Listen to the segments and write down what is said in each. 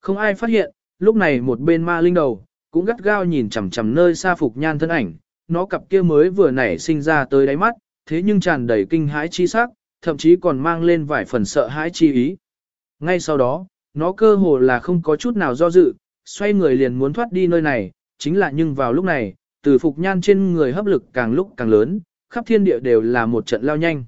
Không ai phát hiện, lúc này một bên ma linh đầu, cũng gắt gao nhìn chằm chằm nơi xa Phục Nhan thân ảnh, nó cặp kia mới vừa nảy sinh ra tới đáy mắt, thế nhưng tràn đầy kinh hãi chi sắc, thậm chí còn mang lên vài phần sợ hãi chi ý. Ngay sau đó, nó cơ hồ là không có chút nào do dự, xoay người liền muốn thoát đi nơi này, chính là nhưng vào lúc này, từ Phục Nhan trên người hấp lực càng lúc càng lớn, khắp thiên địa đều là một trận lao nhanh.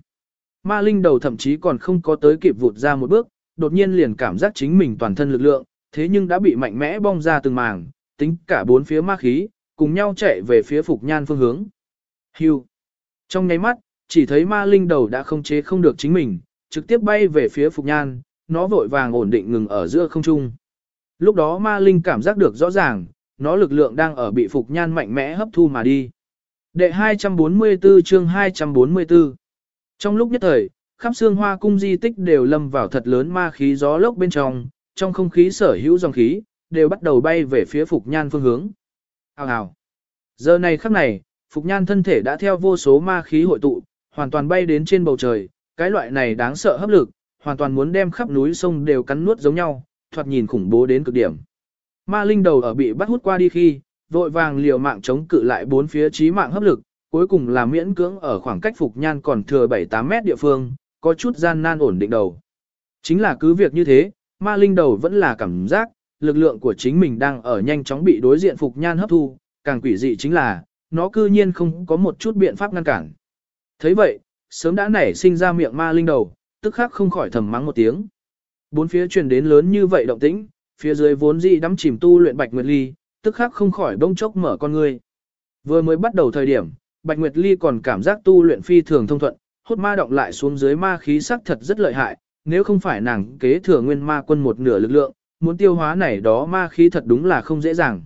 Ma linh đầu thậm chí còn không có tới kịp vụt ra một bước, đột nhiên liền cảm giác chính mình toàn thân lực lượng, thế nhưng đã bị mạnh mẽ bong ra từng màng, tính cả bốn phía ma khí, cùng nhau chạy về phía Phục Nhan phương hướng. Hưu. Trong nháy mắt, chỉ thấy ma linh đầu đã không chế không được chính mình, trực tiếp bay về phía Phục Nhan, nó vội vàng ổn định ngừng ở giữa không trung. Lúc đó ma linh cảm giác được rõ ràng, nó lực lượng đang ở bị Phục Nhan mạnh mẽ hấp thu mà đi. Đệ 244 chương 244 Trong lúc nhất thời, khắp xương hoa cung di tích đều lâm vào thật lớn ma khí gió lốc bên trong, trong không khí sở hữu dòng khí, đều bắt đầu bay về phía Phục Nhan phương hướng. Hào hào. Giờ này khắc này, Phục Nhan thân thể đã theo vô số ma khí hội tụ, hoàn toàn bay đến trên bầu trời, cái loại này đáng sợ hấp lực, hoàn toàn muốn đem khắp núi sông đều cắn nuốt giống nhau, thoạt nhìn khủng bố đến cực điểm. Ma linh đầu ở bị bắt hút qua đi khi, vội vàng liều mạng chống cự lại bốn phía trí mạng hấp lực, cuối cùng là miễn cưỡng ở khoảng cách Phục Nhan còn thừa 7-8 mét địa phương, có chút gian nan ổn định đầu. Chính là cứ việc như thế, ma linh đầu vẫn là cảm giác, lực lượng của chính mình đang ở nhanh chóng bị đối diện Phục Nhan hấp thu, càng quỷ dị chính là, nó cư nhiên không có một chút biện pháp ngăn cản. thấy vậy, sớm đã nảy sinh ra miệng ma linh đầu, tức khắc không khỏi thầm mắng một tiếng. Bốn phía truyền đến lớn như vậy động tĩnh, phía dưới vốn dị đắm chìm tu luyện Bạch Nguyệt Ly, tức khắc không khỏi bông chốc mở con ngươi. Vừa mới bắt đầu thời điểm, Bạch Nguyệt Ly còn cảm giác tu luyện phi thường thông thuận, hốt ma động lại xuống dưới ma khí sắc thật rất lợi hại, nếu không phải nàng kế thừa nguyên ma quân một nửa lực lượng, muốn tiêu hóa này đó ma khí thật đúng là không dễ dàng.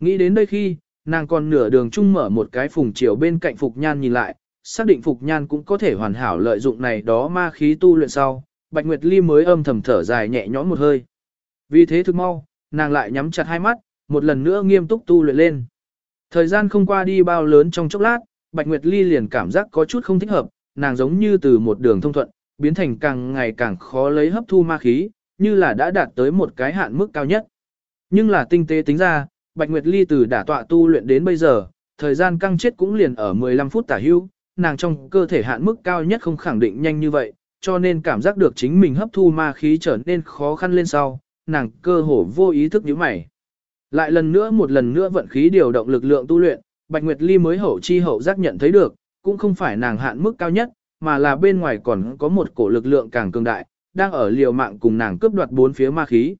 Nghĩ đến đây khi, nàng còn nửa đường chung mở một cái phùng chiều bên cạnh Phục Nhan nhìn lại, xác định Phục Nhan cũng có thể hoàn hảo lợi dụng này đó ma khí tu luyện sau, Bạch Nguyệt Ly mới âm thầm thở dài nhẹ nhõm một hơi. Vì thế thực mau, nàng lại nhắm chặt hai mắt, một lần nữa nghiêm túc tu luyện lên. Thời gian không qua đi bao lớn trong chốc lát, Bạch Nguyệt Ly liền cảm giác có chút không thích hợp, nàng giống như từ một đường thông thuận, biến thành càng ngày càng khó lấy hấp thu ma khí, như là đã đạt tới một cái hạn mức cao nhất. Nhưng là tinh tế tính ra, Bạch Nguyệt Ly từ đả tọa tu luyện đến bây giờ, thời gian căng chết cũng liền ở 15 phút tả hưu, nàng trong cơ thể hạn mức cao nhất không khẳng định nhanh như vậy, cho nên cảm giác được chính mình hấp thu ma khí trở nên khó khăn lên sau, nàng cơ hồ vô ý thức nhíu mày. Lại lần nữa một lần nữa vận khí điều động lực lượng tu luyện, Bạch Nguyệt Ly mới hậu chi hậu giác nhận thấy được, cũng không phải nàng hạn mức cao nhất, mà là bên ngoài còn có một cổ lực lượng càng cường đại, đang ở liều mạng cùng nàng cướp đoạt bốn phía ma khí.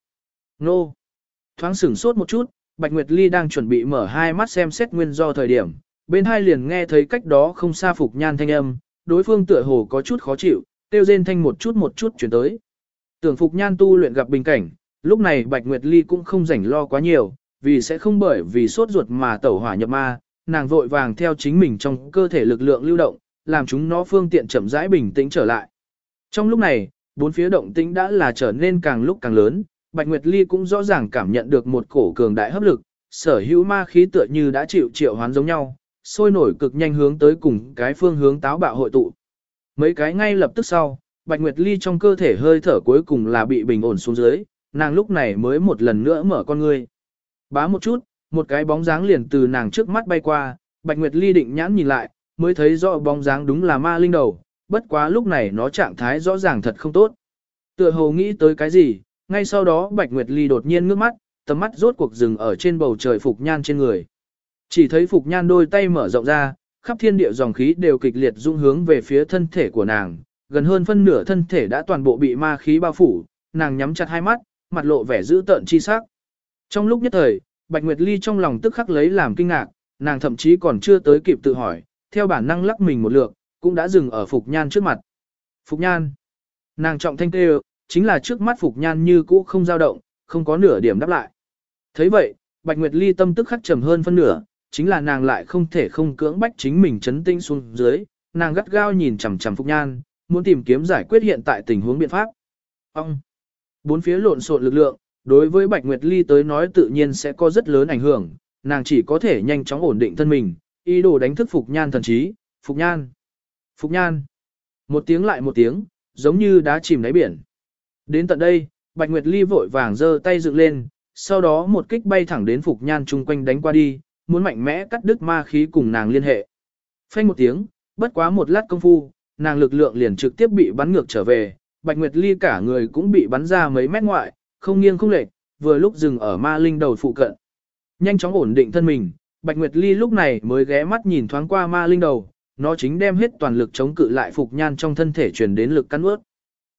Nô! Thoáng sửng sốt một chút, Bạch Nguyệt Ly đang chuẩn bị mở hai mắt xem xét nguyên do thời điểm, bên hai liền nghe thấy cách đó không xa Phục Nhan thanh âm, đối phương tựa hồ có chút khó chịu, tiêu rên thanh một chút một chút chuyển tới. Tưởng Phục Nhan tu luyện gặp bình cảnh, lúc này Bạch Nguyệt Ly cũng không rảnh lo quá nhiều, vì sẽ không bởi vì sốt ruột mà tẩu hỏa nhập ma, nàng vội vàng theo chính mình trong cơ thể lực lượng lưu động, làm chúng nó phương tiện chậm rãi bình tĩnh trở lại. Trong lúc này, bốn phía động tĩnh đã là trở nên càng lúc càng lớn, Bạch Nguyệt Ly cũng rõ ràng cảm nhận được một cổ cường đại hấp lực, sở hữu ma khí tựa như đã chịu triệu hoán giống nhau, sôi nổi cực nhanh hướng tới cùng cái phương hướng táo bạo hội tụ. Mấy cái ngay lập tức sau, Bạch Nguyệt Ly trong cơ thể hơi thở cuối cùng là bị bình ổn xuống dưới, nàng lúc này mới một lần nữa mở con ngươi. Bá một chút, một cái bóng dáng liền từ nàng trước mắt bay qua, Bạch Nguyệt Ly định nhãn nhìn lại, mới thấy rõ bóng dáng đúng là ma linh đầu, bất quá lúc này nó trạng thái rõ ràng thật không tốt. Tựa hồ nghĩ tới cái gì, ngay sau đó Bạch Nguyệt Ly đột nhiên ngước mắt, tầm mắt rốt cuộc dừng ở trên bầu trời Phục Nhan trên người. Chỉ thấy Phục Nhan đôi tay mở rộng ra, khắp thiên địa dòng khí đều kịch liệt dung hướng về phía thân thể của nàng, gần hơn phân nửa thân thể đã toàn bộ bị ma khí bao phủ, nàng nhắm chặt hai mắt, mặt lộ vẻ dữ tợn chi sắc. Trong lúc nhất thời, Bạch Nguyệt Ly trong lòng tức khắc lấy làm kinh ngạc, nàng thậm chí còn chưa tới kịp tự hỏi, theo bản năng lắc mình một lượt, cũng đã dừng ở Phục Nhan trước mặt. Phục Nhan. Nàng trọng thanh tê chính là trước mắt Phục Nhan như cũ không dao động, không có nửa điểm đáp lại. thấy vậy, Bạch Nguyệt Ly tâm tức khắc trầm hơn phân nửa, chính là nàng lại không thể không cưỡng bách chính mình chấn tinh xuống dưới, nàng gắt gao nhìn chằm chằm Phục Nhan, muốn tìm kiếm giải quyết hiện tại tình huống biện pháp. Ông! Bốn phía lộn xộn lực lượng, đối với Bạch Nguyệt Ly tới nói tự nhiên sẽ có rất lớn ảnh hưởng, nàng chỉ có thể nhanh chóng ổn định thân mình, ý đồ đánh thức Phục Nhan thần trí, Phục Nhan, Phục Nhan. Một tiếng lại một tiếng, giống như đá chìm đáy biển. Đến tận đây, Bạch Nguyệt Ly vội vàng giơ tay dựng lên, sau đó một kích bay thẳng đến Phục Nhan chung quanh đánh qua đi, muốn mạnh mẽ cắt đứt ma khí cùng nàng liên hệ. Phanh một tiếng, bất quá một lát công phu, nàng lực lượng liền trực tiếp bị bắn ngược trở về, Bạch Nguyệt Ly cả người cũng bị bắn ra mấy mét ngoại, không nghiêng không lệch, vừa lúc dừng ở ma linh đầu phụ cận. Nhanh chóng ổn định thân mình, Bạch Nguyệt Ly lúc này mới ghé mắt nhìn thoáng qua ma linh đầu, nó chính đem hết toàn lực chống cự lại Phục Nhan trong thân thể truyền đến lực cắn ướt.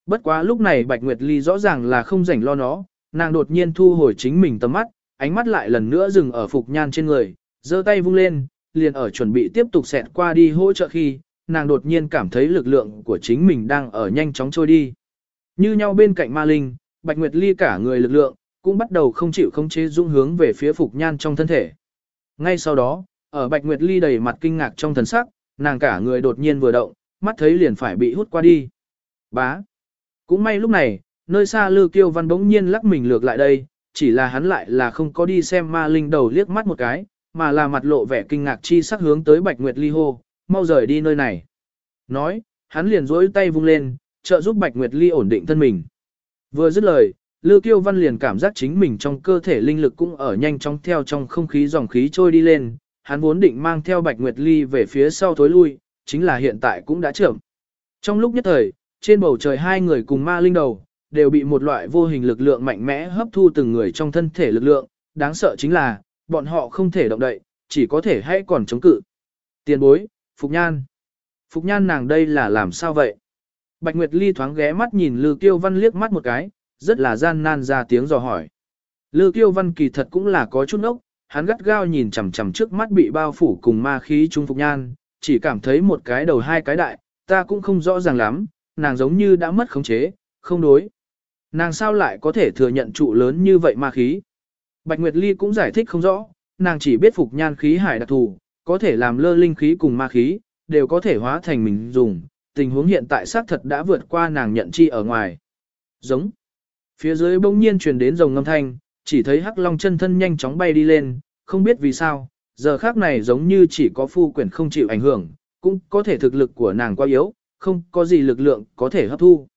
Bất quá lúc này Bạch Nguyệt Ly rõ ràng là không rảnh lo nó, nàng đột nhiên thu hồi chính mình tầm mắt, ánh mắt lại lần nữa dừng ở Phục Nhan trên người, giơ tay vung lên, liền ở chuẩn bị tiếp tục xẹt qua đi hỗ trợ khi, nàng đột nhiên cảm thấy lực lượng của chính mình đang ở nhanh chóng trôi đi. Như nhau bên cạnh ma linh, Bạch Nguyệt Ly cả người lực lượng, cũng bắt đầu không chịu không chế dung hướng về phía Phục Nhan trong thân thể. Ngay sau đó, ở Bạch Nguyệt Ly đầy mặt kinh ngạc trong thần sắc, nàng cả người đột nhiên vừa động, mắt thấy liền phải bị hút qua đi. Bá. Cũng may lúc này, nơi xa Lư Kiêu Văn bỗng nhiên lắc mình lược lại đây, chỉ là hắn lại là không có đi xem ma linh đầu liếc mắt một cái, mà là mặt lộ vẻ kinh ngạc chi sắc hướng tới Bạch Nguyệt Ly hô, mau rời đi nơi này. Nói, hắn liền duỗi tay vung lên, trợ giúp Bạch Nguyệt Ly ổn định thân mình. Vừa dứt lời, Lư Kiêu Văn liền cảm giác chính mình trong cơ thể linh lực cũng ở nhanh chóng theo trong không khí dòng khí trôi đi lên, hắn vốn định mang theo Bạch Nguyệt Ly về phía sau thối lui, chính là hiện tại cũng đã chậm. Trong lúc nhất thời, trên bầu trời hai người cùng ma linh đầu, đều bị một loại vô hình lực lượng mạnh mẽ hấp thu từng người trong thân thể lực lượng, đáng sợ chính là, bọn họ không thể động đậy, chỉ có thể hãy còn chống cự. Tiền bối, Phục Nhan. Phục Nhan nàng đây là làm sao vậy? Bạch Nguyệt Ly thoáng ghé mắt nhìn Lư Kiêu Văn liếc mắt một cái, rất là gian nan ra tiếng dò hỏi. Lư Kiêu Văn kỳ thật cũng là có chút ốc, hắn gắt gao nhìn chằm chằm trước mắt bị bao phủ cùng ma khí trung Phục Nhan, chỉ cảm thấy một cái đầu hai cái đại, ta cũng không rõ ràng lắm, nàng giống như đã mất khống chế, không đối. Nàng sao lại có thể thừa nhận trụ lớn như vậy ma khí? Bạch Nguyệt Ly cũng giải thích không rõ, nàng chỉ biết Phục Nhan khí hải đặc thù, có thể làm lơ linh khí cùng ma khí, đều có thể hóa thành mình dùng, tình huống hiện tại xác thật đã vượt qua nàng nhận chi ở ngoài. Giống. Phía dưới bỗng nhiên truyền đến rồng ngâm thanh, chỉ thấy hắc long chân thân nhanh chóng bay đi lên, không biết vì sao, giờ khác này giống như chỉ có phu quyển không chịu ảnh hưởng, cũng có thể thực lực của nàng quá yếu, không có gì lực lượng có thể hấp thu.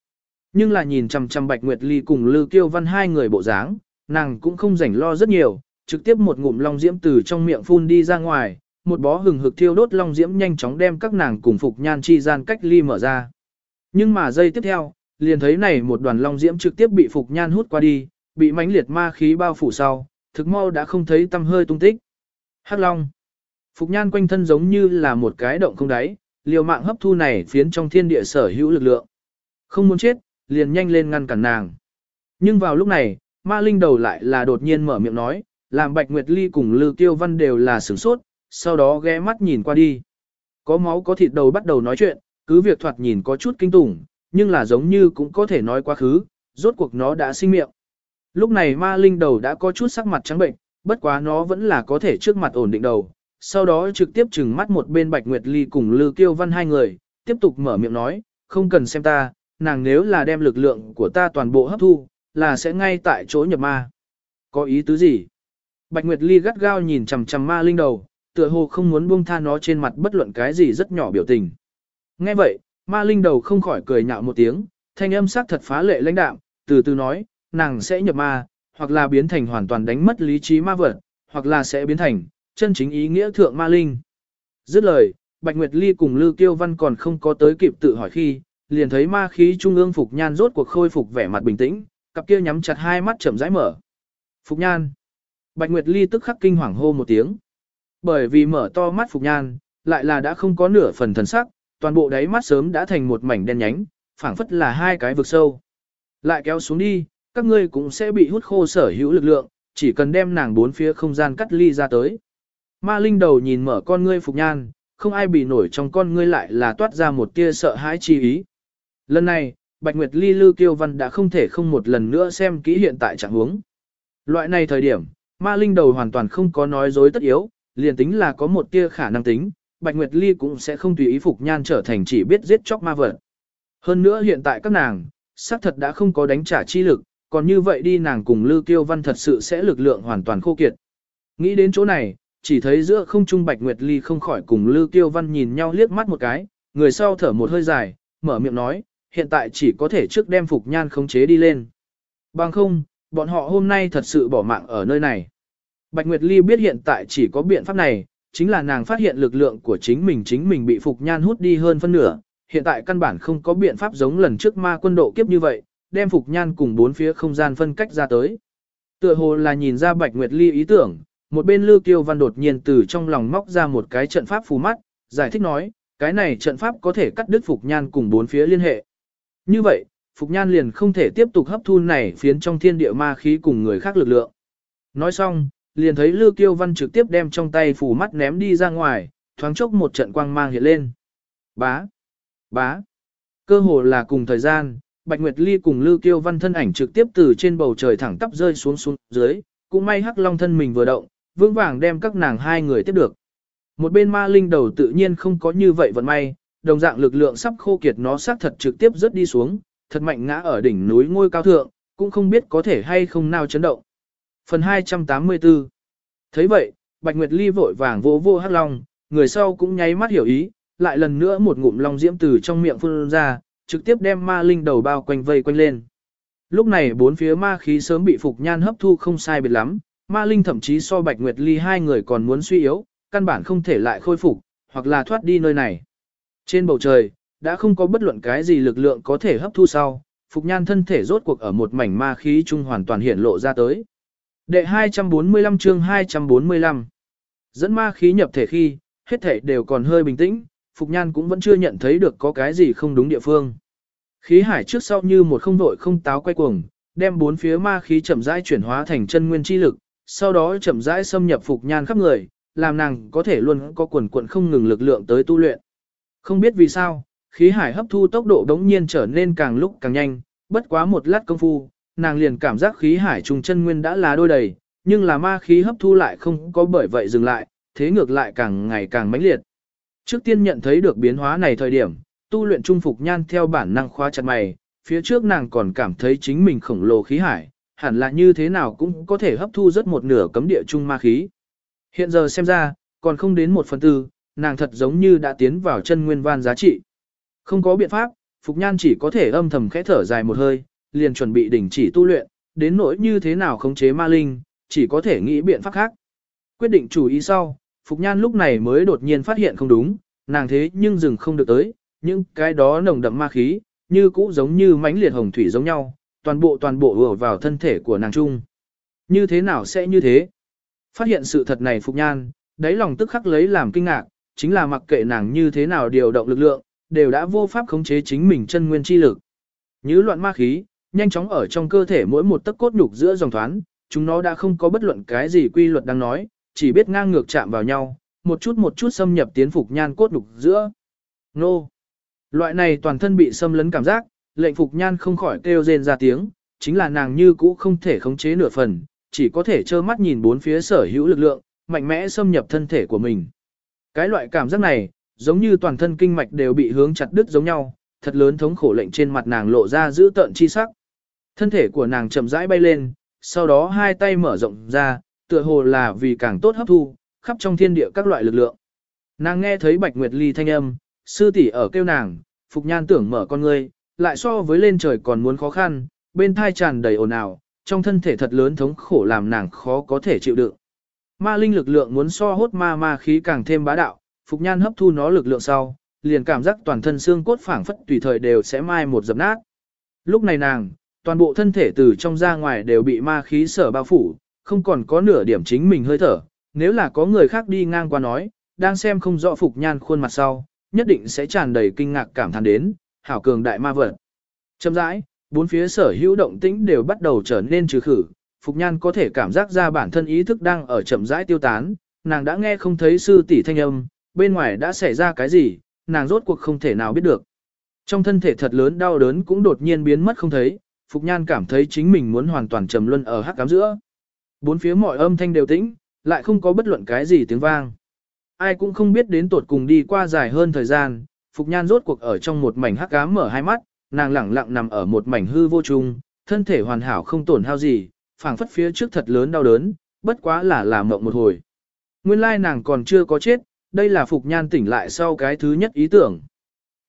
Nhưng là nhìn chằm chằm Bạch Nguyệt Ly cùng Lư Kiêu Văn hai người bộ dáng, nàng cũng không rảnh lo rất nhiều, trực tiếp một ngụm long diễm từ trong miệng phun đi ra ngoài, một bó hừng hực thiêu đốt long diễm nhanh chóng đem các nàng cùng phục nhan chi gian cách ly mở ra. Nhưng mà giây tiếp theo, liền thấy này một đoàn long diễm trực tiếp bị phục nhan hút qua đi, bị mãnh liệt ma khí bao phủ sau, thực mau đã không thấy tâm hơi tung tích. Hắc long. Phục nhan quanh thân giống như là một cái động không đáy, liều mạng hấp thu này phiến trong thiên địa sở hữu lực lượng. Không muốn chết, liền nhanh lên ngăn cản nàng. Nhưng vào lúc này, ma linh đầu lại là đột nhiên mở miệng nói, làm Bạch Nguyệt Ly cùng Lư Tiêu Văn đều là sửng sốt, sau đó ghé mắt nhìn qua đi. Có máu có thịt đầu bắt đầu nói chuyện, cứ việc thoạt nhìn có chút kinh tủng, nhưng là giống như cũng có thể nói quá khứ, rốt cuộc nó đã sinh miệng. Lúc này ma linh đầu đã có chút sắc mặt trắng bệnh, bất quá nó vẫn là có thể trước mặt ổn định đầu. Sau đó trực tiếp chừng mắt một bên Bạch Nguyệt Ly cùng Lư Kiêu Văn hai người, tiếp tục mở miệng nói, không cần xem ta, nàng nếu là đem lực lượng của ta toàn bộ hấp thu, là sẽ ngay tại chỗ nhập ma. Có ý tứ gì? Bạch Nguyệt Ly gắt gao nhìn chằm chằm ma linh đầu, tựa hồ không muốn buông tha nó trên mặt bất luận cái gì rất nhỏ biểu tình. Nghe vậy, ma linh đầu không khỏi cười nhạo một tiếng, thanh âm sắc thật phá lệ lãnh đạm, từ từ nói, nàng sẽ nhập ma, hoặc là biến thành hoàn toàn đánh mất lý trí ma vật, hoặc là sẽ biến thành chân chính ý nghĩa thượng ma linh. Dứt lời, Bạch Nguyệt Ly cùng Lư Kiêu Văn còn không có tới kịp tự hỏi khi, liền thấy ma khí trung ương Phục Nhan rốt cuộc khôi phục vẻ mặt bình tĩnh, cặp kia nhắm chặt hai mắt chậm rãi mở. Phục Nhan. Bạch Nguyệt Ly tức khắc kinh hoàng hô một tiếng. Bởi vì mở to mắt Phục Nhan, lại là đã không có nửa phần thần sắc, toàn bộ đáy mắt sớm đã thành một mảnh đen nhánh, phảng phất là hai cái vực sâu. Lại kéo xuống đi, các ngươi cũng sẽ bị hút khô sở hữu lực lượng, chỉ cần đem nàng bốn phía không gian cắt ly ra tới. Ma Linh đầu nhìn mở con ngươi Phục Nhan, không ai bị nổi trong con ngươi lại là toát ra một tia sợ hãi chi ý. Lần này, Bạch Nguyệt Ly Lư Kiêu Văn đã không thể không một lần nữa xem kỹ hiện tại trạng huống. Loại này thời điểm, ma linh đầu hoàn toàn không có nói dối tất yếu, liền tính là có một tia khả năng tính, Bạch Nguyệt Ly cũng sẽ không tùy ý phục nhan trở thành chỉ biết giết chóc ma vật. Hơn nữa hiện tại các nàng, xác thật đã không có đánh trả chi lực, còn như vậy đi nàng cùng Lư Kiêu Văn thật sự sẽ lực lượng hoàn toàn khô kiệt. Nghĩ đến chỗ này, chỉ thấy giữa không trung Bạch Nguyệt Ly không khỏi cùng Lư Kiêu Văn nhìn nhau liếc mắt một cái, người sau thở một hơi dài, mở miệng nói, hiện tại chỉ có thể trước đem Phục Nhan khống chế đi lên. Bằng không, bọn họ hôm nay thật sự bỏ mạng ở nơi này. Bạch Nguyệt Ly biết hiện tại chỉ có biện pháp này, chính là nàng phát hiện lực lượng của chính mình chính mình bị Phục Nhan hút đi hơn phân nửa, hiện tại căn bản không có biện pháp giống lần trước ma quân độ kiếp như vậy, đem Phục Nhan cùng bốn phía không gian phân cách ra tới. Tựa hồ là nhìn ra Bạch Nguyệt Ly ý tưởng, một bên Lưu Kiêu Văn đột nhiên từ trong lòng móc ra một cái trận pháp phù mắt, giải thích nói, cái này trận pháp có thể cắt đứt Phục Nhan cùng bốn phía liên hệ. Như vậy, Phục Nhan liền không thể tiếp tục hấp thu này phiến trong thiên địa ma khí cùng người khác lực lượng. Nói xong, liền thấy Lưu Kiêu Văn trực tiếp đem trong tay phủ mắt ném đi ra ngoài, thoáng chốc một trận quang mang hiện lên. Bá! Bá! Cơ hồ là cùng thời gian, Bạch Nguyệt Ly cùng Lưu Kiêu Văn thân ảnh trực tiếp từ trên bầu trời thẳng tắp rơi xuống xuống dưới, cũng may Hắc Long thân mình vừa động, vững vàng đem các nàng hai người tiếp được. Một bên ma linh đầu tự nhiên không có như vậy vận may, đồng dạng lực lượng sắp khô kiệt nó xác thật trực tiếp rớt đi xuống, thật mạnh ngã ở đỉnh núi ngôi cao thượng, cũng không biết có thể hay không nào chấn động. Phần 284 thấy vậy, Bạch Nguyệt Ly vội vàng vô vô hắc long, người sau cũng nháy mắt hiểu ý, lại lần nữa một ngụm long diễm từ trong miệng phun ra, trực tiếp đem ma linh đầu bao quanh vây quanh lên. Lúc này bốn phía ma khí sớm bị Phục Nhan hấp thu không sai biệt lắm, ma linh thậm chí so Bạch Nguyệt Ly hai người còn muốn suy yếu, căn bản không thể lại khôi phục, hoặc là thoát đi nơi này. Trên bầu trời, đã không có bất luận cái gì lực lượng có thể hấp thu sau, Phục Nhan thân thể rốt cuộc ở một mảnh ma khí trung hoàn toàn hiện lộ ra tới. Đệ 245 chương 245 Dẫn ma khí nhập thể khi, hết thể đều còn hơi bình tĩnh, Phục Nhan cũng vẫn chưa nhận thấy được có cái gì không đúng địa phương. Khí hải trước sau như một không vội không táo quay cuồng, đem bốn phía ma khí chậm rãi chuyển hóa thành chân nguyên chi lực, sau đó chậm rãi xâm nhập Phục Nhan khắp người, làm nàng có thể luôn có quần quận không ngừng lực lượng tới tu luyện. Không biết vì sao, khí hải hấp thu tốc độ đống nhiên trở nên càng lúc càng nhanh, bất quá một lát công phu, nàng liền cảm giác khí hải trùng chân nguyên đã là đôi đầy, nhưng là ma khí hấp thu lại không có bởi vậy dừng lại, thế ngược lại càng ngày càng mãnh liệt. Trước tiên nhận thấy được biến hóa này thời điểm, tu luyện trung phục nhan theo bản năng khóa chặt mày, phía trước nàng còn cảm thấy chính mình khổng lồ khí hải, hẳn là như thế nào cũng có thể hấp thu rất một nửa cấm địa trung ma khí. Hiện giờ xem ra, còn không đến một phần tư, nàng thật giống như đã tiến vào chân nguyên van giá trị. Không có biện pháp, Phục Nhan chỉ có thể âm thầm khẽ thở dài một hơi, liền chuẩn bị đình chỉ tu luyện, đến nỗi như thế nào khống chế ma linh, chỉ có thể nghĩ biện pháp khác. Quyết định chủ ý sau, Phục Nhan lúc này mới đột nhiên phát hiện không đúng, nàng thế nhưng dừng không được tới, những cái đó nồng đậm ma khí, như cũ giống như mãnh liệt hồng thủy giống nhau, toàn bộ toàn bộ ùa vào thân thể của nàng trung. Như thế nào sẽ như thế? Phát hiện sự thật này Phục Nhan, đáy lòng tức khắc lấy làm kinh ngạc, chính là mặc kệ nàng như thế nào điều động lực lượng, đều đã vô pháp khống chế chính mình chân nguyên chi lực. Như loạn ma khí, nhanh chóng ở trong cơ thể mỗi một tấc cốt nhục giữa dòng thoáng, chúng nó đã không có bất luận cái gì quy luật đang nói, chỉ biết ngang ngược chạm vào nhau, một chút một chút xâm nhập tiến phục nhan cốt nhục giữa. Nô! Loại này toàn thân bị xâm lấn cảm giác, lệnh phục nhan không khỏi kêu rên ra tiếng, chính là nàng như cũ không thể khống chế nửa phần, chỉ có thể trơ mắt nhìn bốn phía sở hữu lực lượng, mạnh mẽ xâm nhập thân thể của mình. Cái loại cảm giác này, giống như toàn thân kinh mạch đều bị hướng chặt đứt giống nhau, thật lớn thống khổ lệnh trên mặt nàng lộ ra giữ tợn chi sắc. Thân thể của nàng chậm rãi bay lên, sau đó hai tay mở rộng ra, tựa hồ là vì càng tốt hấp thu, khắp trong thiên địa các loại lực lượng. Nàng nghe thấy Bạch Nguyệt Ly thanh âm, sư tỷ ở kêu nàng, Phục Nhan tưởng mở con ngươi, lại so với lên trời còn muốn khó khăn, bên thai tràn đầy ồn ào, trong thân thể thật lớn thống khổ làm nàng khó có thể chịu đựng. Ma linh lực lượng muốn so hốt ma ma khí càng thêm bá đạo, Phục Nhan hấp thu nó lực lượng sau, liền cảm giác toàn thân xương cốt phảng phất tùy thời đều sẽ mai một dập nát. Lúc này nàng, toàn bộ thân thể từ trong ra ngoài đều bị ma khí sở bao phủ, không còn có nửa điểm chính mình hơi thở, nếu là có người khác đi ngang qua nói, đang xem không rõ Phục Nhan khuôn mặt sau, nhất định sẽ tràn đầy kinh ngạc cảm thán đến, hảo cường đại ma vật. Châm rãi, bốn phía sở hữu động tĩnh đều bắt đầu trở nên trừ khử, Phục Nhan có thể cảm giác ra bản thân ý thức đang ở chậm rãi tiêu tán, nàng đã nghe không thấy sư tỷ thanh âm, bên ngoài đã xảy ra cái gì, nàng rốt cuộc không thể nào biết được. Trong thân thể thật lớn đau đớn cũng đột nhiên biến mất không thấy, Phục Nhan cảm thấy chính mình muốn hoàn toàn trầm luân ở hắc cám giữa. Bốn phía mọi âm thanh đều tĩnh, lại không có bất luận cái gì tiếng vang. Ai cũng không biết đến tột cùng đi qua dài hơn thời gian, Phục Nhan rốt cuộc ở trong một mảnh hắc ám mở hai mắt, nàng lẳng lặng nằm ở một mảnh hư vô trung, thân thể hoàn hảo không tổn hao gì, phảng phất phía trước thật lớn đau đớn, bất quá là làm mộng một hồi. Nguyên lai nàng còn chưa có chết, đây là Phục Nhan tỉnh lại sau cái thứ nhất ý tưởng.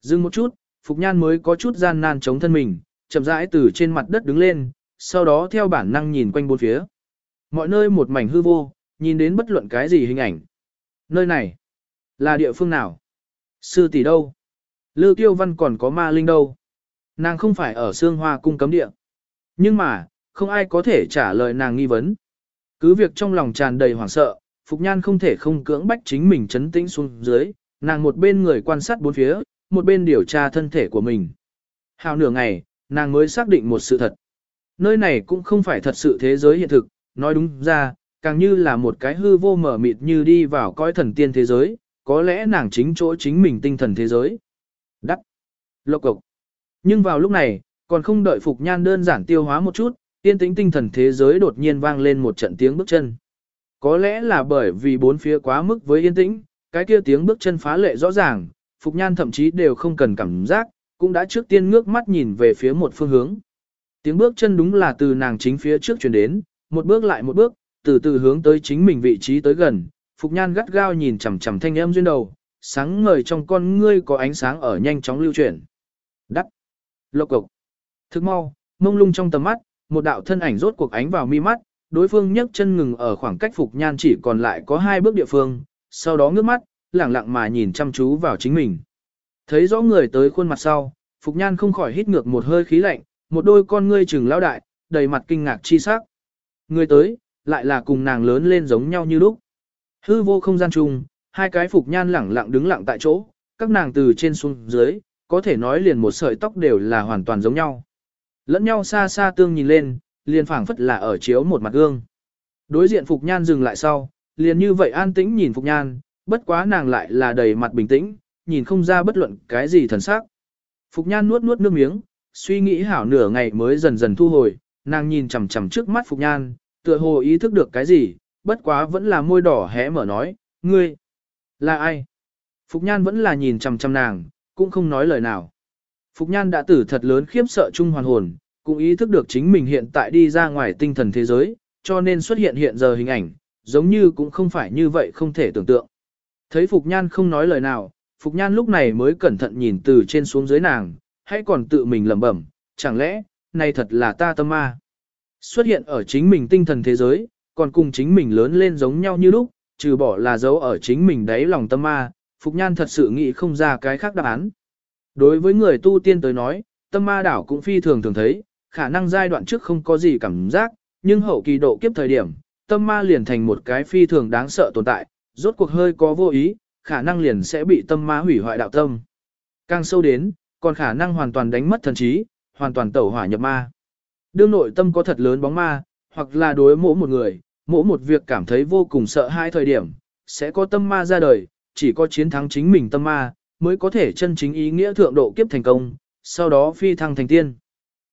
Dừng một chút, Phục Nhan mới có chút gian nan chống thân mình, chậm rãi từ trên mặt đất đứng lên, sau đó theo bản năng nhìn quanh bốn phía. Mọi nơi một mảnh hư vô, nhìn đến bất luận cái gì hình ảnh. Nơi này, là địa phương nào? Sư tỷ đâu? Lư Tiêu Văn còn có ma linh đâu? Nàng không phải ở xương hoa cung cấm địa. Nhưng mà, không ai có thể trả lời nàng nghi vấn. Cứ việc trong lòng tràn đầy hoảng sợ, Phục Nhan không thể không cưỡng bách chính mình chấn tĩnh xuống dưới, nàng một bên người quan sát bốn phía, một bên điều tra thân thể của mình. Hào nửa ngày, nàng mới xác định một sự thật. Nơi này cũng không phải thật sự thế giới hiện thực, nói đúng ra, càng như là một cái hư vô mở mịt như đi vào coi thần tiên thế giới, có lẽ nàng chính chỗ chính mình tinh thần thế giới. Đắc. Lộc cộc. Nhưng vào lúc này, còn không đợi Phục Nhan đơn giản tiêu hóa một chút, tiên tĩnh tinh thần thế giới đột nhiên vang lên một trận tiếng bước chân. Có lẽ là bởi vì bốn phía quá mức với yên tĩnh, cái kia tiếng bước chân phá lệ rõ ràng, Phục Nhan thậm chí đều không cần cảm giác, cũng đã trước tiên ngước mắt nhìn về phía một phương hướng. Tiếng bước chân đúng là từ nàng chính phía trước chuyển đến, một bước lại một bước, từ từ hướng tới chính mình vị trí tới gần, Phục Nhan gắt gao nhìn chằm chằm thanh em duyên đầu, sáng ngời trong con ngươi có ánh sáng ở nhanh chóng lưu chuyển. Đắc. Lộc cục. Thức mau, mông lung trong tầm mắt, một đạo thân ảnh rốt cuộc ánh vào mi mắt, đối phương nhấc chân ngừng ở khoảng cách Phục Nhan chỉ còn lại có hai bước địa phương, sau đó ngước mắt, lẳng lặng mà nhìn chăm chú vào chính mình. Thấy rõ người tới khuôn mặt sau, Phục Nhan không khỏi hít ngược một hơi khí lạnh, một đôi con ngươi trừng lao đại, đầy mặt kinh ngạc chi sắc. Người tới, lại là cùng nàng lớn lên giống nhau như lúc. Hư vô không gian chung, hai cái Phục Nhan lẳng lặng đứng lặng tại chỗ, các nàng từ trên xuống dưới, có thể nói liền một sợi tóc đều là hoàn toàn giống nhau. Lẫn nhau xa xa tương nhìn lên, liền phảng phất là ở chiếu một mặt gương. Đối diện Phục Nhan dừng lại sau, liền như vậy an tĩnh nhìn Phục Nhan, bất quá nàng lại là đầy mặt bình tĩnh, nhìn không ra bất luận cái gì thần sắc. Phục Nhan nuốt nuốt nước miếng, suy nghĩ hảo nửa ngày mới dần dần thu hồi, nàng nhìn chằm chằm trước mắt Phục Nhan, tựa hồ ý thức được cái gì, bất quá vẫn là môi đỏ hé mở nói, ngươi, là ai? Phục Nhan vẫn là nhìn chằm chằm nàng, cũng không nói lời nào. Phục Nhan đã tử thật lớn khiếp sợ chung hoàn hồn, cũng ý thức được chính mình hiện tại đi ra ngoài tinh thần thế giới, cho nên xuất hiện hiện giờ hình ảnh, giống như cũng không phải như vậy không thể tưởng tượng. Thấy Phục Nhan không nói lời nào, Phục Nhan lúc này mới cẩn thận nhìn từ trên xuống dưới nàng, hay còn tự mình lẩm bẩm, chẳng lẽ, này thật là ta tâm ma. Xuất hiện ở chính mình tinh thần thế giới, còn cùng chính mình lớn lên giống nhau như lúc, trừ bỏ là dấu ở chính mình đáy lòng tâm ma, Phục Nhan thật sự nghĩ không ra cái khác đáp án. Đối với người tu tiên tới nói, tâm ma đảo cũng phi thường thường thấy, khả năng giai đoạn trước không có gì cảm giác, nhưng hậu kỳ độ kiếp thời điểm, tâm ma liền thành một cái phi thường đáng sợ tồn tại, rốt cuộc hơi có vô ý, khả năng liền sẽ bị tâm ma hủy hoại đạo tâm. Càng sâu đến, còn khả năng hoàn toàn đánh mất thần trí, hoàn toàn tẩu hỏa nhập ma. Đương nội tâm có thật lớn bóng ma, hoặc là đối mỗ một người, mỗ một việc cảm thấy vô cùng sợ hai thời điểm, sẽ có tâm ma ra đời, chỉ có chiến thắng chính mình tâm ma, mới có thể chân chính ý nghĩa thượng độ kiếp thành công, sau đó phi thăng thành tiên.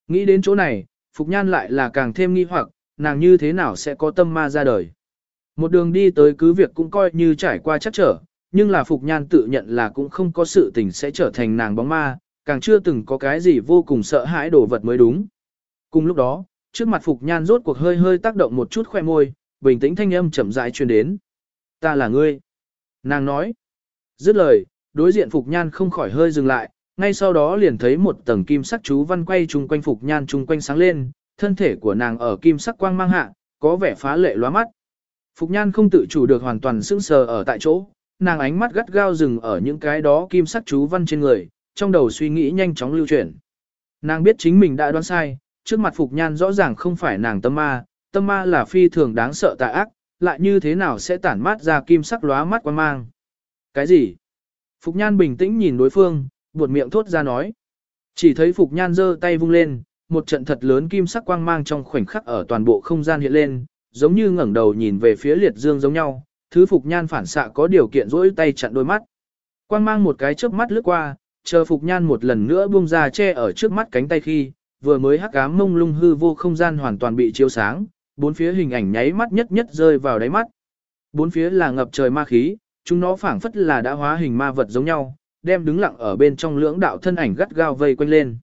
Nghĩ đến chỗ này, Phục Nhan lại là càng thêm nghi hoặc, nàng như thế nào sẽ có tâm ma ra đời. Một đường đi tới cứ việc cũng coi như trải qua chắc trở, nhưng là Phục Nhan tự nhận là cũng không có sự tình sẽ trở thành nàng bóng ma, càng chưa từng có cái gì vô cùng sợ hãi đồ vật mới đúng. Cùng lúc đó, trước mặt Phục Nhan rốt cuộc hơi hơi tác động một chút khoe môi, bình tĩnh thanh âm chậm rãi truyền đến. Ta là ngươi. Nàng nói. Dứt lời, đối diện Phục Nhan không khỏi hơi dừng lại, ngay sau đó liền thấy một tầng kim sắc chú văn quay chung quanh Phục Nhan chung quanh sáng lên, thân thể của nàng ở kim sắc quang mang hạ, có vẻ phá lệ loa mắt. Phục Nhan không tự chủ được hoàn toàn sững sờ ở tại chỗ, nàng ánh mắt gắt gao dừng ở những cái đó kim sắc chú văn trên người, trong đầu suy nghĩ nhanh chóng lưu chuyển. Nàng biết chính mình đã đoán sai, trước mặt Phục Nhan rõ ràng không phải nàng tâm ma, tâm ma là phi thường đáng sợ tà ác, lại như thế nào sẽ tản mát ra kim sắc lóa mắt quan mang. Cái gì? Phục Nhan bình tĩnh nhìn đối phương, buột miệng thốt ra nói. Chỉ thấy Phục Nhan giơ tay vung lên, một trận thật lớn kim sắc quang mang trong khoảnh khắc ở toàn bộ không gian hiện lên, giống như ngẩng đầu nhìn về phía liệt dương giống nhau, thứ Phục Nhan phản xạ có điều kiện rỗi tay chặn đôi mắt. Quang mang một cái chớp mắt lướt qua, chờ Phục Nhan một lần nữa buông ra che ở trước mắt cánh tay khi, vừa mới hắc ám mông lung hư vô không gian hoàn toàn bị chiếu sáng, bốn phía hình ảnh nháy mắt nhất nhất rơi vào đáy mắt. Bốn phía là ngập trời ma khí, chúng nó phảng phất là đã hóa hình ma vật giống nhau, đem đứng lặng ở bên trong lưỡng đạo thân ảnh gắt gao vây quanh lên.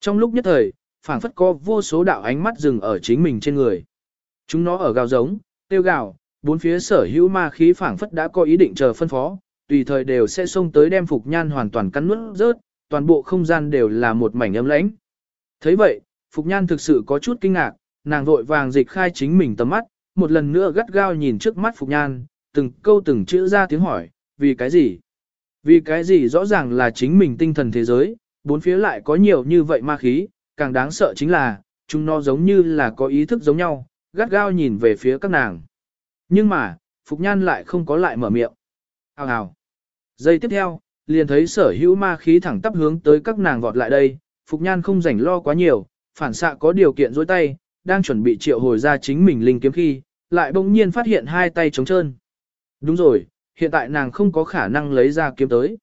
Trong lúc nhất thời, phảng phất có vô số đạo ánh mắt dừng ở chính mình trên người. Chúng nó ở gào giống, tiêu gào, bốn phía sở hữu ma khí phảng phất đã có ý định chờ phân phó, tùy thời đều sẽ xông tới đem Phục Nhan hoàn toàn cắn nuốt rớt, toàn bộ không gian đều là một mảnh ấm lãnh. thấy vậy, Phục Nhan thực sự có chút kinh ngạc, nàng vội vàng dịch khai chính mình tầm mắt, một lần nữa gắt gao nhìn trước mắt Phục Nhan, từng câu từng chữ ra tiếng hỏi, vì cái gì? Vì cái gì rõ ràng là chính mình tinh thần thế giới, bốn phía lại có nhiều như vậy ma khí, càng đáng sợ chính là, chúng nó giống như là có ý thức giống nhau, gắt gao nhìn về phía các nàng. Nhưng mà, Phục Nhan lại không có lại mở miệng. Hào hào. Giây tiếp theo, liền thấy sở hữu ma khí thẳng tắp hướng tới các nàng vọt lại đây, Phục Nhan không rảnh lo quá nhiều, phản xạ có điều kiện dối tay, đang chuẩn bị triệu hồi ra chính mình linh kiếm khi, lại bỗng nhiên phát hiện hai tay trống trơn. Đúng rồi, hiện tại nàng không có khả năng lấy ra kiếm tới.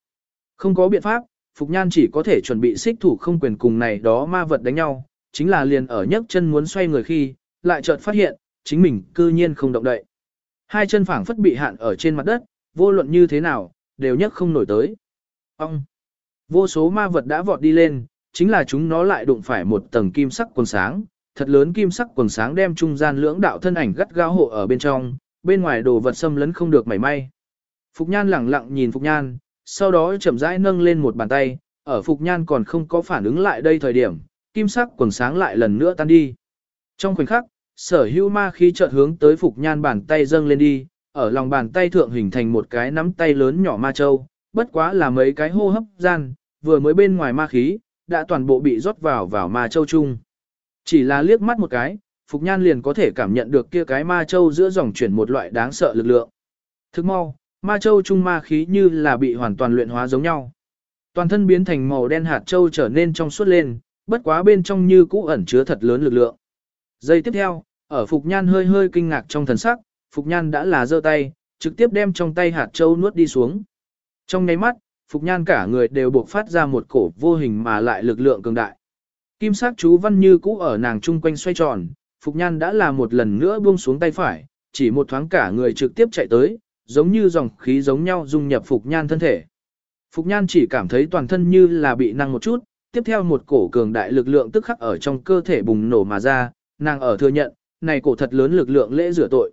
Không có biện pháp, Phục Nhan chỉ có thể chuẩn bị xích thủ không quyền cùng này đó ma vật đánh nhau, chính là liền ở nhấc chân muốn xoay người khi, lại chợt phát hiện, chính mình cư nhiên không động đậy. Hai chân phẳng phất bị hạn ở trên mặt đất, vô luận như thế nào, đều nhấc không nổi tới. Ông! Vô số ma vật đã vọt đi lên, chính là chúng nó lại đụng phải một tầng kim sắc quần sáng, thật lớn kim sắc quần sáng đem trung gian lưỡng đạo thân ảnh gắt gao hộ ở bên trong, bên ngoài đồ vật xâm lấn không được mảy may. Phục Nhan lẳng lặng nhìn Phục Nhan, sau đó chậm rãi nâng lên một bàn tay, ở Phục Nhan còn không có phản ứng lại đây thời điểm, kim sắc quần sáng lại lần nữa tan đi. Trong khoảnh khắc, sở hữu ma khí chợt hướng tới Phục Nhan bàn tay dâng lên đi, ở lòng bàn tay thượng hình thành một cái nắm tay lớn nhỏ ma châu, bất quá là mấy cái hô hấp gian, vừa mới bên ngoài ma khí, đã toàn bộ bị rót vào vào ma châu chung. Chỉ là liếc mắt một cái, Phục Nhan liền có thể cảm nhận được kia cái ma châu giữa dòng chuyển một loại đáng sợ lực lượng. Thức mau, ma châu trung ma khí như là bị hoàn toàn luyện hóa giống nhau. Toàn thân biến thành màu đen hạt châu trở nên trong suốt lên, bất quá bên trong như cũ ẩn chứa thật lớn lực lượng. Giây tiếp theo, ở Phục Nhan hơi hơi kinh ngạc trong thần sắc, Phục Nhan đã là giơ tay, trực tiếp đem trong tay hạt châu nuốt đi xuống. Trong nháy mắt, Phục Nhan cả người đều buộc phát ra một cổ vô hình mà lại lực lượng cường đại. Kim sắc chú văn như cũ ở nàng chung quanh xoay tròn, Phục Nhan đã là một lần nữa buông xuống tay phải, chỉ một thoáng cả người trực tiếp chạy tới, giống như dòng khí giống nhau dung nhập Phục Nhan thân thể. Phục Nhan chỉ cảm thấy toàn thân như là bị năng một chút, tiếp theo một cổ cường đại lực lượng tức khắc ở trong cơ thể bùng nổ mà ra, nàng ở thừa nhận, này cổ thật lớn lực lượng lễ rửa tội.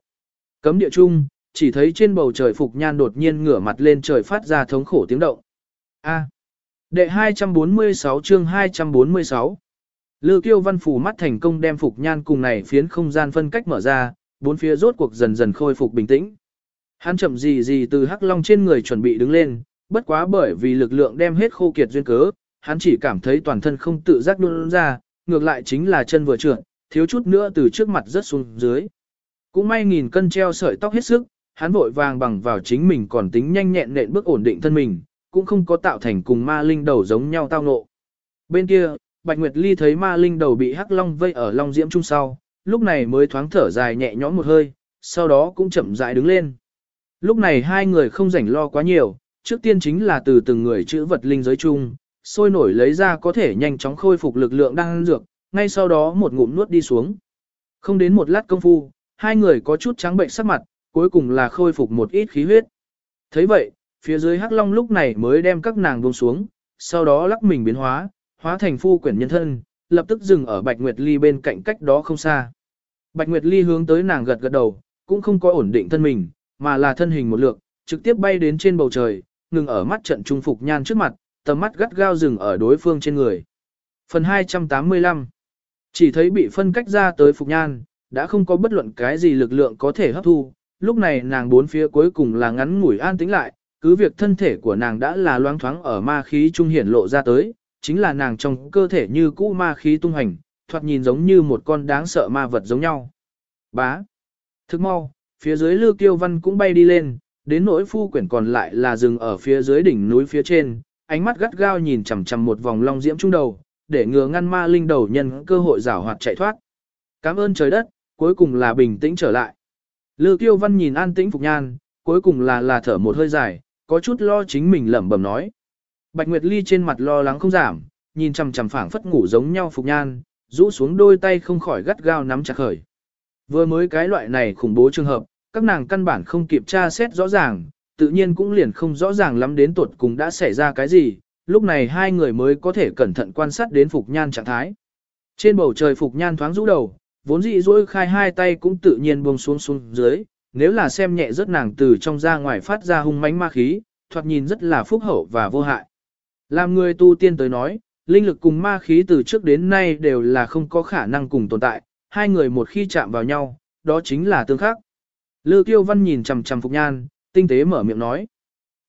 Cấm địa chung, chỉ thấy trên bầu trời Phục Nhan đột nhiên ngửa mặt lên trời phát ra thống khổ tiếng động. A. Đệ 246 chương 246 Lư Kiêu Văn phủ mắt thành công đem Phục Nhan cùng này phiến không gian phân cách mở ra, bốn phía rốt cuộc dần dần khôi phục bình tĩnh. Hắn chậm gì gì từ hắc long trên người chuẩn bị đứng lên, bất quá bởi vì lực lượng đem hết khô kiệt duyên cớ, hắn chỉ cảm thấy toàn thân không tự giác luôn ra, ngược lại chính là chân vừa trượt, thiếu chút nữa từ trước mặt rớt xuống dưới. Cũng may nghìn cân treo sợi tóc hết sức, hắn vội vàng bằng vào chính mình còn tính nhanh nhẹn nện bước ổn định thân mình, cũng không có tạo thành cùng ma linh đầu giống nhau tao nộ. Bên kia, Bạch Nguyệt Ly thấy ma linh đầu bị hắc long vây ở long diễm trung sau, lúc này mới thoáng thở dài nhẹ nhõm một hơi, sau đó cũng chậm rãi đứng lên. Lúc này hai người không rảnh lo quá nhiều, trước tiên chính là từ từng người chữ vật linh giới chung, sôi nổi lấy ra có thể nhanh chóng khôi phục lực lượng đang dược, ngay sau đó một ngụm nuốt đi xuống. Không đến một lát công phu, hai người có chút trắng bệnh sắc mặt, cuối cùng là khôi phục một ít khí huyết. thấy vậy, phía dưới hắc long lúc này mới đem các nàng buông xuống, sau đó lắc mình biến hóa, hóa thành phu quyển nhân thân, lập tức dừng ở Bạch Nguyệt Ly bên cạnh cách đó không xa. Bạch Nguyệt Ly hướng tới nàng gật gật đầu, cũng không có ổn định thân mình, mà là thân hình một lượt, trực tiếp bay đến trên bầu trời, ngừng ở mắt trận trung phục nhan trước mặt, tầm mắt gắt gao dừng ở đối phương trên người. Phần 285 Chỉ thấy bị phân cách ra tới phục nhan, đã không có bất luận cái gì lực lượng có thể hấp thu, lúc này nàng bốn phía cuối cùng là ngắn ngủi an tĩnh lại, cứ việc thân thể của nàng đã là loang thoáng ở ma khí trung hiển lộ ra tới, chính là nàng trong cơ thể như cũ ma khí tung hành, thoạt nhìn giống như một con đáng sợ ma vật giống nhau. Bá. Thức mau, phía dưới Lư Kiêu Văn cũng bay đi lên, đến nỗi phu quyển còn lại là dừng ở phía dưới đỉnh núi phía trên, ánh mắt gắt gao nhìn chằm chằm một vòng long diễm trung đầu, để ngừa ngăn ma linh đầu nhân cơ hội giảo hoạt chạy thoát. Cảm ơn trời đất, cuối cùng là bình tĩnh trở lại. Lư Kiêu Văn nhìn an tĩnh Phục Nhan, cuối cùng là là thở một hơi dài, có chút lo chính mình lẩm bẩm nói. Bạch Nguyệt Ly trên mặt lo lắng không giảm, nhìn chằm chằm phảng phất ngủ giống nhau Phục Nhan, rũ xuống đôi tay không khỏi gắt gao nắm chặt khởi. Vừa mới cái loại này khủng bố trường hợp, các nàng căn bản không kịp tra xét rõ ràng, tự nhiên cũng liền không rõ ràng lắm đến tuột cùng đã xảy ra cái gì, lúc này hai người mới có thể cẩn thận quan sát đến Phục Nhan trạng thái. Trên bầu trời Phục Nhan thoáng rũ đầu, vốn dị dỗi khai hai tay cũng tự nhiên buông xuống xuống dưới, nếu là xem nhẹ rất nàng từ trong ra ngoài phát ra hung mãnh ma khí, thoạt nhìn rất là phúc hậu và vô hại. Làm người tu tiên tới nói, linh lực cùng ma khí từ trước đến nay đều là không có khả năng cùng tồn tại, hai người một khi chạm vào nhau, đó chính là tương khắc. Lư Kiêu Văn nhìn chằm chằm Phục Nhan, tinh tế mở miệng nói.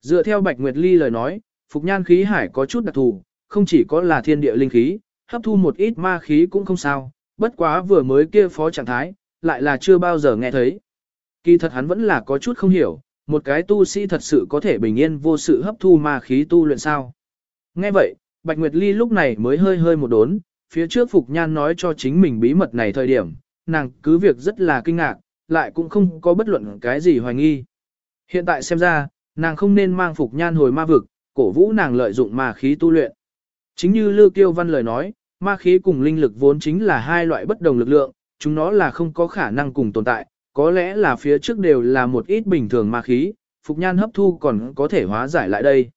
Dựa theo Bạch Nguyệt Ly lời nói, Phục Nhan khí hải có chút đặc thù, không chỉ có là thiên địa linh khí, hấp thu một ít ma khí cũng không sao, bất quá vừa mới kia phó trạng thái, lại là chưa bao giờ nghe thấy. Kỳ thật hắn vẫn là có chút không hiểu, một cái tu sĩ thật sự có thể bình yên vô sự hấp thu ma khí tu luyện sao. Nghe vậy, Bạch Nguyệt Ly lúc này mới hơi hơi một đốn, phía trước Phục Nhan nói cho chính mình bí mật này thời điểm, nàng cứ việc rất là kinh ngạc, lại cũng không có bất luận cái gì hoài nghi. Hiện tại xem ra, nàng không nên mang Phục Nhan hồi ma vực, cổ vũ nàng lợi dụng ma khí tu luyện. Chính như Lưu Kiêu Văn lời nói, ma khí cùng linh lực vốn chính là hai loại bất đồng lực lượng, chúng nó là không có khả năng cùng tồn tại, có lẽ là phía trước đều là một ít bình thường ma khí, Phục Nhan hấp thu còn có thể hóa giải lại đây.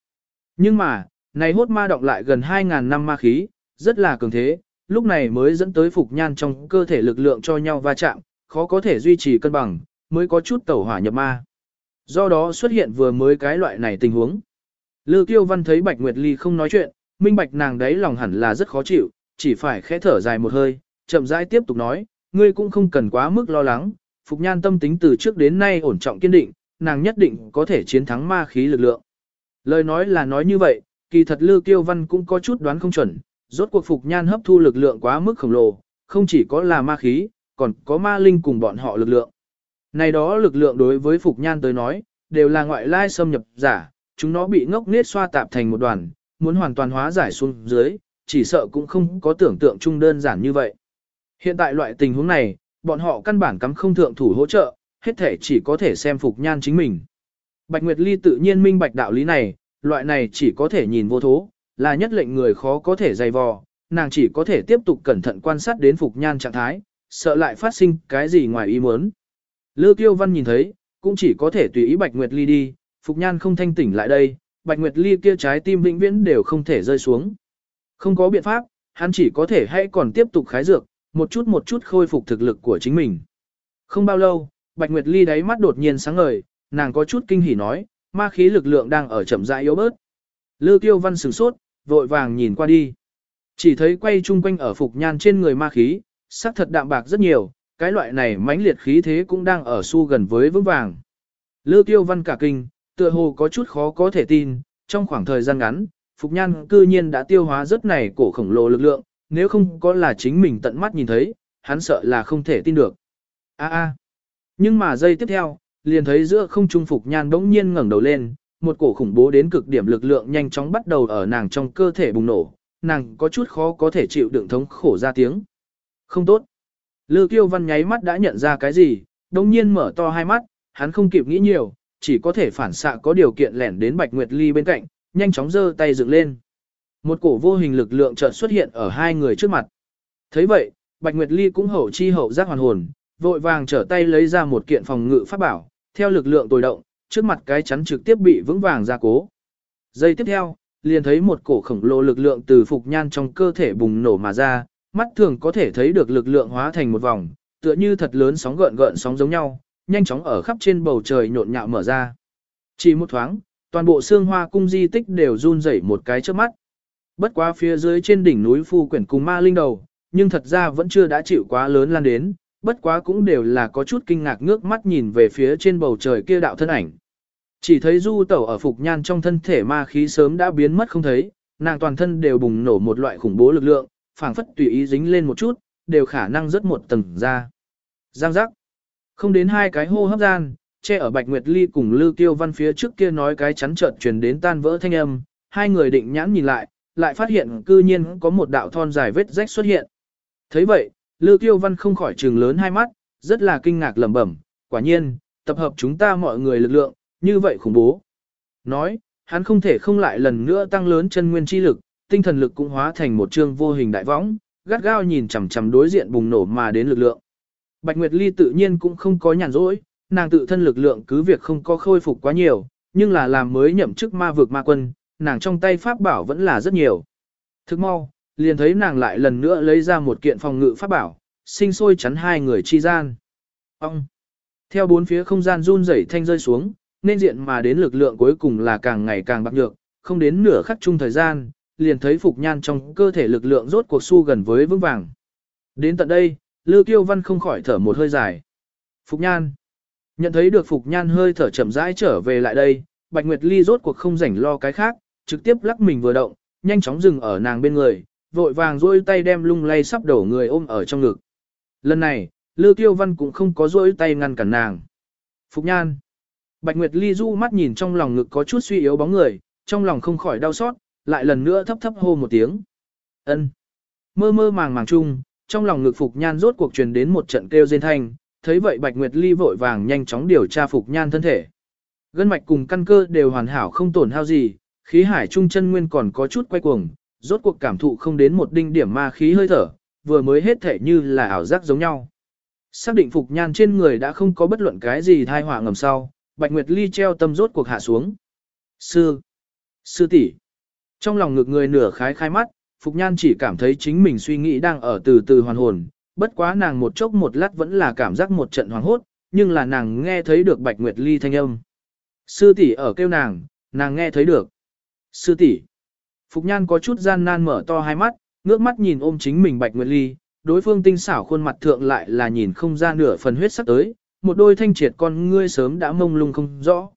Nhưng mà, này hốt ma động lại gần 2.000 năm ma khí, rất là cường thế, lúc này mới dẫn tới Phục Nhan trong cơ thể lực lượng cho nhau va chạm, khó có thể duy trì cân bằng, mới có chút tẩu hỏa nhập ma. Do đó xuất hiện vừa mới cái loại này tình huống. Lư Kiêu Văn thấy Bạch Nguyệt Ly không nói chuyện, minh bạch nàng đấy lòng hẳn là rất khó chịu, chỉ phải khẽ thở dài một hơi, chậm rãi tiếp tục nói, ngươi cũng không cần quá mức lo lắng, Phục Nhan tâm tính từ trước đến nay ổn trọng kiên định, nàng nhất định có thể chiến thắng ma khí lực lượng. Lời nói là nói như vậy, kỳ thật Lư Kiêu Văn cũng có chút đoán không chuẩn, rốt cuộc Phục Nhan hấp thu lực lượng quá mức khổng lồ, không chỉ có là ma khí, còn có ma linh cùng bọn họ lực lượng. Này đó lực lượng đối với Phục Nhan tới nói, đều là ngoại lai xâm nhập giả, chúng nó bị ngốc nết xoa tạp thành một đoàn, muốn hoàn toàn hóa giải xuống dưới, chỉ sợ cũng không có tưởng tượng chung đơn giản như vậy. Hiện tại loại tình huống này, bọn họ căn bản cắm không thượng thủ hỗ trợ, hết thể chỉ có thể xem Phục Nhan chính mình. Bạch Nguyệt Ly tự nhiên minh bạch đạo lý này, loại này chỉ có thể nhìn vô thố, là nhất lệnh người khó có thể dày vò, nàng chỉ có thể tiếp tục cẩn thận quan sát đến Phục Nhan trạng thái, sợ lại phát sinh cái gì ngoài ý muốn. Lư Kiêu Văn nhìn thấy, cũng chỉ có thể tùy ý Bạch Nguyệt Ly đi, Phục Nhan không thanh tỉnh lại đây, Bạch Nguyệt Ly kia trái tim vĩnh viễn đều không thể rơi xuống. Không có biện pháp, hắn chỉ có thể hãy còn tiếp tục khái dược, một chút một chút khôi phục thực lực của chính mình. Không bao lâu, Bạch Nguyệt Ly đáy mắt đột nhiên sáng ngời, nàng có chút kinh hỉ nói, ma khí lực lượng đang ở chậm rãi yếu bớt. Lư Kiêu Văn sửng sốt, vội vàng nhìn qua đi. Chỉ thấy quay chung quanh ở Phục Nhan trên người ma khí, sắc thật đạm bạc rất nhiều, cái loại này mãnh liệt khí thế cũng đang ở xu gần với vững vàng. Lư Tiêu Văn cả kinh, tựa hồ có chút khó có thể tin, trong khoảng thời gian ngắn, Phục Nhan cư nhiên đã tiêu hóa rất này cổ khổng lồ lực lượng, nếu không có là chính mình tận mắt nhìn thấy, hắn sợ là không thể tin được. A a. Nhưng mà giây tiếp theo, liền thấy giữa không trung Phục Nhan bỗng nhiên ngẩng đầu lên, một cổ khủng bố đến cực điểm lực lượng nhanh chóng bắt đầu ở nàng trong cơ thể bùng nổ, nàng có chút khó có thể chịu đựng thống khổ ra tiếng. Không tốt. Lư Kiêu Văn nháy mắt đã nhận ra cái gì, đồng nhiên mở to hai mắt, hắn không kịp nghĩ nhiều, chỉ có thể phản xạ có điều kiện lẻn đến Bạch Nguyệt Ly bên cạnh, nhanh chóng giơ tay dựng lên. Một cổ vô hình lực lượng chợt xuất hiện ở hai người trước mặt. thấy vậy, Bạch Nguyệt Ly cũng hậu chi hậu giác hoàn hồn, vội vàng trở tay lấy ra một kiện phòng ngự pháp bảo, theo lực lượng tồi động, trước mặt cái chắn trực tiếp bị vững vàng ra cố. Giây tiếp theo, liền thấy một cổ khổng lồ lực lượng từ phục nhan trong cơ thể bùng nổ mà ra, mắt thường có thể thấy được lực lượng hóa thành một vòng, tựa như thật lớn sóng gợn gợn sóng giống nhau, nhanh chóng ở khắp trên bầu trời nhộn nhạo mở ra. Chỉ một thoáng, toàn bộ xương hoa cung di tích đều run rẩy một cái trước mắt. Bất quá phía dưới trên đỉnh núi phu quyển cùng ma linh đầu, nhưng thật ra vẫn chưa đã chịu quá lớn lan đến, bất quá cũng đều là có chút kinh ngạc ngước mắt nhìn về phía trên bầu trời kia đạo thân ảnh. Chỉ thấy du tẩu ở phục nhan trong thân thể ma khí sớm đã biến mất không thấy, nàng toàn thân đều bùng nổ một loại khủng bố lực lượng, phảng phất tùy ý dính lên một chút, đều khả năng rất một tầng ra. Giang giác. Không đến hai cái hô hấp gian, che ở Bạch Nguyệt Ly cùng Lưu Tiêu Văn phía trước kia nói cái chắn chợt truyền đến tan vỡ thanh âm, hai người định nhãn nhìn lại, lại phát hiện cư nhiên có một đạo thon dài vết rách xuất hiện. thấy vậy, Lưu Tiêu Văn không khỏi trừng lớn hai mắt, rất là kinh ngạc lẩm bẩm, quả nhiên, tập hợp chúng ta mọi người lực lượng, như vậy khủng bố. Nói, hắn không thể không lại lần nữa tăng lớn chân nguyên chi lực, tinh thần lực cũng hóa thành một chương vô hình đại võng, gắt gao nhìn chằm chằm đối diện bùng nổ mà đến lực lượng. Bạch Nguyệt Ly tự nhiên cũng không có nhàn rỗi, nàng tự thân lực lượng cứ việc không có khôi phục quá nhiều, nhưng là làm mới nhậm chức ma vực ma quân, nàng trong tay pháp bảo vẫn là rất nhiều. Thức mau, liền thấy nàng lại lần nữa lấy ra một kiện phòng ngự pháp bảo, sinh sôi chắn hai người chi gian. Ông! Theo bốn phía không gian run rẩy thanh rơi xuống, nên diện mà đến lực lượng cuối cùng là càng ngày càng bạc nhược, không đến nửa khắc chung thời gian, liền thấy Phục Nhan trong cơ thể lực lượng rốt cuộc su gần với vững vàng. Đến tận đây, Lư Kiêu Văn không khỏi thở một hơi dài. Phục Nhan. Nhận thấy được Phục Nhan hơi thở chậm rãi trở về lại đây, Bạch Nguyệt Ly rốt cuộc không rảnh lo cái khác, trực tiếp lắc mình vừa động, nhanh chóng dừng ở nàng bên người, vội vàng duỗi tay đem lung lay sắp đổ người ôm ở trong ngực. Lần này, Lư Kiêu Văn cũng không có duỗi tay ngăn cản nàng. Phục Nhan. Bạch Nguyệt Ly du mắt nhìn trong lòng ngực có chút suy yếu bóng người, trong lòng không khỏi đau xót, lại lần nữa thấp thấp hô một tiếng. Ân. Mơ mơ màng màng chung, trong lòng ngực Phục Nhan rốt cuộc truyền đến một trận kêu rên thanh, thấy vậy Bạch Nguyệt Ly vội vàng nhanh chóng điều tra Phục Nhan thân thể. Gân mạch cùng căn cơ đều hoàn hảo không tổn hao gì, khí hải trung chân nguyên còn có chút quay cuồng, rốt cuộc cảm thụ không đến một đinh điểm ma khí hơi thở, vừa mới hết thể như là ảo giác giống nhau. Xác định Phục Nhan trên người đã không có bất luận cái gì thai họa ngầm sau, Bạch Nguyệt Ly treo tâm rốt cuộc hạ xuống. Sư! Sư tỷ trong lòng ngực người nửa khái khai mắt, Phục Nhan chỉ cảm thấy chính mình suy nghĩ đang ở từ từ hoàn hồn, bất quá nàng một chốc một lát vẫn là cảm giác một trận hoàng hốt, nhưng là nàng nghe thấy được Bạch Nguyệt Ly thanh âm. Sư tỷ ở kêu nàng, nàng nghe thấy được. Sư tỷ. Phục Nhan có chút gian nan mở to hai mắt, ngước mắt nhìn ôm chính mình Bạch Nguyệt Ly, đối phương tinh xảo khuôn mặt thượng lại là nhìn không ra nửa phần huyết sắc tới, một đôi thanh triệt con ngươi sớm đã mông lung không rõ.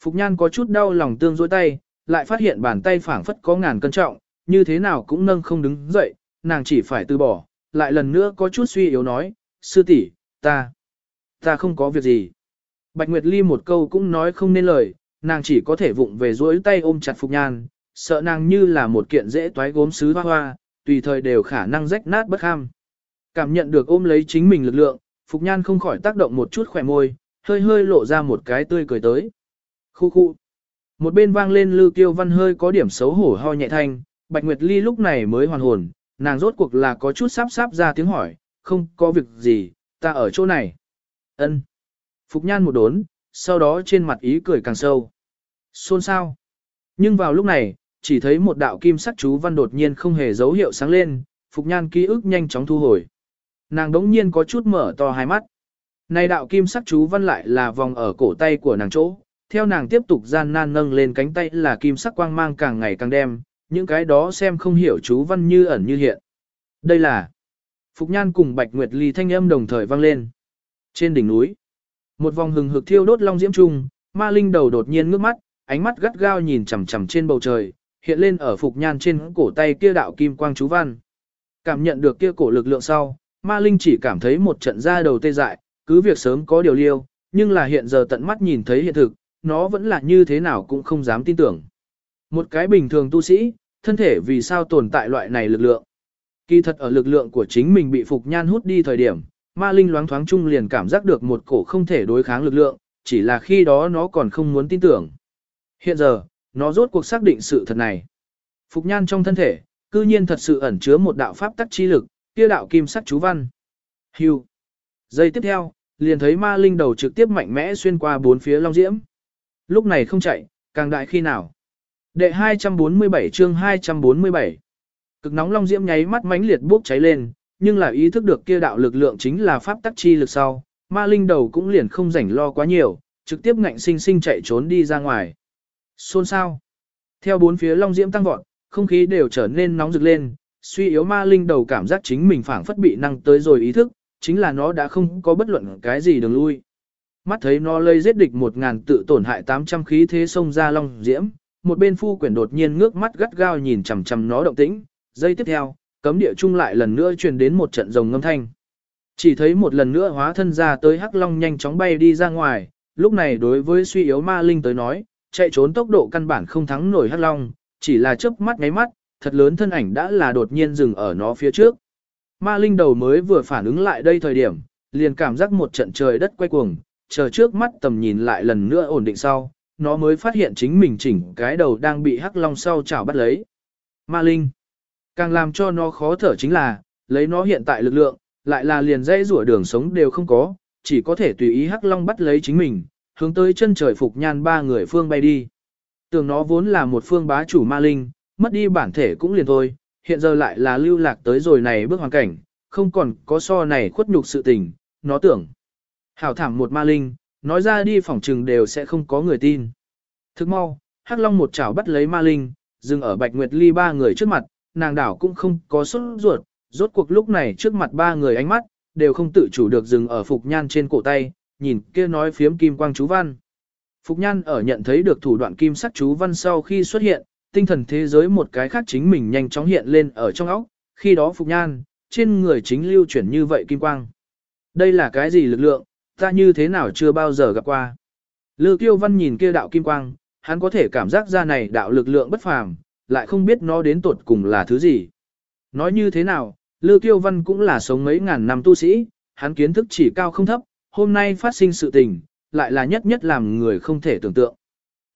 Phục Nhan có chút đau lòng tương dối tay, lại phát hiện bàn tay phảng phất có ngàn cân trọng, như thế nào cũng nâng không đứng dậy, nàng chỉ phải từ bỏ, lại lần nữa có chút suy yếu nói, sư tỷ, ta, ta không có việc gì. Bạch Nguyệt Ly một câu cũng nói không nên lời, nàng chỉ có thể vụng về duỗi tay ôm chặt Phục Nhan, sợ nàng như là một kiện dễ toái gốm sứ hoa hoa, tùy thời đều khả năng rách nát bất ham. Cảm nhận được ôm lấy chính mình lực lượng, Phục Nhan không khỏi tác động một chút khỏe môi, hơi hơi lộ ra một cái tươi cười tới. Khu khu. Một bên vang lên Lư Kiêu Văn hơi có điểm xấu hổ ho nhẹ thanh, Bạch Nguyệt Ly lúc này mới hoàn hồn, nàng rốt cuộc là có chút sáp sáp ra tiếng hỏi, không có việc gì, ta ở chỗ này. ân Phục Nhan một đốn, sau đó trên mặt ý cười càng sâu. Xôn sao? Nhưng vào lúc này, chỉ thấy một đạo kim sắc chú văn đột nhiên không hề dấu hiệu sáng lên, Phục Nhan ký ức nhanh chóng thu hồi. Nàng đống nhiên có chút mở to hai mắt. Này đạo kim sắc chú văn lại là vòng ở cổ tay của nàng chỗ, theo nàng tiếp tục gian nan nâng lên cánh tay là kim sắc quang mang càng ngày càng đem, những cái đó xem không hiểu chú văn như ẩn như hiện. Đây là Phục Nhan cùng Bạch Nguyệt Ly thanh âm đồng thời vang lên. Trên đỉnh núi, một vòng hừng hực thiêu đốt long diễm trung, ma linh đầu đột nhiên ngước mắt, ánh mắt gắt gao nhìn chằm chằm trên bầu trời, hiện lên ở Phục Nhan trên cổ tay kia đạo kim quang chú văn. Cảm nhận được kia cổ lực lượng sau, ma linh chỉ cảm thấy một trận da đầu tê dại, cứ việc sớm có điều liêu, nhưng là hiện giờ tận mắt nhìn thấy hiện thực, nó vẫn là như thế nào cũng không dám tin tưởng. Một cái bình thường tu sĩ, thân thể vì sao tồn tại loại này lực lượng. Kỳ thật ở lực lượng của chính mình bị Phục Nhan hút đi thời điểm, ma linh loáng thoáng chung liền cảm giác được một cổ không thể đối kháng lực lượng, chỉ là khi đó nó còn không muốn tin tưởng. Hiện giờ, nó rốt cuộc xác định sự thật này. Phục Nhan trong thân thể, cư nhiên thật sự ẩn chứa một đạo pháp tắc chi lực, kia đạo kim sắc chú văn. Hưu. Giây tiếp theo, liền thấy ma linh đầu trực tiếp mạnh mẽ xuyên qua bốn phía long diễm. Lúc này không chạy, càng đại khi nào. Đệ 247 chương 247 Cực nóng long diễm nháy mắt mãnh liệt bốc cháy lên, nhưng là ý thức được kia đạo lực lượng chính là pháp tắc chi lực sau, ma linh đầu cũng liền không rảnh lo quá nhiều, trực tiếp ngạnh sinh sinh chạy trốn đi ra ngoài. Xôn sao? Theo bốn phía long diễm tăng vọt, không khí đều trở nên nóng rực lên, suy yếu ma linh đầu cảm giác chính mình phảng phất bị năng tới rồi ý thức, chính là nó đã không có bất luận cái gì đường lui. Mắt thấy nó lây giết địch một ngàn tự tổn hại 800 khí thế xông ra long diễm, một bên phu quyển đột nhiên ngước mắt gắt gao nhìn chằm chằm nó động tĩnh, giây tiếp theo, cấm địa chung lại lần nữa truyền đến một trận rồng ngâm thanh. Chỉ thấy một lần nữa hóa thân ra tới hắc long nhanh chóng bay đi ra ngoài, lúc này đối với suy yếu ma linh tới nói, chạy trốn tốc độ căn bản không thắng nổi hắc long, chỉ là chớp mắt ngáy mắt, thật lớn thân ảnh đã là đột nhiên dừng ở nó phía trước. Ma linh đầu mới vừa phản ứng lại đây thời điểm, liền cảm giác một trận trời đất quay cuồng, chờ trước mắt tầm nhìn lại lần nữa ổn định sau, nó mới phát hiện chính mình chỉnh cái đầu đang bị hắc long sau chảo bắt lấy. Ma linh. Càng làm cho nó khó thở chính là, lấy nó hiện tại lực lượng, lại là liền dây rủa đường sống đều không có, chỉ có thể tùy ý hắc long bắt lấy chính mình, hướng tới chân trời phục nhan ba người phương bay đi. Tưởng nó vốn là một phương bá chủ ma linh, mất đi bản thể cũng liền thôi, hiện giờ lại là lưu lạc tới rồi này bước hoàn cảnh, không còn có so này khuất nhục sự tình, nó tưởng. Hảo thảm một ma linh, nói ra đi phỏng trừng đều sẽ không có người tin. Thức mau, Hắc Long một chảo bắt lấy ma linh, dừng ở Bạch Nguyệt Ly ba người trước mặt, nàng đảo cũng không có xuất ruột, rốt cuộc lúc này trước mặt ba người ánh mắt, đều không tự chủ được dừng ở Phục Nhan trên cổ tay, nhìn kia nói phiếm kim quang chú văn. Phục Nhan ở nhận thấy được thủ đoạn kim sắc chú văn sau khi xuất hiện, tinh thần thế giới một cái khác chính mình nhanh chóng hiện lên ở trong óc, khi đó Phục Nhan, trên người chính lưu chuyển như vậy kim quang. Đây là cái gì lực lượng, ta như thế nào chưa bao giờ gặp qua. Lư Kiêu Văn nhìn kia đạo kim quang, hắn có thể cảm giác ra này đạo lực lượng bất phàm, lại không biết nó đến tột cùng là thứ gì. Nói như thế nào, Lư Kiêu Văn cũng là sống mấy ngàn năm tu sĩ, hắn kiến thức chỉ cao không thấp, hôm nay phát sinh sự tình, lại là nhất nhất làm người không thể tưởng tượng.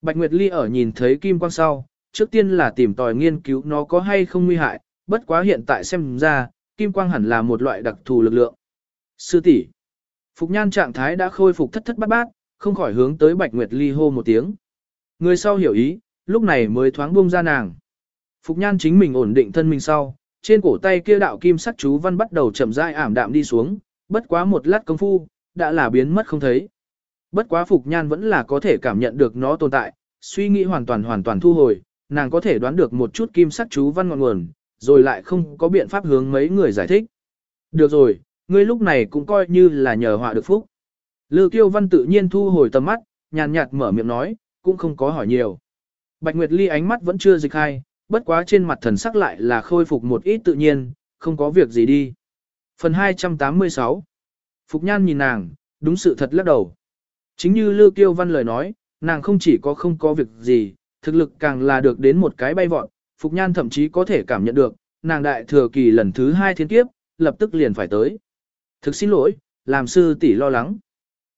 Bạch Nguyệt Ly ở nhìn thấy kim quang sau, trước tiên là tìm tòi nghiên cứu nó có hay không nguy hại, bất quá hiện tại xem ra, kim quang hẳn là một loại đặc thù lực lượng. Sư tỷ, Phục Nhan trạng thái đã khôi phục thất thất bát bát, không khỏi hướng tới Bạch Nguyệt Ly hô một tiếng. Người sau hiểu ý, lúc này mới thoáng buông ra nàng. Phục Nhan chính mình ổn định thân mình sau, trên cổ tay kia đạo kim sắc chú văn bắt đầu chậm rãi ảm đạm đi xuống, bất quá một lát công phu, đã là biến mất không thấy. Bất quá Phục Nhan vẫn là có thể cảm nhận được nó tồn tại, suy nghĩ hoàn toàn hoàn toàn thu hồi, nàng có thể đoán được một chút kim sắc chú văn ngọn nguồn, rồi lại không có biện pháp hướng mấy người giải thích. Được rồi, ngươi lúc này cũng coi như là nhờ họa được phúc. Lư Kiêu Văn tự nhiên thu hồi tầm mắt, nhàn nhạt mở miệng nói, cũng không có hỏi nhiều. Bạch Nguyệt Ly ánh mắt vẫn chưa dịch hai, bất quá trên mặt thần sắc lại là khôi phục một ít tự nhiên, không có việc gì đi. Phần 286 Phục Nhan nhìn nàng, đúng sự thật lắc đầu. Chính như Lư Kiêu Văn lời nói, nàng không chỉ có không có việc gì, thực lực càng là được đến một cái bay vọt, Phục Nhan thậm chí có thể cảm nhận được, nàng đại thừa kỳ lần thứ hai thiên kiếp, lập tức liền phải tới. Thực xin lỗi, làm sư tỷ lo lắng.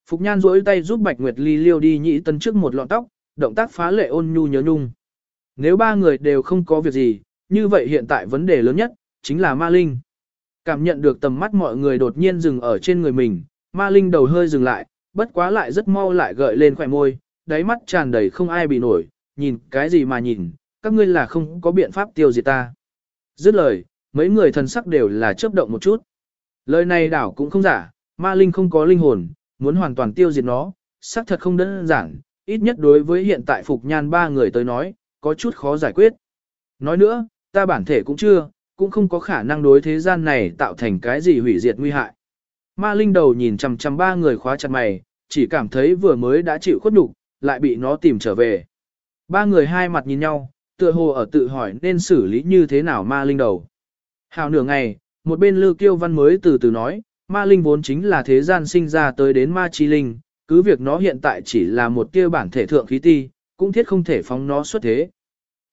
Phục Nhan duỗi tay giúp Bạch Nguyệt Ly liêu đi nhị tân trước một lọn tóc, động tác phá lệ ôn nhu nhớ nhung. Nếu ba người đều không có việc gì, như vậy hiện tại vấn đề lớn nhất, chính là ma linh. Cảm nhận được tầm mắt mọi người đột nhiên dừng ở trên người mình, ma linh đầu hơi dừng lại, bất quá lại rất mau lại gợi lên khỏe môi, đáy mắt tràn đầy không ai bị nổi, nhìn cái gì mà nhìn, các ngươi là không có biện pháp tiêu diệt ta. Dứt lời, mấy người thần sắc đều là chớp động một chút. Lời này đảo cũng không giả, ma linh không có linh hồn, muốn hoàn toàn tiêu diệt nó, xác thật không đơn giản, ít nhất đối với hiện tại Phục Nhan ba người tới nói, có chút khó giải quyết. Nói nữa, ta bản thể cũng chưa, cũng không có khả năng đối thế gian này tạo thành cái gì hủy diệt nguy hại. Ma Linh đầu nhìn chằm chằm ba người khóa chặt mày, chỉ cảm thấy vừa mới đã chịu khuất nhục, lại bị nó tìm trở về. Ba người hai mặt nhìn nhau, tựa hồ ở tự hỏi nên xử lý như thế nào Ma Linh đầu. Hào nửa ngày, một bên Lư Kiêu Văn mới từ từ nói, Ma Linh vốn chính là thế gian sinh ra tới đến Ma Chi Linh, cứ việc nó hiện tại chỉ là một tia bản thể thượng khí ti, cũng thiết không thể phóng nó xuất thế.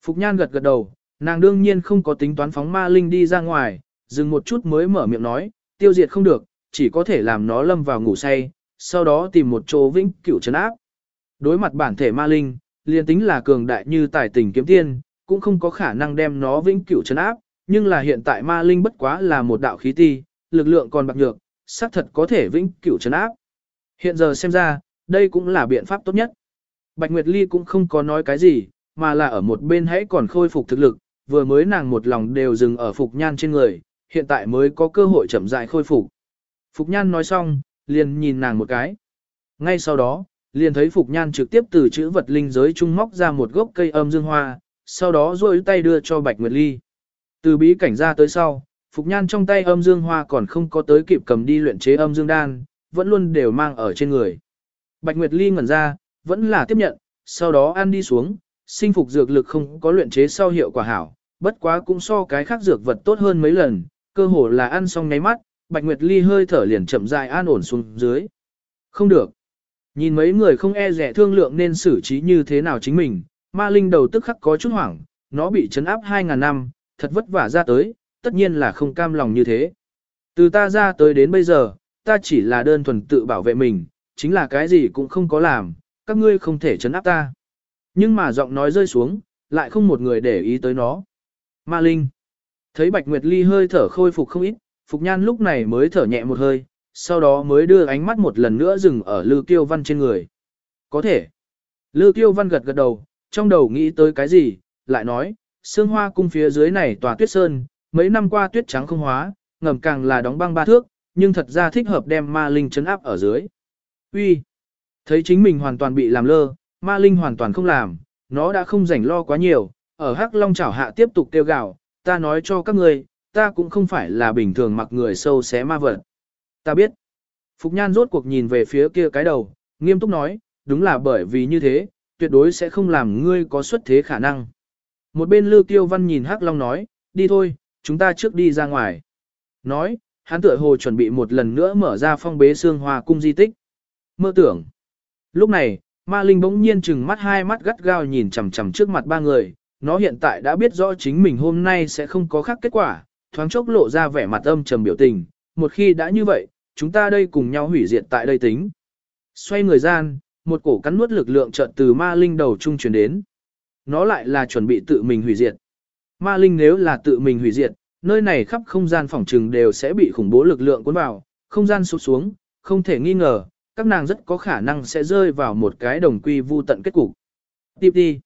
Phục Nhan gật gật đầu, nàng đương nhiên không có tính toán phóng Ma Linh đi ra ngoài, dừng một chút mới mở miệng nói, tiêu diệt không được, chỉ có thể làm nó lâm vào ngủ say, sau đó tìm một chỗ vĩnh cửu trấn áp. Đối mặt bản thể Ma Linh, liền tính là cường đại như tài tình kiếm tiên, cũng không có khả năng đem nó vĩnh cửu trấn áp, nhưng là hiện tại Ma Linh bất quá là một đạo khí ti, lực lượng còn bạc nhược, xác thật có thể vĩnh cửu trấn áp. Hiện giờ xem ra, đây cũng là biện pháp tốt nhất. Bạch Nguyệt Ly cũng không có nói cái gì, mà là ở một bên hãy còn khôi phục thực lực, vừa mới nàng một lòng đều dừng ở Phục Nhan trên người, hiện tại mới có cơ hội chậm rãi khôi phục. Phục Nhan nói xong, liền nhìn nàng một cái. Ngay sau đó, liền thấy Phục Nhan trực tiếp từ chữ vật linh giới trung móc ra một gốc cây âm dương hoa, sau đó rôi tay đưa cho Bạch Nguyệt Ly. Từ bí cảnh ra tới sau, Phục Nhan trong tay âm dương hoa còn không có tới kịp cầm đi luyện chế âm dương đan, vẫn luôn đều mang ở trên người. Bạch Nguyệt Ly ngẩn ra, vẫn là tiếp nhận, sau đó ăn đi xuống, sinh phục dược lực không có luyện chế sau hiệu quả hảo, bất quá cũng so cái khác dược vật tốt hơn mấy lần, cơ hồ là ăn xong ngáy mắt, Bạch Nguyệt Ly hơi thở liền chậm dài an ổn xuống dưới. Không được. Nhìn mấy người không e rẻ thương lượng nên xử trí như thế nào chính mình, ma linh đầu tức khắc có chút hoảng, nó bị chấn áp 2.000 năm, thật vất vả ra tới, tất nhiên là không cam lòng như thế. Từ ta ra tới đến bây giờ, ta chỉ là đơn thuần tự bảo vệ mình, chính là cái gì cũng không có làm, các ngươi không thể chấn áp ta. Nhưng mà giọng nói rơi xuống, lại không một người để ý tới nó. Ma Linh. Thấy Bạch Nguyệt Ly hơi thở khôi phục không ít, Phục Nhan lúc này mới thở nhẹ một hơi, sau đó mới đưa ánh mắt một lần nữa dừng ở Lư Kiêu Văn trên người. Có thể. Lư Kiêu Văn gật gật đầu, trong đầu nghĩ tới cái gì, lại nói, sương hoa cung phía dưới này tòa tuyết sơn, mấy năm qua tuyết trắng không hóa, ngầm càng là đóng băng ba thước, nhưng thật ra thích hợp đem ma linh chấn áp ở dưới. Uy, Thấy chính mình hoàn toàn bị làm lơ, ma linh hoàn toàn không làm, nó đã không rảnh lo quá nhiều, ở Hắc Long chảo hạ tiếp tục kêu gào, ta nói cho các ngươi, ta cũng không phải là bình thường mặc người sâu xé ma vật. Ta biết. Phục Nhan rốt cuộc nhìn về phía kia cái đầu, nghiêm túc nói, đúng là bởi vì như thế, tuyệt đối sẽ không làm ngươi có xuất thế khả năng. Một bên Lưu Tiêu Văn nhìn Hắc Long nói, đi thôi, chúng ta trước đi ra ngoài. Nói, hắn tựa hồ chuẩn bị một lần nữa mở ra phong bế xương hoa cung di tích. Mơ tưởng. Lúc này, ma linh bỗng nhiên chừng mắt hai mắt gắt gao nhìn chằm chằm trước mặt ba người, nó hiện tại đã biết rõ chính mình hôm nay sẽ không có khác kết quả, thoáng chốc lộ ra vẻ mặt âm trầm biểu tình, một khi đã như vậy, chúng ta đây cùng nhau hủy diệt tại đây tính. Xoay người gian, một cổ cắn nuốt lực lượng chợt từ ma linh đầu trung truyền đến. Nó lại là chuẩn bị tự mình hủy diệt. Ma linh nếu là tự mình hủy diệt, nơi này khắp không gian phòng trừng đều sẽ bị khủng bố lực lượng cuốn vào, không gian sụp xuống, không thể nghi ngờ, các nàng rất có khả năng sẽ rơi vào một cái đồng quy vu tận kết cục. Tiếp đi.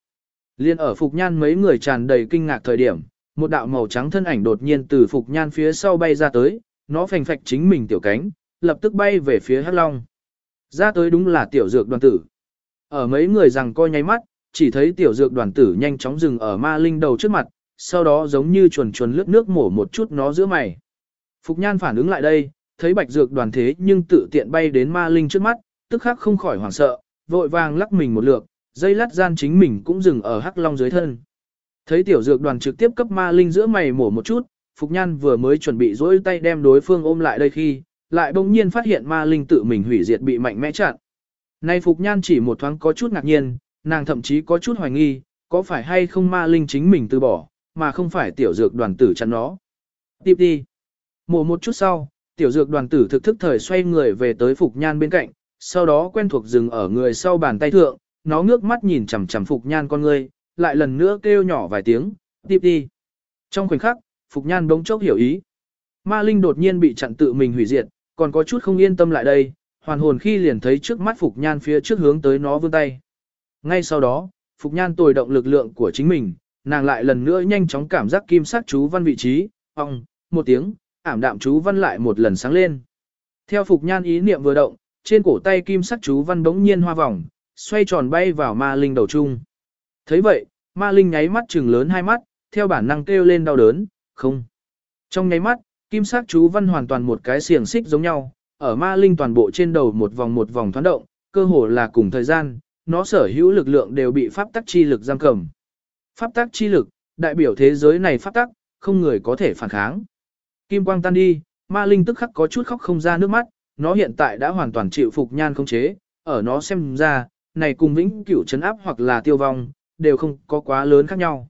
Liên ở Phục Nhan mấy người tràn đầy kinh ngạc thời điểm, một đạo màu trắng thân ảnh đột nhiên từ Phục Nhan phía sau bay ra tới, nó phành phạch chính mình tiểu cánh, lập tức bay về phía Hắc Long. Ra tới đúng là tiểu dược đoàn tử. Ở mấy người rằng coi nháy mắt, chỉ thấy tiểu dược đoàn tử nhanh chóng dừng ở ma linh đầu trước mặt, sau đó giống như chuồn chuồn lướt nước mổ một chút nó giữa mày. Phục Nhan phản ứng lại đây, thấy bạch dược đoàn thế nhưng tự tiện bay đến ma linh trước mắt, tức khắc không khỏi hoảng sợ, vội vàng lắc mình một lượt, dây lát gian chính mình cũng dừng ở hắc long dưới thân. Thấy tiểu dược đoàn trực tiếp cấp ma linh giữa mày mổ một chút, Phục Nhan vừa mới chuẩn bị dối tay đem đối phương ôm lại đây khi, lại bỗng nhiên phát hiện ma linh tự mình hủy diệt bị mạnh mẽ chặn. Nay Phục Nhan chỉ một thoáng có chút ngạc nhiên, nàng thậm chí có chút hoài nghi, có phải hay không ma linh chính mình từ bỏ, mà không phải tiểu dược đoàn tử chặn nó. Tiếp đi. Mổ một chút sau, tiểu dược đoàn tử thực thức thời xoay người về tới Phục Nhan bên cạnh, sau đó quen thuộc dừng ở người sau bàn tay thượng, nó ngước mắt nhìn chằm chằm Phục Nhan con người, lại lần nữa kêu nhỏ vài tiếng, tiếp đi. Trong khoảnh khắc, Phục Nhan đống chốc hiểu ý. Ma Linh đột nhiên bị chặn tự mình hủy diệt, còn có chút không yên tâm lại đây, hoàn hồn khi liền thấy trước mắt Phục Nhan phía trước hướng tới nó vươn tay. Ngay sau đó, Phục Nhan tồi động lực lượng của chính mình, nàng lại lần nữa nhanh chóng cảm giác kim sắc chú văn vị trí, ong, một tiếng, ảm đạm chú văn lại một lần sáng lên. Theo Phục Nhan ý niệm vừa động, trên cổ tay kim sắc chú văn bỗng nhiên hoa vòng, xoay tròn bay vào ma linh đầu chung. thấy vậy, ma linh nháy mắt trừng lớn hai mắt, theo bản năng kêu lên đau đớn, không. Trong nháy mắt, kim sắc chú văn hoàn toàn một cái xiềng xích giống nhau, ở ma linh toàn bộ trên đầu một vòng một vòng thoáng động, cơ hồ là cùng thời gian, nó sở hữu lực lượng đều bị pháp tắc chi lực giam cầm. Pháp tắc chi lực, đại biểu thế giới này pháp tắc, không người có thể phản kháng. Kim quang tan đi, ma linh tức khắc có chút khóc không ra nước mắt, nó hiện tại đã hoàn toàn chịu phục nhan không chế, ở nó xem ra, này cùng vĩnh cửu chấn áp hoặc là tiêu vong, đều không có quá lớn khác nhau.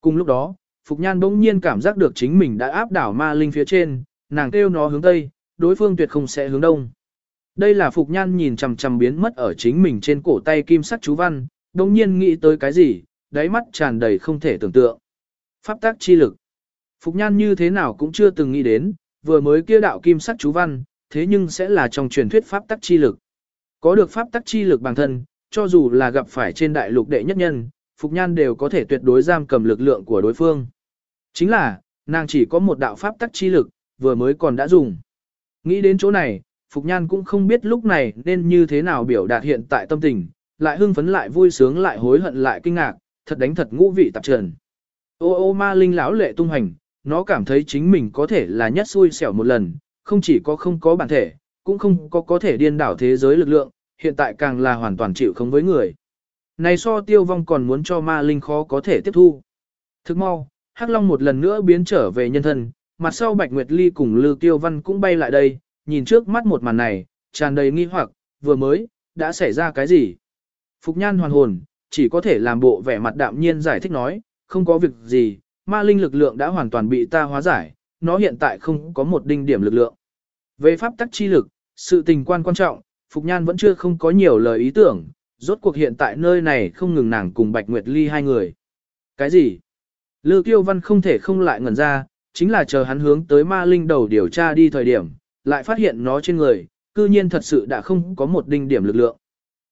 Cùng lúc đó, Phục Nhan bỗng nhiên cảm giác được chính mình đã áp đảo ma linh phía trên, nàng kêu nó hướng tây, đối phương tuyệt không sẽ hướng đông. Đây là Phục Nhan nhìn chằm chằm biến mất ở chính mình trên cổ tay kim sắc chú văn, đồng nhiên nghĩ tới cái gì, đáy mắt tràn đầy không thể tưởng tượng. Pháp tác chi lực. Phục Nhan như thế nào cũng chưa từng nghĩ đến, vừa mới kia đạo kim sắc chú văn, thế nhưng sẽ là trong truyền thuyết pháp Tác chi lực. Có được pháp Tác chi lực bản thân, cho dù là gặp phải trên đại lục đệ nhất nhân, Phục Nhan đều có thể tuyệt đối giam cầm lực lượng của đối phương. Chính là, nàng chỉ có một đạo pháp Tác chi lực, vừa mới còn đã dùng. Nghĩ đến chỗ này, Phục Nhan cũng không biết lúc này nên như thế nào biểu đạt hiện tại tâm tình, lại hưng phấn lại vui sướng lại hối hận lại kinh ngạc, thật đánh thật ngũ vị tạp trần. Ô ô ma linh lão lệ tung hành, nó cảm thấy chính mình có thể là nhất xui xẻo một lần, không chỉ có không có bản thể, cũng không có có thể điên đảo thế giới lực lượng, hiện tại càng là hoàn toàn chịu không với người. Này so tiêu vong còn muốn cho ma linh khó có thể tiếp thu. Thức mau, Hắc Long một lần nữa biến trở về nhân thân, mặt sau Bạch Nguyệt Ly cùng Lưu Tiêu Văn cũng bay lại đây, nhìn trước mắt một màn này, tràn đầy nghi hoặc, vừa mới, đã xảy ra cái gì? Phục Nhan hoàn hồn, chỉ có thể làm bộ vẻ mặt đạm nhiên giải thích nói, không có việc gì, ma linh lực lượng đã hoàn toàn bị ta hóa giải, nó hiện tại không có một đinh điểm lực lượng. Về pháp tắc chi lực, sự tình quan quan trọng, Phục Nhan vẫn chưa không có nhiều lời ý tưởng, rốt cuộc hiện tại nơi này không ngừng nàng cùng Bạch Nguyệt Ly hai người. Cái gì? Lư Kiêu Văn không thể không lại ngẩn ra, chính là chờ hắn hướng tới ma linh đầu điều tra đi thời điểm, lại phát hiện nó trên người, cư nhiên thật sự đã không có một đinh điểm lực lượng.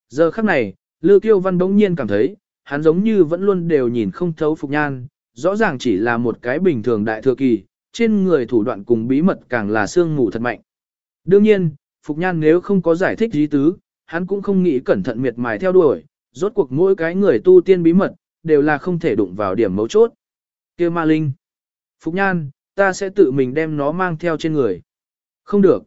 Giờ khắc này, Lư Kiêu Văn bỗng nhiên cảm thấy, hắn giống như vẫn luôn đều nhìn không thấu Phục Nhan, rõ ràng chỉ là một cái bình thường đại thừa kỳ, trên người thủ đoạn cùng bí mật càng là xương mù thật mạnh. Đương nhiên, Phục Nhan nếu không có giải thích gì tứ, hắn cũng không nghĩ cẩn thận miệt mài theo đuổi, rốt cuộc mỗi cái người tu tiên bí mật, đều là không thể đụng vào điểm mấu chốt. kia ma linh. Phục nhan, ta sẽ tự mình đem nó mang theo trên người. Không được.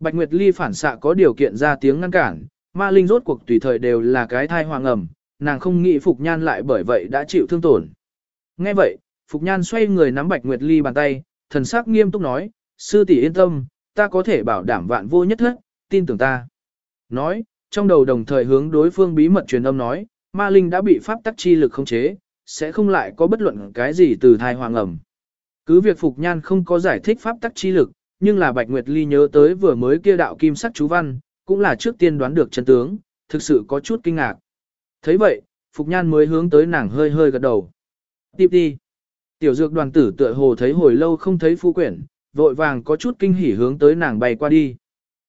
Bạch Nguyệt Ly phản xạ có điều kiện ra tiếng ngăn cản, ma linh rốt cuộc tùy thời đều là cái thai hoàng ẩm, nàng không nghĩ Phục Nhan lại bởi vậy đã chịu thương tổn. Nghe vậy, Phục Nhan xoay người nắm Bạch Nguyệt Ly bàn tay, thần sắc nghiêm túc nói, sư tỷ yên tâm, ta có thể bảo đảm vạn vô nhất hết, tin tưởng ta. Nói, trong đầu đồng thời hướng đối phương bí mật truyền âm nói, ma linh đã bị pháp tắc chi lực khống chế, sẽ không lại có bất luận cái gì từ thai hoàng ẩm. Cứ việc Phục Nhan không có giải thích pháp tắc chi lực, nhưng là Bạch Nguyệt Ly nhớ tới vừa mới kia đạo kim sắc chú văn, cũng là trước tiên đoán được chân tướng, thực sự có chút kinh ngạc. thấy vậy, Phục Nhan mới hướng tới nàng hơi hơi gật đầu. Tiếp đi. Tiểu dược đoàn tử tựa hồ thấy hồi lâu không thấy phu quyển, vội vàng có chút kinh hỉ hướng tới nàng bay qua đi.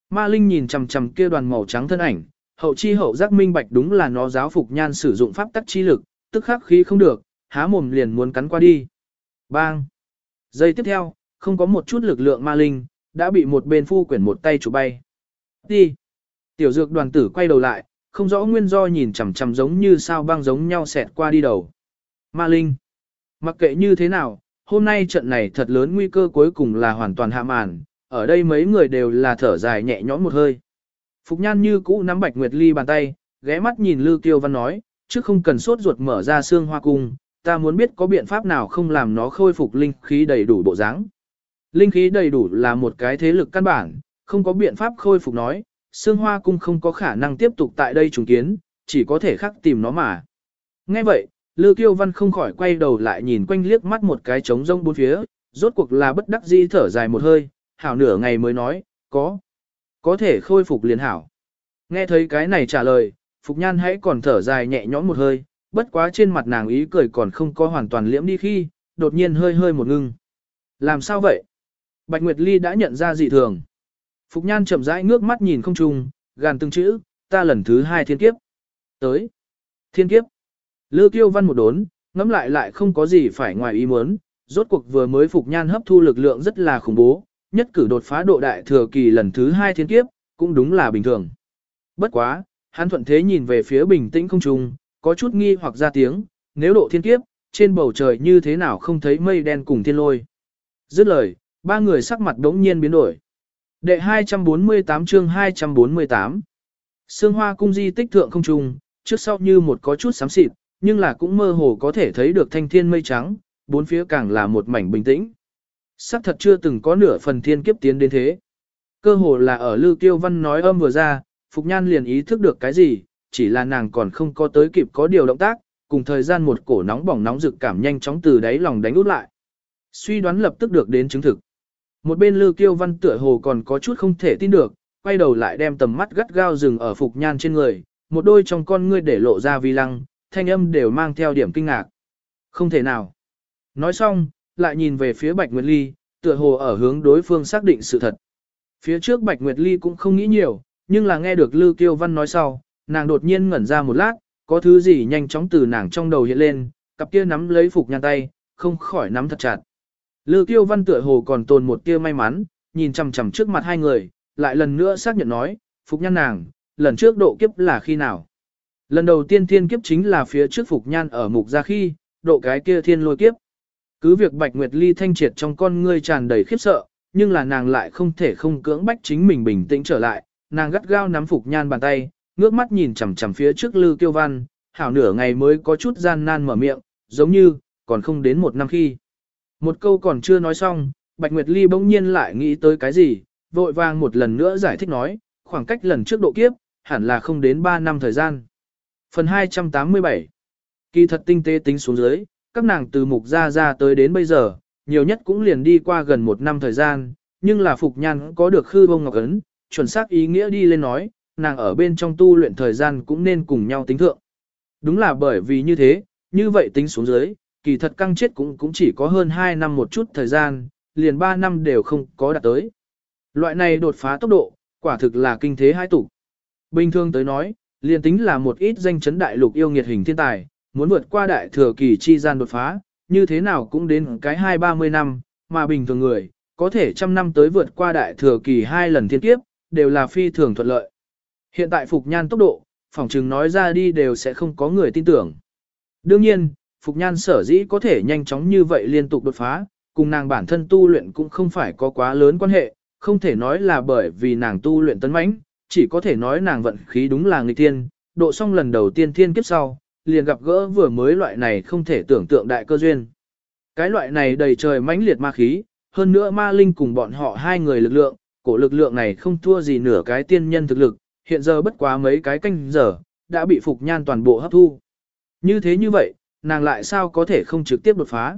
Ma Linh nhìn chằm chằm kia đoàn màu trắng thân ảnh, hậu chi hậu giác minh bạch đúng là nó giáo Phục Nhan sử dụng pháp tắc chi lực, tức khắc khí không được, há mồm liền muốn cắn qua đi. Bang! Giây tiếp theo, không có một chút lực lượng ma linh, đã bị một bên phu quyển một tay chụp bay. Đi! Tiểu dược đoàn tử quay đầu lại, không rõ nguyên do nhìn chằm chằm giống như sao băng giống nhau xẹt qua đi đầu. Ma linh! Mặc kệ như thế nào, hôm nay trận này thật lớn nguy cơ cuối cùng là hoàn toàn hạ màn, ở đây mấy người đều là thở dài nhẹ nhõm một hơi. Phục nhan như cũ nắm bạch nguyệt ly bàn tay, ghé mắt nhìn Lưu Kiêu Văn nói, chứ không cần sốt ruột mở ra xương hoa cung, ta muốn biết có biện pháp nào không làm nó khôi phục linh khí đầy đủ bộ dáng. Linh khí đầy đủ là một cái thế lực căn bản, không có biện pháp khôi phục nói, xương hoa cung không có khả năng tiếp tục tại đây trùng kiến, chỉ có thể khắc tìm nó mà. Nghe vậy, Lư Kiêu Văn không khỏi quay đầu lại nhìn quanh liếc mắt một cái trống rông bốn phía, rốt cuộc là bất đắc dĩ thở dài một hơi, hảo nửa ngày mới nói, có, có thể khôi phục liền hảo. Nghe thấy cái này trả lời, Phục Nhan hãy còn thở dài nhẹ nhõm một hơi, bất quá trên mặt nàng ý cười còn không có hoàn toàn liễm đi khi, đột nhiên hơi hơi một ngưng. Làm sao vậy? Bạch Nguyệt Ly đã nhận ra dị thường. Phục Nhan chậm rãi ngước mắt nhìn không trung, gàn từng chữ, ta lần thứ hai thiên kiếp. Tới. Thiên kiếp. Lư Kiêu Văn một đốn, ngẫm lại lại không có gì phải ngoài ý muốn, rốt cuộc vừa mới Phục Nhan hấp thu lực lượng rất là khủng bố, nhất cử đột phá độ đại thừa kỳ lần thứ hai thiên kiếp, cũng đúng là bình thường. Bất quá, hắn thuận thế nhìn về phía bình tĩnh không trung, có chút nghi hoặc ra tiếng, nếu độ thiên kiếp, trên bầu trời như thế nào không thấy mây đen cùng thiên lôi. Dứt lời, ba người sắc mặt đống nhiên biến đổi. Đệ 248 chương 248 Sương hoa cung di tích thượng không trùng, trước sau như một có chút xám xịt, nhưng là cũng mơ hồ có thể thấy được thanh thiên mây trắng, bốn phía càng là một mảnh bình tĩnh. Sắc thật chưa từng có nửa phần thiên kiếp tiến đến thế. Cơ hồ là ở Lưu Tiêu Văn nói âm vừa ra, Phục Nhan liền ý thức được cái gì, chỉ là nàng còn không có tới kịp có điều động tác, cùng thời gian một cổ nóng bỏng nóng rực cảm nhanh chóng từ đáy lòng đánh út lại. Suy đoán lập tức được đến chứng thực. Một bên Lưu Kiêu Văn tựa hồ còn có chút không thể tin được, quay đầu lại đem tầm mắt gắt gao dừng ở Phục Nhan trên người, một đôi trong con ngươi để lộ ra vi lăng, thanh âm đều mang theo điểm kinh ngạc. Không thể nào. Nói xong, lại nhìn về phía Bạch Nguyệt Ly, tựa hồ ở hướng đối phương xác định sự thật. Phía trước Bạch Nguyệt Ly cũng không nghĩ nhiều, nhưng là nghe được Lưu Kiêu Văn nói sau, nàng đột nhiên ngẩn ra một lát, có thứ gì nhanh chóng từ nàng trong đầu hiện lên, cặp kia nắm lấy phục nhan tay, không khỏi nắm thật chặt. Lưu Kiêu Văn tựa hồ còn tồn một tia may mắn, nhìn chằm chằm trước mặt hai người, lại lần nữa xác nhận nói, phục nhan nàng, lần trước độ kiếp là khi nào? Lần đầu tiên thiên kiếp chính là phía trước phục nhan ở mục ra khi, độ cái kia thiên lôi kiếp. Cứ việc Bạch Nguyệt Ly thanh triệt trong con ngươi tràn đầy khiếp sợ, nhưng là nàng lại không thể không cưỡng bách chính mình bình tĩnh trở lại, nàng gắt gao nắm phục nhan bàn tay, ngước mắt nhìn chằm chằm phía trước Lư Kiêu Văn, hảo nửa ngày mới có chút gian nan mở miệng, giống như, còn không đến một năm khi. Một câu còn chưa nói xong, Bạch Nguyệt Ly bỗng nhiên lại nghĩ tới cái gì, vội vàng một lần nữa giải thích nói, khoảng cách lần trước độ kiếp, hẳn là không đến 3 năm thời gian. Phần 287 Kỳ thật tinh tế tính xuống dưới, các nàng từ mục ra ra tới đến bây giờ, nhiều nhất cũng liền đi qua gần một năm thời gian, nhưng là Phục Nhan có được khư bông ngọc ấn, chuẩn xác ý nghĩa đi lên nói, nàng ở bên trong tu luyện thời gian cũng nên cùng nhau tính thượng. Đúng là bởi vì như thế, như vậy tính xuống dưới, kỳ thật căng chết cũng cũng chỉ có hơn 2 năm một chút thời gian, liền 3 năm đều không có đạt tới. Loại này đột phá tốc độ, quả thực là kinh thế hai tủ. Bình thường tới nói, liền tính là một ít danh chấn đại lục yêu nghiệt hình thiên tài, muốn vượt qua đại thừa kỳ chi gian đột phá, như thế nào cũng đến cái 2-30 năm, mà bình thường người, có thể trăm năm tới vượt qua đại thừa kỳ hai lần thiên kiếp, đều là phi thường thuận lợi. Hiện tại Phục Nhan tốc độ, phỏng chừng nói ra đi đều sẽ không có người tin tưởng. Đương nhiên, Phục Nhan sở dĩ có thể nhanh chóng như vậy liên tục đột phá, cùng nàng bản thân tu luyện cũng không phải có quá lớn quan hệ, không thể nói là bởi vì nàng tu luyện tấn mãnh, chỉ có thể nói nàng vận khí đúng là nghịch tiên, độ xong lần đầu tiên thiên kiếp sau, liền gặp gỡ vừa mới loại này không thể tưởng tượng đại cơ duyên. Cái loại này đầy trời mãnh liệt ma khí, hơn nữa ma linh cùng bọn họ hai người lực lượng, cổ lực lượng này không thua gì nửa cái tiên nhân thực lực, hiện giờ bất quá mấy cái canh giờ, đã bị Phục Nhan toàn bộ hấp thu. Như thế như vậy, nàng lại sao có thể không trực tiếp đột phá?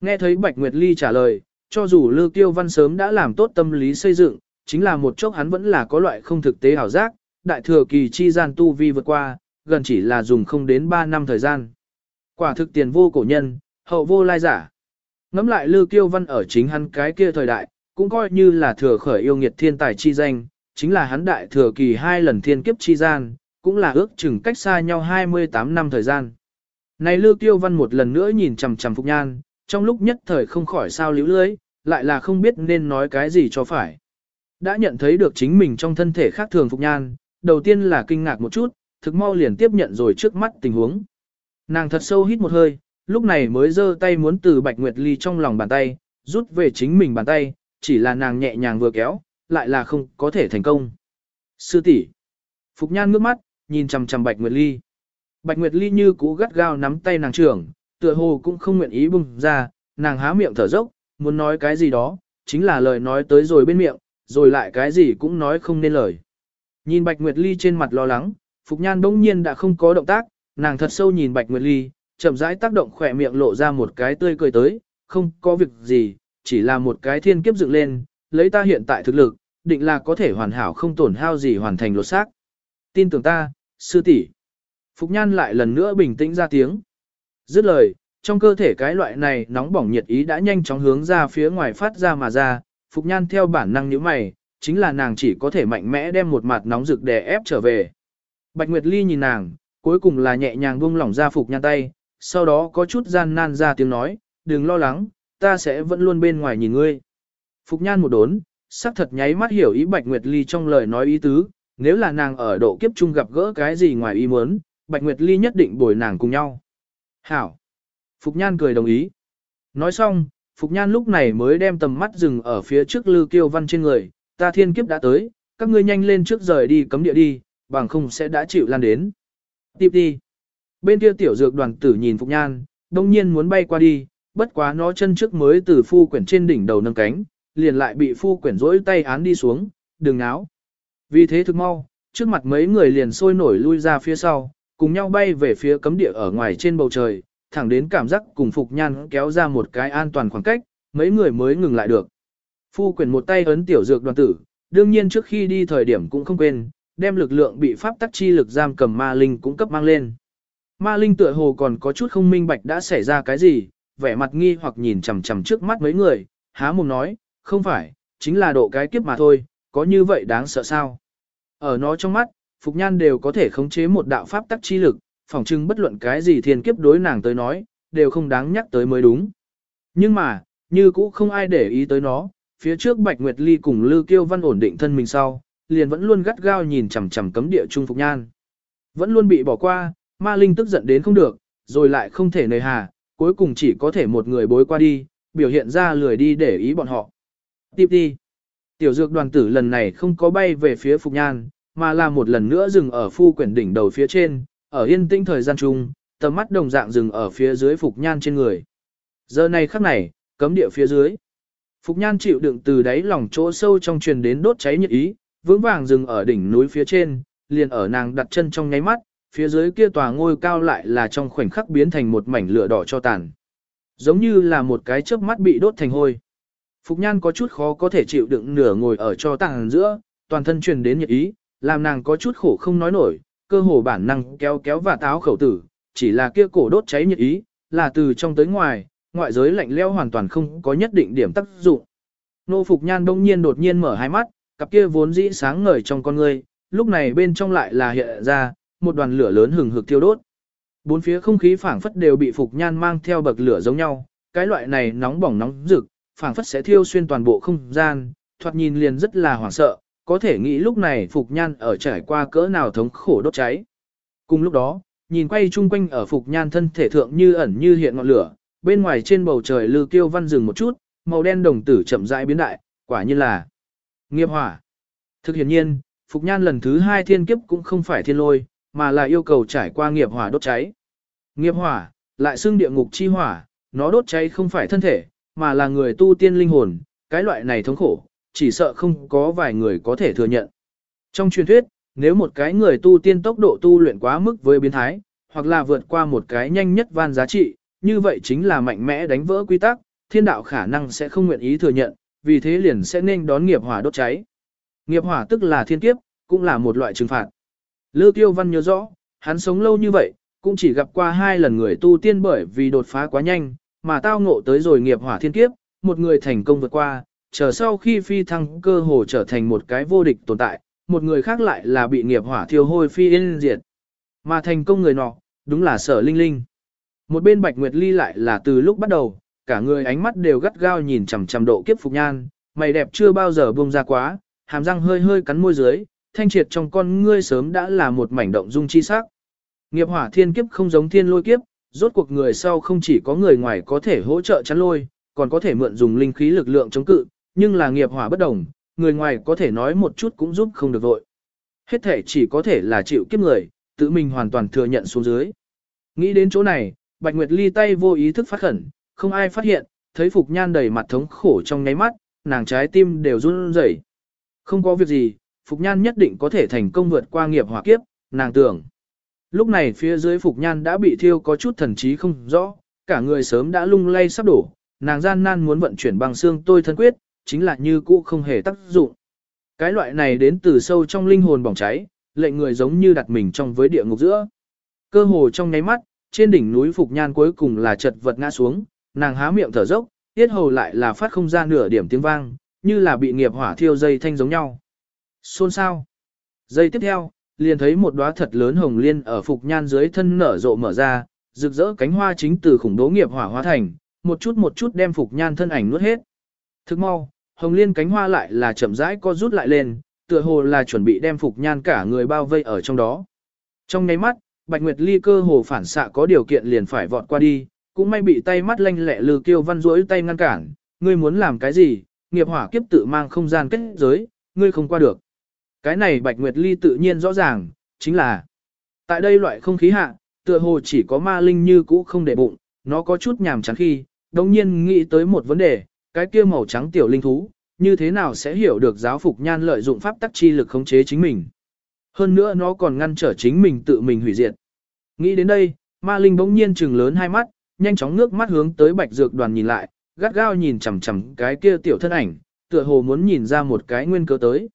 Nghe thấy Bạch Nguyệt Ly trả lời, cho dù Lư Tiêu Văn sớm đã làm tốt tâm lý xây dựng, chính là một chốc hắn vẫn là có loại không thực tế hảo giác, đại thừa kỳ chi gian tu vi vượt qua, gần chỉ là dùng không đến 3 năm thời gian. Quả thực tiền vô cổ nhân, hậu vô lai giả. Ngắm lại Lư Kiêu Văn ở chính hắn cái kia thời đại, cũng coi như là thừa khởi yêu nghiệt thiên tài chi danh, chính là hắn đại thừa kỳ hai lần thiên kiếp chi gian, cũng là ước chừng cách xa nhau 28 năm thời gian. Này Lư Tiêu Văn một lần nữa nhìn chằm chằm Phục Nhan, trong lúc nhất thời không khỏi sao liễu lưới, lại là không biết nên nói cái gì cho phải. Đã nhận thấy được chính mình trong thân thể khác thường Phục Nhan, đầu tiên là kinh ngạc một chút, thực mau liền tiếp nhận rồi trước mắt tình huống. Nàng thật sâu hít một hơi, lúc này mới giơ tay muốn từ Bạch Nguyệt Ly trong lòng bàn tay, rút về chính mình bàn tay, chỉ là nàng nhẹ nhàng vừa kéo, lại là không có thể thành công. Sư tỷ, Phục Nhan ngước mắt, nhìn chằm chằm Bạch Nguyệt Ly. Bạch Nguyệt Ly như cũ gắt gao nắm tay nàng trưởng, tựa hồ cũng không nguyện ý bùng ra, nàng há miệng thở dốc, muốn nói cái gì đó, chính là lời nói tới rồi bên miệng, rồi lại cái gì cũng nói không nên lời. Nhìn Bạch Nguyệt Ly trên mặt lo lắng, Phục Nhan bỗng nhiên đã không có động tác, nàng thật sâu nhìn Bạch Nguyệt Ly, chậm rãi tác động khỏe miệng lộ ra một cái tươi cười tới, không có việc gì, chỉ là một cái thiên kiếp dựng lên, lấy ta hiện tại thực lực, định là có thể hoàn hảo không tổn hao gì hoàn thành lột xác. Tin tưởng ta, sư tỷ. Phục Nhan lại lần nữa bình tĩnh ra tiếng. Dứt lời, trong cơ thể cái loại này nóng bỏng nhiệt ý đã nhanh chóng hướng ra phía ngoài phát ra mà ra, Phục Nhan theo bản năng nhíu mày, chính là nàng chỉ có thể mạnh mẽ đem một mặt nóng rực đè ép trở về. Bạch Nguyệt Ly nhìn nàng, cuối cùng là nhẹ nhàng buông lỏng ra Phục Nhan tay, sau đó có chút gian nan ra tiếng nói, đừng lo lắng, ta sẽ vẫn luôn bên ngoài nhìn ngươi. Phục Nhan một đốn, sắc thật nháy mắt hiểu ý Bạch Nguyệt Ly trong lời nói ý tứ, nếu là nàng ở độ kiếp trung gặp gỡ cái gì ngoài ý muốn, Bạch Nguyệt Ly nhất định bồi nàng cùng nhau. Hảo. Phục Nhan cười đồng ý. Nói xong, Phục Nhan lúc này mới đem tầm mắt dừng ở phía trước Lư Kiêu Văn trên người, ta thiên kiếp đã tới, các ngươi nhanh lên trước rời đi cấm địa đi, bằng không sẽ đã chịu lan đến. Tiếp đi. Bên kia tiểu dược đoàn tử nhìn Phục Nhan, đông nhiên muốn bay qua đi, bất quá nó chân trước mới từ phu quyển trên đỉnh đầu nâng cánh, liền lại bị phu quyển rỗi tay án đi xuống, đừng áo. Vì thế thực mau, trước mặt mấy người liền sôi nổi lui ra phía sau, cùng nhau bay về phía cấm địa ở ngoài trên bầu trời, thẳng đến cảm giác cùng Phục Nhan kéo ra một cái an toàn khoảng cách, mấy người mới ngừng lại được. Phu Quyền một tay ấn tiểu dược đoàn tử, đương nhiên trước khi đi thời điểm cũng không quên, đem lực lượng bị pháp tắc chi lực giam cầm ma linh cũng cấp mang lên. Ma linh tựa hồ còn có chút không minh bạch đã xảy ra cái gì, vẻ mặt nghi hoặc nhìn chằm chằm trước mắt mấy người, há mồm nói, không phải, chính là độ cái kiếp mà thôi, có như vậy đáng sợ sao? Ở nó trong mắt, Phục Nhan đều có thể khống chế một đạo pháp tắc chi lực, phỏng chừng bất luận cái gì thiên kiếp đối nàng tới nói, đều không đáng nhắc tới mới đúng. Nhưng mà, như cũ không ai để ý tới nó, phía trước Bạch Nguyệt Ly cùng Lư Kiêu Văn ổn định thân mình sau, liền vẫn luôn gắt gao nhìn chằm chằm cấm địa trung Phục Nhan. Vẫn luôn bị bỏ qua, ma linh tức giận đến không được, rồi lại không thể nề hà, cuối cùng chỉ có thể một người bối qua đi, biểu hiện ra lười đi để ý bọn họ. Tiếp đi. Tiểu dược đoàn tử lần này không có bay về phía Phục Nhan, mà là một lần nữa dừng ở phu quyển đỉnh đầu phía trên, ở yên tĩnh thời gian chung, tầm mắt đồng dạng dừng ở phía dưới Phục Nhan trên người. Giờ này khắc này, cấm địa phía dưới. Phục Nhan chịu đựng từ đáy lòng chỗ sâu trong truyền đến đốt cháy nhiệt ý, vững vàng dừng ở đỉnh núi phía trên, liền ở nàng đặt chân trong nháy mắt, phía dưới kia tòa ngôi cao lại là trong khoảnh khắc biến thành một mảnh lửa đỏ cho tàn. Giống như là một cái chớp mắt bị đốt thành hôi. Phục Nhan có chút khó có thể chịu đựng nửa ngồi ở cho tàn giữa, toàn thân truyền đến nhiệt ý, làm nàng có chút khổ không nói nổi, cơ hồ bản năng kéo kéo và táo khẩu tử, chỉ là kia cổ đốt cháy nhiệt ý, là từ trong tới ngoài, ngoại giới lạnh leo hoàn toàn không có nhất định điểm tác dụng. Nô Phục Nhan đông nhiên đột nhiên mở hai mắt, cặp kia vốn dĩ sáng ngời trong con ngươi, lúc này bên trong lại là hiện ra, một đoàn lửa lớn hừng hực thiêu đốt. Bốn phía không khí phảng phất đều bị Phục Nhan mang theo bậc lửa giống nhau, cái loại này nóng bỏng nóng rực, phảng phất sẽ thiêu xuyên toàn bộ không gian, thoạt nhìn liền rất là hoảng sợ, có thể nghĩ lúc này Phục Nhan ở trải qua cỡ nào thống khổ đốt cháy. Cùng lúc đó, nhìn quay chung quanh ở Phục Nhan thân thể thượng như ẩn như hiện ngọn lửa, bên ngoài trên bầu trời lư kiêu văn dừng một chút, màu đen đồng tử chậm rãi biến đại, quả nhiên là nghiệp hỏa. Thực hiện nhiên, Phục Nhan lần thứ hai thiên kiếp cũng không phải thiên lôi, mà là yêu cầu trải qua nghiệp hỏa đốt cháy. Nghiệp hỏa, lại xưng địa ngục chi hỏa, nó đốt cháy không phải thân thể, mà là người tu tiên linh hồn, cái loại này thống khổ, chỉ sợ không có vài người có thể thừa nhận. Trong truyền thuyết, nếu một cái người tu tiên tốc độ tu luyện quá mức với biến thái, hoặc là vượt qua một cái nhanh nhất van giá trị, như vậy chính là mạnh mẽ đánh vỡ quy tắc, thiên đạo khả năng sẽ không nguyện ý thừa nhận, vì thế liền sẽ nên đón nghiệp hỏa đốt cháy. Nghiệp hỏa tức là thiên kiếp, cũng là một loại trừng phạt. Lư tiêu Văn nhớ rõ, hắn sống lâu như vậy, cũng chỉ gặp qua hai lần người tu tiên bởi vì đột phá quá nhanh, mà tao ngộ tới rồi nghiệp hỏa thiên kiếp, một người thành công vượt qua, chờ sau khi phi thăng cơ hồ trở thành một cái vô địch tồn tại, một người khác lại là bị nghiệp hỏa thiêu hôi phi yên diệt. Mà thành công người nọ, đúng là sở linh linh. Một bên Bạch Nguyệt Ly lại là từ lúc bắt đầu, cả người ánh mắt đều gắt gao nhìn chằm chằm độ kiếp phục nhan, mày đẹp chưa bao giờ buông ra quá, hàm răng hơi hơi cắn môi dưới, thanh triệt trong con ngươi sớm đã là một mảnh động dung chi sắc. Nghiệp hỏa thiên kiếp không giống thiên lôi kiếp, rốt cuộc người sau không chỉ có người ngoài có thể hỗ trợ chắn lôi, còn có thể mượn dùng linh khí lực lượng chống cự, nhưng là nghiệp hỏa bất đồng, người ngoài có thể nói một chút cũng giúp không được vội. Hết thể chỉ có thể là chịu kiếp người, tự mình hoàn toàn thừa nhận xuống dưới. Nghĩ đến chỗ này, Bạch Nguyệt Ly tay vô ý thức phát khẩn, không ai phát hiện, thấy Phục Nhan đầy mặt thống khổ trong nháy mắt, nàng trái tim đều run rẩy. Không có việc gì, Phục Nhan nhất định có thể thành công vượt qua nghiệp hỏa kiếp, nàng tưởng. Lúc này phía dưới Phục Nhan đã bị thiêu có chút thần trí không rõ, cả người sớm đã lung lay sắp đổ, nàng gian nan muốn vận chuyển bằng xương tôi thân quyết, chính là như cũ không hề tác dụng. Cái loại này đến từ sâu trong linh hồn bỏng cháy, lệnh người giống như đặt mình trong với địa ngục giữa. Cơ hồ trong nháy mắt, trên đỉnh núi Phục Nhan cuối cùng là chật vật ngã xuống, nàng há miệng thở dốc, tiết hầu lại là phát không ra nửa điểm tiếng vang, như là bị nghiệp hỏa thiêu dây thanh giống nhau. Xôn sao? Giây tiếp theo, liền thấy một đóa thật lớn hồng liên ở Phục Nhan dưới thân nở rộ mở ra, rực rỡ cánh hoa chính từ khủng đố nghiệp hỏa hóa thành, một chút một chút đem Phục Nhan thân ảnh nuốt hết. Thức mau, hồng liên cánh hoa lại là chậm rãi co rút lại lên, tựa hồ là chuẩn bị đem Phục Nhan cả người bao vây ở trong đó. Trong nháy mắt, Bạch Nguyệt Ly cơ hồ phản xạ có điều kiện liền phải vọt qua đi, cũng may bị tay mắt lanh lẹ lư kiêu văn duỗi tay ngăn cản, ngươi muốn làm cái gì, nghiệp hỏa kiếp tự mang không gian kết giới, ngươi không qua được. Cái này Bạch Nguyệt Ly tự nhiên rõ ràng, chính là tại đây loại không khí hạ, tựa hồ chỉ có ma linh như cũ không để bụng, nó có chút nhàm chán khi, đồng nhiên nghĩ tới một vấn đề, cái kia màu trắng tiểu linh thú, như thế nào sẽ hiểu được giáo phục nhan lợi dụng pháp tắc chi lực khống chế chính mình. Hơn nữa nó còn ngăn trở chính mình tự mình hủy diệt. Nghĩ đến đây, ma linh bỗng nhiên trừng lớn hai mắt, nhanh chóng nước mắt hướng tới bạch dược đoàn nhìn lại, gắt gao nhìn chằm chằm cái kia tiểu thân ảnh, tựa hồ muốn nhìn ra một cái nguyên cơ tới.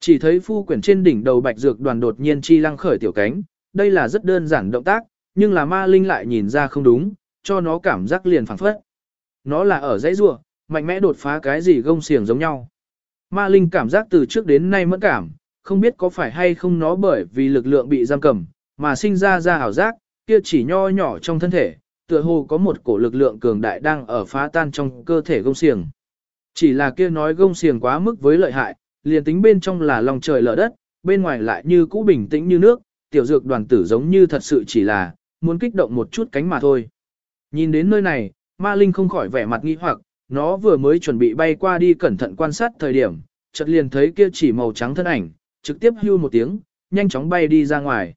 Chỉ thấy phu quyển trên đỉnh đầu bạch dược đoàn đột nhiên chi lăng khởi tiểu cánh, đây là rất đơn giản động tác, nhưng là ma linh lại nhìn ra không đúng, cho nó cảm giác liền phản phất. Nó là ở dãy rua, mạnh mẽ đột phá cái gì gông xiềng giống nhau. Ma linh cảm giác từ trước đến nay mẫn cảm, không biết có phải hay không nó bởi vì lực lượng bị giam cầm, mà sinh ra ra ảo giác, kia chỉ nho nhỏ trong thân thể, tựa hồ có một cổ lực lượng cường đại đang ở phá tan trong cơ thể gông xiềng. Chỉ là kia nói gông xiềng quá mức với lợi hại, liền tính bên trong là lòng trời lở đất, bên ngoài lại như cũ bình tĩnh như nước, tiểu dược đoàn tử giống như thật sự chỉ là, muốn kích động một chút cánh mà thôi. Nhìn đến nơi này, ma linh không khỏi vẻ mặt nghi hoặc, nó vừa mới chuẩn bị bay qua đi cẩn thận quan sát thời điểm, chợt liền thấy kia chỉ màu trắng thân ảnh, trực tiếp hưu một tiếng, nhanh chóng bay đi ra ngoài.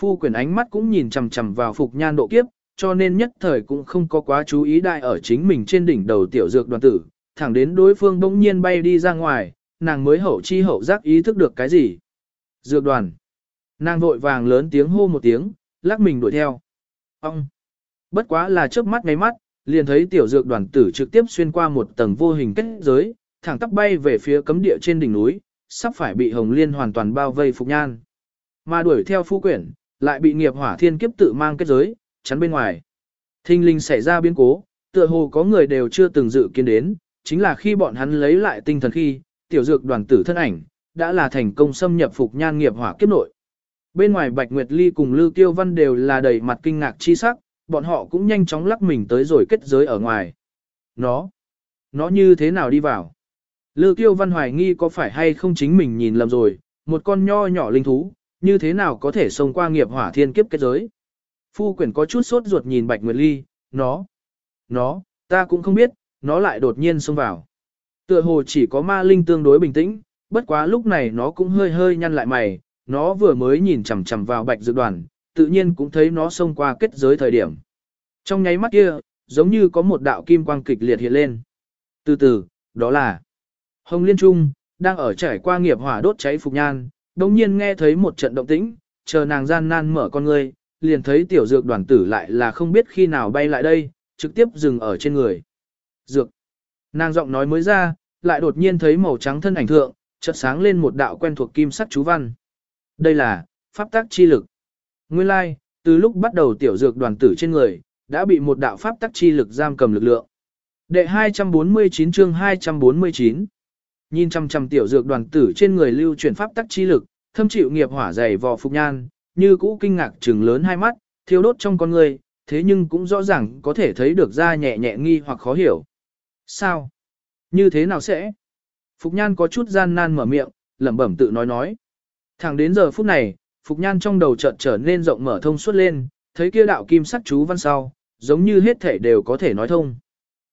Phu quyền ánh mắt cũng nhìn chằm chằm vào phục nhan độ kiếp, cho nên nhất thời cũng không có quá chú ý đại ở chính mình trên đỉnh đầu tiểu dược đoàn tử, thẳng đến đối phương bỗng nhiên bay đi ra ngoài, nàng mới hậu chi hậu giác ý thức được cái gì. Dược đoàn. Nàng vội vàng lớn tiếng hô một tiếng, lắc mình đuổi theo. Ông. Bất quá là trước mắt ngay mắt, liền thấy tiểu dược đoàn tử trực tiếp xuyên qua một tầng vô hình kết giới, thẳng tắp bay về phía cấm địa trên đỉnh núi, sắp phải bị Hồng Liên hoàn toàn bao vây phục nhan. Mà đuổi theo phu quyển, lại bị nghiệp hỏa thiên kiếp tự mang kết giới, chắn bên ngoài. Thinh linh xảy ra biến cố, tựa hồ có người đều chưa từng dự kiến đến, chính là khi bọn hắn lấy lại tinh thần khi, tiểu dược đoàn tử thân ảnh, đã là thành công xâm nhập phục nhan nghiệp hỏa kiếp nội. Bên ngoài Bạch Nguyệt Ly cùng Lưu Tiêu Văn đều là đầy mặt kinh ngạc chi sắc, bọn họ cũng nhanh chóng lắc mình tới rồi kết giới ở ngoài. Nó, nó như thế nào đi vào? Lưu Tiêu Văn hoài nghi có phải hay không chính mình nhìn lầm rồi, một con nho nhỏ linh thú, như thế nào có thể xông qua nghiệp hỏa thiên kiếp kết giới? Phu quyển có chút sốt ruột nhìn Bạch Nguyệt Ly, nó, nó, ta cũng không biết, nó lại đột nhiên xông vào. Tựa hồ chỉ có ma linh tương đối bình tĩnh, bất quá lúc này nó cũng hơi hơi nhăn lại mày, nó vừa mới nhìn chằm chằm vào Bạch Dược Đoàn, tự nhiên cũng thấy nó xông qua kết giới thời điểm. Trong nháy mắt kia, giống như có một đạo kim quang kịch liệt hiện lên. Từ từ, đó là Hồng Liên Trung, đang ở trải qua nghiệp hỏa đốt cháy Phục Nhan, đồng nhiên nghe thấy một trận động tĩnh, chờ nàng gian nan mở con ngươi, liền thấy tiểu dược đoàn tử lại là không biết khi nào bay lại đây, trực tiếp dừng ở trên người. Dược. Nàng giọng nói mới ra, lại đột nhiên thấy màu trắng thân ảnh thượng, chợt sáng lên một đạo quen thuộc kim sắc chú văn. Đây là, pháp tác chi lực. Nguyên lai, like, từ lúc bắt đầu tiểu dược đoàn tử trên người, đã bị một đạo pháp tắc chi lực giam cầm lực lượng. Đệ 249 chương 249 Nhìn chăm chăm tiểu dược đoàn tử trên người lưu chuyển pháp tắc chi lực, thâm chịu nghiệp hỏa dày vò phục nhan, như cũ kinh ngạc trừng lớn hai mắt, thiêu đốt trong con người, thế nhưng cũng rõ ràng có thể thấy được ra nhẹ nhẹ nghi hoặc khó hiểu. Sao? Như thế nào sẽ? Phục nhan có chút gian nan mở miệng, lẩm bẩm tự nói nói. Thẳng đến giờ phút này, Phục nhan trong đầu chợt trở nên rộng mở thông suốt lên, thấy kia đạo kim sắc chú văn sau, giống như hết thể đều có thể nói thông.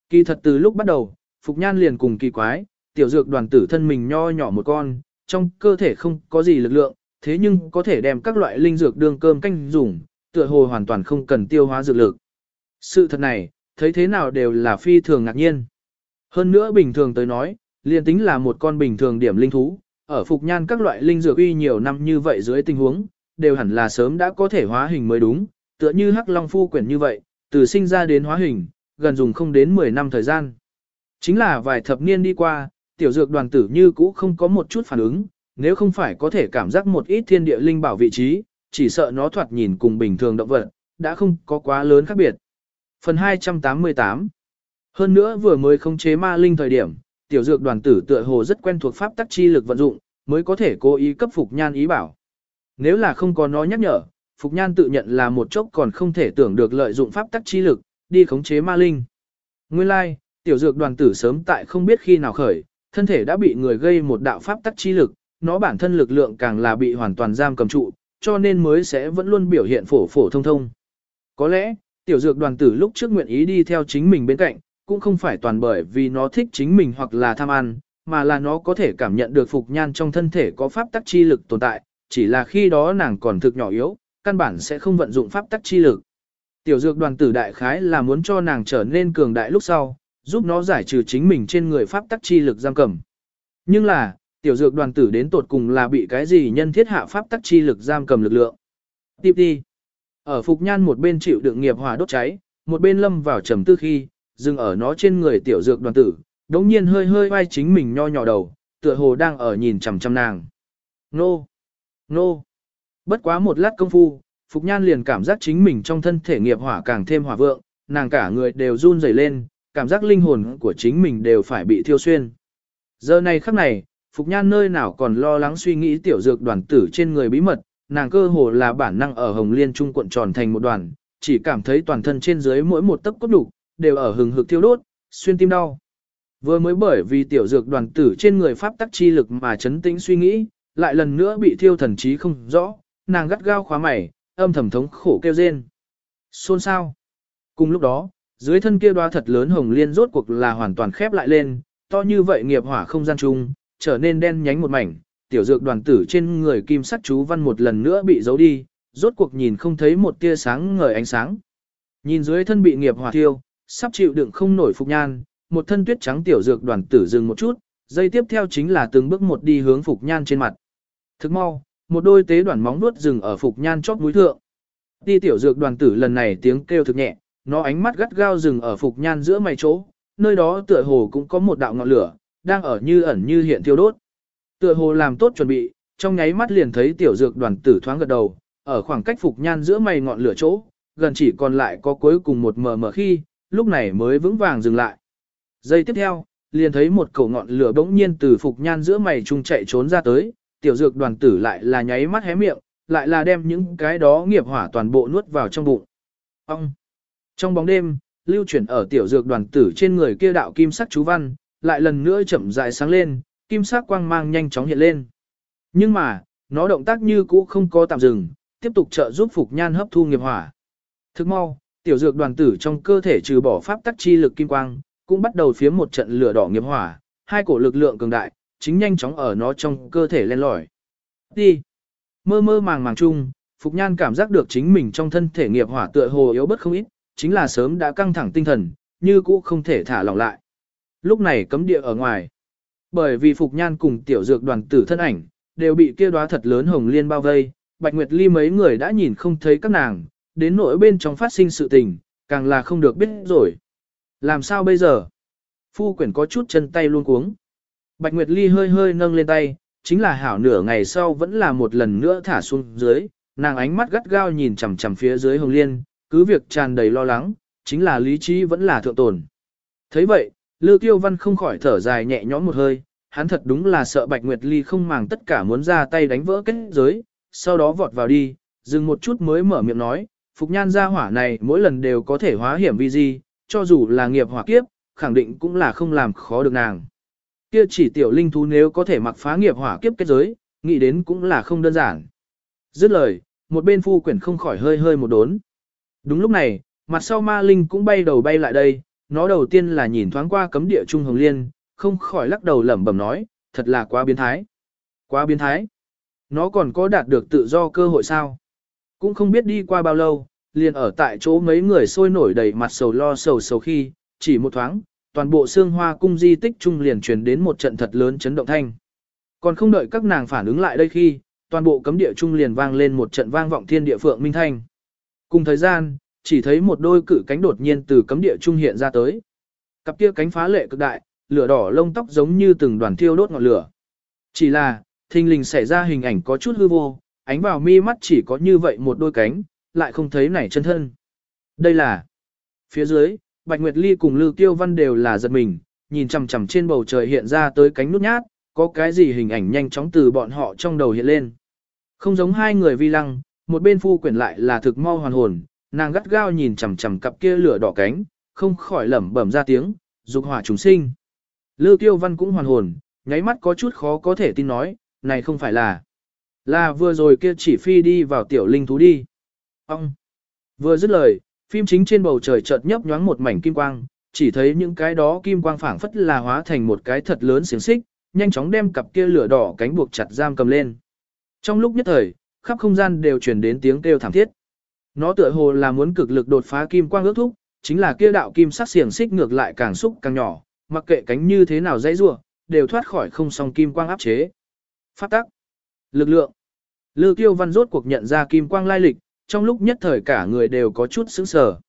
Kỳ thật từ lúc bắt đầu, Phục nhan liền cùng kỳ quái, tiểu dược đoàn tử thân mình nho nhỏ một con, trong cơ thể không có gì lực lượng, thế nhưng có thể đem các loại linh dược đương cơm canh dùng, tựa hồ hoàn toàn không cần tiêu hóa dược lực. Sự thật này, thấy thế nào đều là phi thường ngạc nhiên. Hơn nữa bình thường tới nói, liền tính là một con bình thường điểm linh thú, ở phục nhan các loại linh dược uy nhiều năm như vậy dưới tình huống, đều hẳn là sớm đã có thể hóa hình mới đúng, tựa như hắc long phu quyển như vậy, từ sinh ra đến hóa hình, gần dùng không đến 10 năm thời gian. Chính là vài thập niên đi qua, tiểu dược đoàn tử như cũ không có một chút phản ứng, nếu không phải có thể cảm giác một ít thiên địa linh bảo vị trí, chỉ sợ nó thoạt nhìn cùng bình thường động vật, đã không có quá lớn khác biệt. Phần 288 Hơn nữa vừa mới không chế ma linh thời điểm, tiểu dược đoàn tử tựa hồ rất quen thuộc pháp tắc chi lực vận dụng, mới có thể cố ý cấp Phục Nhan ý bảo. Nếu là không có nó nhắc nhở, Phục Nhan tự nhận là một chốc còn không thể tưởng được lợi dụng pháp tắc chi lực, đi khống chế ma linh. Nguyên lai, like, tiểu dược đoàn tử sớm tại không biết khi nào khởi, thân thể đã bị người gây một đạo pháp tắc chi lực, nó bản thân lực lượng càng là bị hoàn toàn giam cầm trụ, cho nên mới sẽ vẫn luôn biểu hiện phổ phổ thông thông. Có lẽ, tiểu dược đoàn tử lúc trước nguyện ý đi theo chính mình bên cạnh, cũng không phải toàn bởi vì nó thích chính mình hoặc là tham ăn, mà là nó có thể cảm nhận được phục nhan trong thân thể có pháp tắc chi lực tồn tại, chỉ là khi đó nàng còn thực nhỏ yếu, căn bản sẽ không vận dụng pháp tắc chi lực. Tiểu dược đoàn tử đại khái là muốn cho nàng trở nên cường đại lúc sau, giúp nó giải trừ chính mình trên người pháp tắc chi lực giam cầm. Nhưng là, tiểu dược đoàn tử đến tột cùng là bị cái gì nhân thiết hạ pháp tắc chi lực giam cầm lực lượng. Tiếp đi. Ở Phục Nhan một bên chịu đựng nghiệp hỏa đốt cháy, một bên lâm vào trầm tư khi, dừng ở nó trên người tiểu dược đoàn tử, đống nhiên hơi hơi vai chính mình nho nhỏ đầu, tựa hồ đang ở nhìn chằm chằm nàng. Nô! Nô! Bất quá một lát công phu, Phục Nhan liền cảm giác chính mình trong thân thể nghiệp hỏa càng thêm hỏa vượng, nàng cả người đều run rẩy lên, cảm giác linh hồn của chính mình đều phải bị thiêu xuyên. Giờ này khắc này, Phục Nhan nơi nào còn lo lắng suy nghĩ tiểu dược đoàn tử trên người bí mật, nàng cơ hồ là bản năng ở Hồng Liên Trung cuộn tròn thành một đoàn, chỉ cảm thấy toàn thân trên dưới mỗi một tấc cốt đủ, đều ở hừng hực thiêu đốt, xuyên tim đau. Vừa mới bởi vì tiểu dược đoàn tử trên người pháp tắc chi lực mà chấn tĩnh suy nghĩ, lại lần nữa bị thiêu thần trí không rõ, nàng gắt gao khóa mày, âm thầm thống khổ kêu rên. Xôn sao? Cùng lúc đó, dưới thân kia đoá thật lớn hồng liên rốt cuộc là hoàn toàn khép lại lên, to như vậy nghiệp hỏa không gian chung, trở nên đen nhánh một mảnh, tiểu dược đoàn tử trên người kim sắc chú văn một lần nữa bị giấu đi, rốt cuộc nhìn không thấy một tia sáng ngời ánh sáng. Nhìn dưới thân bị nghiệp hỏa thiêu, sắp chịu đựng không nổi phục nhan, một thân tuyết trắng tiểu dược đoàn tử dừng một chút, dây tiếp theo chính là từng bước một đi hướng phục nhan trên mặt. Thức mau, một đôi tế đoàn móng nuốt dừng ở phục nhan chóp mũi thượng. Đi tiểu dược đoàn tử lần này tiếng kêu thực nhẹ, nó ánh mắt gắt gao dừng ở phục nhan giữa mày chỗ, nơi đó tựa hồ cũng có một đạo ngọn lửa, đang ở như ẩn như hiện thiêu đốt. Tựa hồ làm tốt chuẩn bị, trong nháy mắt liền thấy tiểu dược đoàn tử thoáng gật đầu, ở khoảng cách phục nhan giữa mày ngọn lửa chỗ, gần chỉ còn lại có cuối cùng một mờ mờ khi, lúc này mới vững vàng dừng lại. Giây tiếp theo, liền thấy một cổ ngọn lửa bỗng nhiên từ phục nhan giữa mày trung chạy trốn ra tới, tiểu dược đoàn tử lại là nháy mắt hé miệng, lại là đem những cái đó nghiệp hỏa toàn bộ nuốt vào trong bụng. Ông! Trong bóng đêm, lưu chuyển ở tiểu dược đoàn tử trên người kia đạo kim sắc chú văn, lại lần nữa chậm rãi sáng lên, kim sắc quang mang nhanh chóng hiện lên. Nhưng mà, nó động tác như cũ không có tạm dừng, tiếp tục trợ giúp Phục Nhan hấp thu nghiệp hỏa. Thức mau, tiểu dược đoàn tử trong cơ thể trừ bỏ pháp tắc chi lực kim quang, cũng bắt đầu phía một trận lửa đỏ nghiệp hỏa, hai cổ lực lượng cường đại, chính nhanh chóng ở nó trong cơ thể len lỏi. Đi. Mơ mơ màng màng chung, Phục Nhan cảm giác được chính mình trong thân thể nghiệp hỏa tựa hồ yếu bất không ít, chính là sớm đã căng thẳng tinh thần, như cũ không thể thả lỏng lại. Lúc này cấm địa ở ngoài. Bởi vì Phục Nhan cùng tiểu dược đoàn tử thân ảnh, đều bị kia đóa thật lớn hồng liên bao vây, Bạch Nguyệt Ly mấy người đã nhìn không thấy các nàng, đến nỗi bên trong phát sinh sự tình, càng là không được biết rồi. Làm sao bây giờ? Phu quyển có chút chân tay luôn cuống. Bạch Nguyệt Ly hơi hơi nâng lên tay, chính là hảo nửa ngày sau vẫn là một lần nữa thả xuống dưới, nàng ánh mắt gắt gao nhìn chằm chằm phía dưới hồng liên, cứ việc tràn đầy lo lắng, chính là lý trí vẫn là thượng tồn. thấy vậy, Lưu Tiêu Văn không khỏi thở dài nhẹ nhõm một hơi, hắn thật đúng là sợ Bạch Nguyệt Ly không màng tất cả muốn ra tay đánh vỡ kết giới, sau đó vọt vào đi, dừng một chút mới mở miệng nói, Phục Nhan gia hỏa này mỗi lần đều có thể hóa hiểm vi di, cho dù là nghiệp hỏa kiếp, khẳng định cũng là không làm khó được nàng. Kia chỉ tiểu linh thú nếu có thể mặc phá nghiệp hỏa kiếp kết giới, nghĩ đến cũng là không đơn giản. Dứt lời, một bên phu quyển không khỏi hơi hơi một đốn. Đúng lúc này, mặt sau ma linh cũng bay đầu bay lại đây, nó đầu tiên là nhìn thoáng qua cấm địa trung hồng liên, không khỏi lắc đầu lẩm bẩm nói, thật là quá biến thái. Quá biến thái. Nó còn có đạt được tự do cơ hội sao? Cũng không biết đi qua bao lâu, liền ở tại chỗ mấy người sôi nổi đầy mặt sầu lo sầu sầu khi, chỉ một thoáng, toàn bộ xương hoa cung di tích trung liền truyền đến một trận thật lớn chấn động thanh. Còn không đợi các nàng phản ứng lại đây khi, toàn bộ cấm địa trung liền vang lên một trận vang vọng thiên địa phượng minh thanh. Cùng thời gian, chỉ thấy một đôi cự cánh đột nhiên từ cấm địa trung hiện ra tới. Cặp kia cánh phá lệ cực đại, lửa đỏ lông tóc giống như từng đoàn thiêu đốt ngọn lửa. Chỉ là, thình lình xảy ra hình ảnh có chút hư vô, ánh vào mi mắt chỉ có như vậy một đôi cánh, lại không thấy nảy chân thân. Đây là phía dưới, Bạch Nguyệt Ly cùng Lưu Tiêu Văn đều là giật mình, nhìn chằm chằm trên bầu trời hiện ra tới cánh nút nhát, có cái gì hình ảnh nhanh chóng từ bọn họ trong đầu hiện lên. Không giống hai người vi lăng, một bên phu quyển lại là thực mau hoàn hồn, nàng gắt gao nhìn chằm chằm cặp kia lửa đỏ cánh, không khỏi lẩm bẩm ra tiếng, dục hỏa chúng sinh. Lưu Tiêu Văn cũng hoàn hồn, nháy mắt có chút khó có thể tin nói, này không phải là, là vừa rồi kia chỉ phi đi vào tiểu linh thú đi. Ông! Vừa dứt lời, phim chính trên bầu trời chợt nhấp nhoáng một mảnh kim quang, chỉ thấy những cái đó kim quang phảng phất là hóa thành một cái thật lớn xiềng xích, nhanh chóng đem cặp kia lửa đỏ cánh buộc chặt giam cầm lên. Trong lúc nhất thời, khắp không gian đều truyền đến tiếng kêu thảm thiết. Nó tựa hồ là muốn cực lực đột phá kim quang ước thúc, chính là kia đạo kim sắc xiềng xích ngược lại càng xúc càng nhỏ, mặc kệ cánh như thế nào dãy rủa, đều thoát khỏi không song kim quang áp chế. Pháp tắc, lực lượng. Lư Kiêu Văn rốt cuộc nhận ra kim quang lai lịch, trong lúc nhất thời cả người đều có chút sững sờ.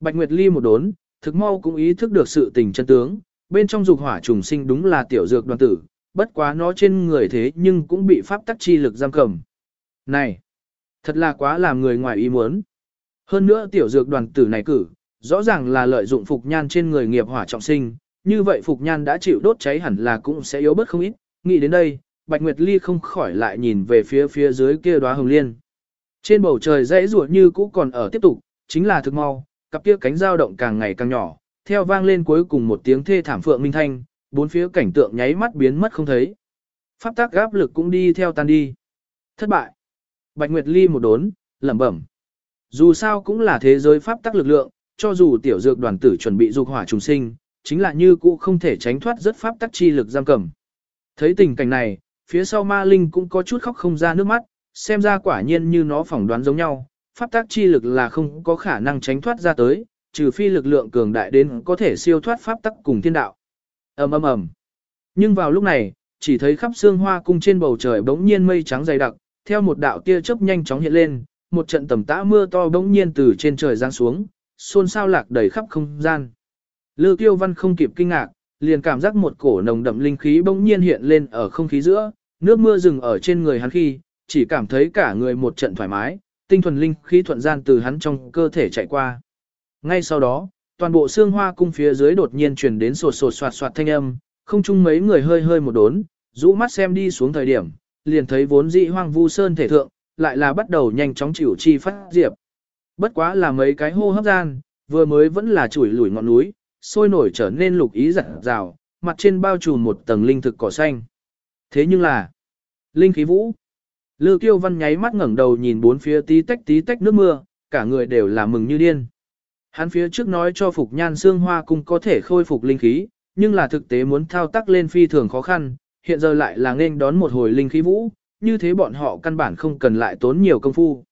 Bạch Nguyệt Ly một đốn, thực mau cũng ý thức được sự tình chân tướng, bên trong dục hỏa trùng sinh đúng là tiểu dược đoàn tử, bất quá nó trên người thế nhưng cũng bị pháp tắc chi lực giam cầm. Này, thật là quá làm người ngoài ý muốn. Hơn nữa tiểu dược đoàn tử này cử, rõ ràng là lợi dụng phục nhan trên người nghiệp hỏa trọng sinh, như vậy phục nhan đã chịu đốt cháy hẳn là cũng sẽ yếu bớt không ít, nghĩ đến đây, Bạch Nguyệt Ly không khỏi lại nhìn về phía phía dưới kia đóa hồng liên. Trên bầu trời dãy rủa như cũ còn ở tiếp tục, chính là thực mau, cặp kia cánh dao động càng ngày càng nhỏ, theo vang lên cuối cùng một tiếng thê thảm phượng minh thanh, bốn phía cảnh tượng nháy mắt biến mất không thấy. Pháp tác gáp lực cũng đi theo tan đi. Thất bại. Bạch Nguyệt Ly một đốn, lẩm bẩm. Dù sao cũng là thế giới pháp tắc lực lượng, cho dù tiểu dược đoàn tử chuẩn bị dục hỏa trùng sinh, chính là như cũ không thể tránh thoát rất pháp tắc chi lực giam cầm. Thấy tình cảnh này, phía sau ma linh cũng có chút khóc không ra nước mắt, xem ra quả nhiên như nó phỏng đoán giống nhau, pháp tắc chi lực là không có khả năng tránh thoát ra tới, trừ phi lực lượng cường đại đến có thể siêu thoát pháp tắc cùng thiên đạo. ầm ầm ầm. Nhưng vào lúc này, chỉ thấy khắp xương hoa cung trên bầu trời bỗng nhiên mây trắng dày đặc, theo một đạo tia chớp nhanh chóng hiện lên, một trận tầm tã mưa to bỗng nhiên từ trên trời giáng xuống, xôn xao lạc đầy khắp không gian. Lư Tiêu Văn không kịp kinh ngạc, liền cảm giác một cổ nồng đậm linh khí bỗng nhiên hiện lên ở không khí giữa, nước mưa dừng ở trên người hắn khi, chỉ cảm thấy cả người một trận thoải mái, tinh thuần linh khí thuận gian từ hắn trong cơ thể chạy qua. Ngay sau đó, toàn bộ xương hoa cung phía dưới đột nhiên truyền đến sột sột soạt soạt thanh âm, không chung mấy người hơi hơi một đốn, rũ mắt xem đi xuống thời điểm, liền thấy vốn dị hoang vu sơn thể thượng, lại là bắt đầu nhanh chóng chịu chi phát diệp. Bất quá là mấy cái hô hấp gian, vừa mới vẫn là chủi lủi ngọn núi, sôi nổi trở nên lục ý rạng rào, mặt trên bao trùm một tầng linh thực cỏ xanh. Thế nhưng là, linh khí vũ, Lư Kiêu Văn nháy mắt ngẩng đầu nhìn bốn phía tí tách tí tách nước mưa, cả người đều là mừng như điên. Hắn phía trước nói cho Phục Nhan Sương Hoa Cung có thể khôi phục linh khí, nhưng là thực tế muốn thao tác lên phi thường khó khăn, hiện giờ lại là nên đón một hồi linh khí vũ, như thế bọn họ căn bản không cần lại tốn nhiều công phu.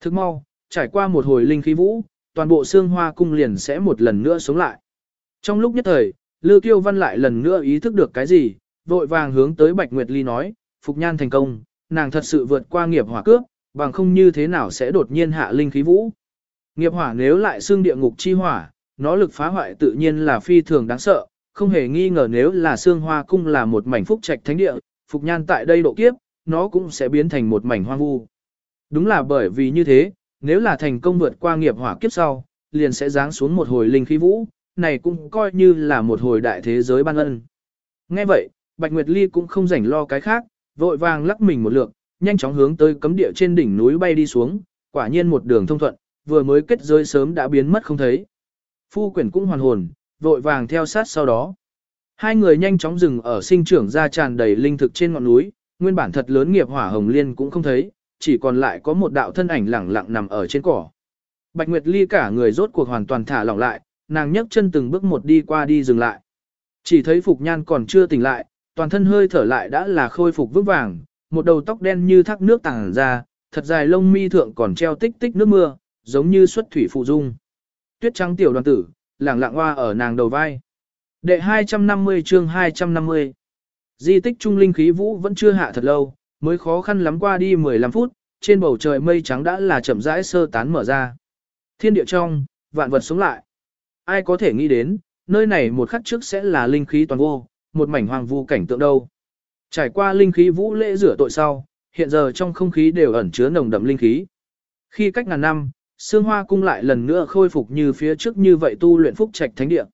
Thức mau, trải qua một hồi linh khí vũ, toàn bộ Sương Hoa Cung liền sẽ một lần nữa sống lại. Trong lúc nhất thời, lư Kiêu Văn lại lần nữa ý thức được cái gì, vội vàng hướng tới Bạch Nguyệt Ly nói, Phục Nhan thành công, nàng thật sự vượt qua nghiệp hỏa cướp, bằng không như thế nào sẽ đột nhiên hạ linh khí vũ. Nghiệp hỏa nếu lại xương địa ngục chi hỏa, nó lực phá hoại tự nhiên là phi thường đáng sợ, không hề nghi ngờ nếu là xương hoa cung là một mảnh phúc trạch thánh địa, Phục Nhan tại đây độ kiếp, nó cũng sẽ biến thành một mảnh hoang vu. Đúng là bởi vì như thế, nếu là thành công vượt qua nghiệp hỏa kiếp sau, liền sẽ giáng xuống một hồi linh khí vũ, này cũng coi như là một hồi đại thế giới ban ân. Nghe vậy, Bạch Nguyệt Ly cũng không rảnh lo cái khác, vội vàng lắc mình một lượt, nhanh chóng hướng tới cấm địa trên đỉnh núi bay đi xuống, quả nhiên một đường thông thuận, vừa mới kết giới sớm đã biến mất không thấy. Phu quyển cũng hoàn hồn, vội vàng theo sát sau đó. Hai người nhanh chóng dừng ở sinh trưởng ra tràn đầy linh thực trên ngọn núi, nguyên bản thật lớn nghiệp hỏa hồng liên cũng không thấy, chỉ còn lại có một đạo thân ảnh lẳng lặng nằm ở trên cỏ. Bạch Nguyệt Ly cả người rốt cuộc hoàn toàn thả lỏng lại, nàng nhấc chân từng bước một đi qua đi dừng lại. Chỉ thấy Phục Nhan còn chưa tỉnh lại, toàn thân hơi thở lại đã là khôi phục vững vàng, một đầu tóc đen như thác nước tàng ra, thật dài lông mi thượng còn treo tích tích nước mưa, giống như xuất thủy phụ dung. Tuyết trắng tiểu đoàn tử, lẳng lặng hoa ở nàng đầu vai. Đệ 250 chương 250 Di tích trung linh khí vũ vẫn chưa hạ thật lâu, mới khó khăn lắm qua đi 15 phút, trên bầu trời mây trắng đã là chậm rãi sơ tán mở ra. Thiên địa trong, vạn vật sống lại. Ai có thể nghĩ đến, nơi này một khắc trước sẽ là linh khí toàn vô, một mảnh hoang vu cảnh tượng đâu. Trải qua linh khí vũ lễ rửa tội sau, hiện giờ trong không khí đều ẩn chứa nồng đậm linh khí. Khi cách ngàn năm, Sương Hoa cung lại lần nữa khôi phục như phía trước như vậy tu luyện phúc trạch thánh địa.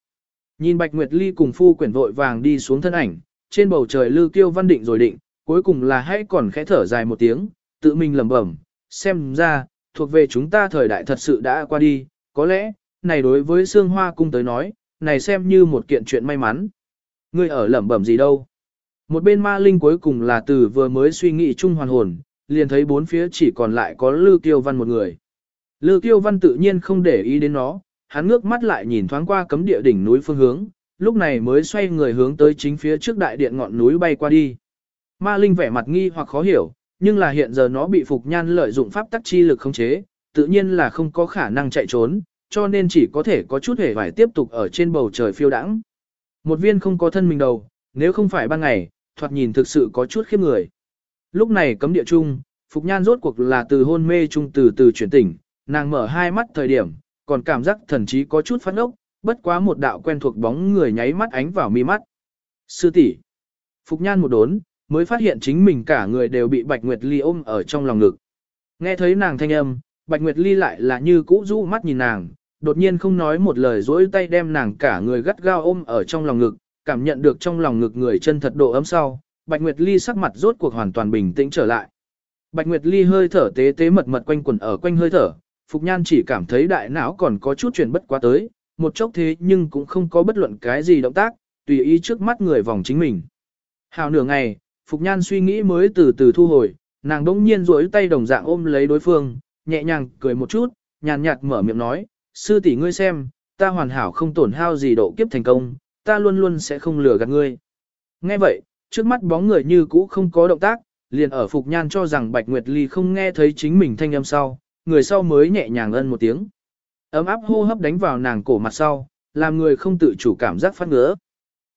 Nhìn Bạch Nguyệt Ly cùng phu quyển vội vàng đi xuống thân ảnh, trên bầu trời lư kiêu văn định rồi định, cuối cùng là hãy còn khẽ thở dài một tiếng, tự mình lẩm bẩm, xem ra, thuộc về chúng ta thời đại thật sự đã qua đi, có lẽ, này đối với Sương Hoa cung tới nói, này xem như một kiện chuyện may mắn. Ngươi ở lẩm bẩm gì đâu? Một bên ma linh cuối cùng là từ vừa mới suy nghĩ chung hoàn hồn, liền thấy bốn phía chỉ còn lại có Lư Kiêu Văn một người. Lư Kiêu Văn tự nhiên không để ý đến nó, hắn ngước mắt lại nhìn thoáng qua cấm địa đỉnh núi phương hướng, lúc này mới xoay người hướng tới chính phía trước đại điện ngọn núi bay qua đi. Ma Linh vẻ mặt nghi hoặc khó hiểu, nhưng là hiện giờ nó bị Phục Nhan lợi dụng pháp tắc chi lực khống chế, tự nhiên là không có khả năng chạy trốn, cho nên chỉ có thể có chút hề phải tiếp tục ở trên bầu trời phiêu đãng. Một viên không có thân mình đầu, nếu không phải ban ngày, thoạt nhìn thực sự có chút khiếp người. Lúc này cấm địa chung, Phục Nhan rốt cuộc là từ hôn mê chung từ từ chuyển tỉnh, nàng mở hai mắt thời điểm, còn cảm giác thần trí có chút phát ốc, bất quá một đạo quen thuộc bóng người nháy mắt ánh vào mi mắt. Sư tỷ Phục Nhan một đốn, mới phát hiện chính mình cả người đều bị Bạch Nguyệt Ly ôm ở trong lòng ngực. Nghe thấy nàng thanh âm, Bạch Nguyệt Ly lại là như cũ rũ mắt nhìn nàng, đột nhiên không nói một lời dỗi tay đem nàng cả người gắt gao ôm ở trong lòng ngực, cảm nhận được trong lòng ngực người chân thật độ ấm sau, Bạch Nguyệt Ly sắc mặt rốt cuộc hoàn toàn bình tĩnh trở lại. Bạch Nguyệt Ly hơi thở tế tế mật mật quanh quẩn ở quanh hơi thở, Phục Nhan chỉ cảm thấy đại não còn có chút chuyển bất quá tới, một chốc thế nhưng cũng không có bất luận cái gì động tác, tùy ý trước mắt người vòng chính mình. Hào nửa ngày, Phục Nhan suy nghĩ mới từ từ thu hồi, nàng đỗng nhiên rối tay đồng dạng ôm lấy đối phương, nhẹ nhàng cười một chút, nhàn nhạt mở miệng nói, sư tỷ ngươi xem, ta hoàn hảo không tổn hao gì độ kiếp thành công, ta luôn luôn sẽ không lừa gạt ngươi. Nghe vậy, trước mắt bóng người như cũ không có động tác, liền ở Phục Nhan cho rằng Bạch Nguyệt Ly không nghe thấy chính mình thanh âm sau, người sau mới nhẹ nhàng ân một tiếng. Ấm áp hô hấp đánh vào nàng cổ mặt sau, làm người không tự chủ cảm giác phát ngứa.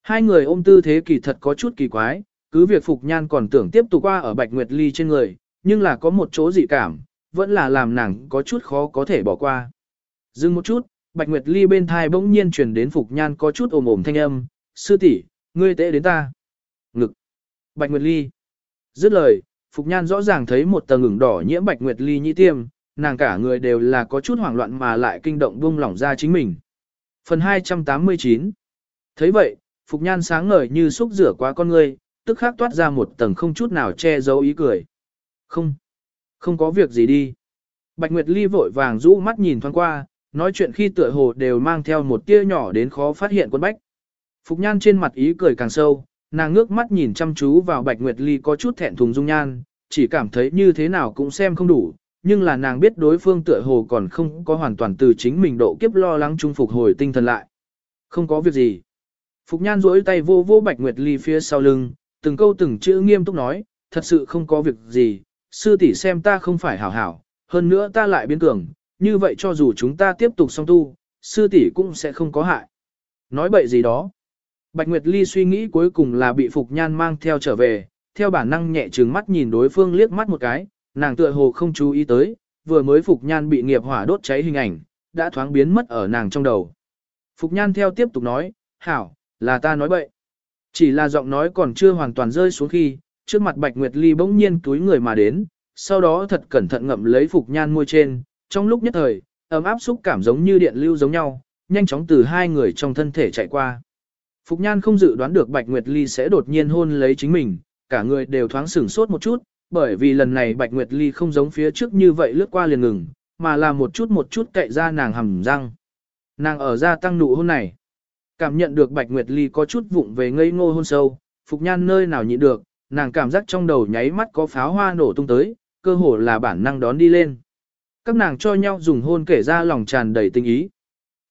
Hai người ôm tư thế kỳ thật có chút kỳ quái, cứ việc Phục Nhan còn tưởng tiếp tục qua ở Bạch Nguyệt Ly trên người, nhưng là có một chỗ dị cảm, vẫn là làm nàng có chút khó có thể bỏ qua. Dừng một chút, Bạch Nguyệt Ly bên thai bỗng nhiên truyền đến Phục Nhan có chút ồm ồm thanh âm, sư tỷ ngươi tệ đến ta. Ngực. Bạch Nguyệt Ly. Dứt lời, Phục Nhan rõ ràng thấy một tầng ngừng đỏ nhiễm Bạch Nguyệt Ly nhĩ tiêm, nàng cả người đều là có chút hoảng loạn mà lại kinh động buông lỏng ra chính mình. Phần 289 thấy vậy, Phục Nhan sáng ngời như xúc rửa qua con ngươi, tức khắc toát ra một tầng không chút nào che giấu ý cười. Không, không có việc gì đi. Bạch Nguyệt Ly vội vàng rũ mắt nhìn thoáng qua, nói chuyện khi tựa hồ đều mang theo một tia nhỏ đến khó phát hiện quân bách. Phục Nhan trên mặt ý cười càng sâu, nàng ngước mắt nhìn chăm chú vào Bạch Nguyệt Ly có chút thẹn thùng dung nhan, chỉ cảm thấy như thế nào cũng xem không đủ, nhưng là nàng biết đối phương tựa hồ còn không có hoàn toàn từ chính mình độ kiếp lo lắng chung phục hồi tinh thần lại. Không có việc gì. Phục nhan duỗi tay vô vô Bạch Nguyệt Ly phía sau lưng, từng câu từng chữ nghiêm túc nói, thật sự không có việc gì, sư tỷ xem ta không phải hảo hảo, hơn nữa ta lại biến cường, như vậy cho dù chúng ta tiếp tục song tu, sư tỷ cũng sẽ không có hại. Nói bậy gì đó. Bạch Nguyệt Ly suy nghĩ cuối cùng là bị Phục Nhan mang theo trở về, theo bản năng nhẹ trừng mắt nhìn đối phương liếc mắt một cái, nàng tựa hồ không chú ý tới, vừa mới Phục Nhan bị nghiệp hỏa đốt cháy hình ảnh, đã thoáng biến mất ở nàng trong đầu. Phục Nhan theo tiếp tục nói, hảo, là ta nói bậy. Chỉ là giọng nói còn chưa hoàn toàn rơi xuống khi, trước mặt Bạch Nguyệt Ly bỗng nhiên túi người mà đến, sau đó thật cẩn thận ngậm lấy Phục Nhan môi trên, trong lúc nhất thời, ấm áp xúc cảm giống như điện lưu giống nhau, nhanh chóng từ hai người trong thân thể chạy qua. Phục Nhan không dự đoán được Bạch Nguyệt Ly sẽ đột nhiên hôn lấy chính mình, cả người đều thoáng sửng sốt một chút, bởi vì lần này Bạch Nguyệt Ly không giống phía trước như vậy lướt qua liền ngừng, mà là một chút một chút cậy ra nàng hầm răng. Nàng ở ra tăng nụ hôn này. Cảm nhận được Bạch Nguyệt Ly có chút vụng về ngây ngô hôn sâu, Phục Nhan nơi nào nhịn được, nàng cảm giác trong đầu nháy mắt có pháo hoa nổ tung tới, cơ hồ là bản năng đón đi lên. Các nàng cho nhau dùng hôn kể ra lòng tràn đầy tình ý.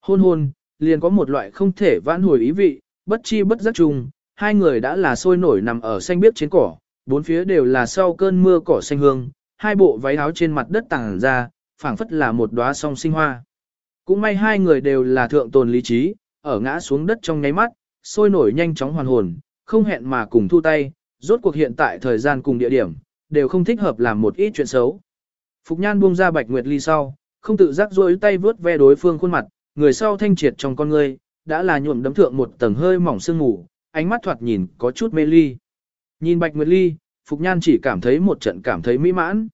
Hôn hôn, liền có một loại không thể vãn hồi ý vị, bất chi bất giác chung, hai người đã là sôi nổi nằm ở xanh biếc trên cỏ, bốn phía đều là sau cơn mưa cỏ xanh hương, hai bộ váy áo trên mặt đất tàng ra, phảng phất là một đóa song sinh hoa. Cũng may hai người đều là thượng tồn lý trí, ở ngã xuống đất trong nháy mắt, sôi nổi nhanh chóng hoàn hồn, không hẹn mà cùng thu tay, rốt cuộc hiện tại thời gian cùng địa điểm, đều không thích hợp làm một ít chuyện xấu. Phục Nhan buông ra Bạch Nguyệt Ly sau, không tự giác duỗi tay vướt ve đối phương khuôn mặt, người sau thanh triệt trong con ngươi, đã là nhuộm đấm thượng một tầng hơi mỏng sương ngủ, ánh mắt thoạt nhìn có chút mê ly. Nhìn Bạch Nguyệt Ly, Phục Nhan chỉ cảm thấy một trận cảm thấy mỹ mãn.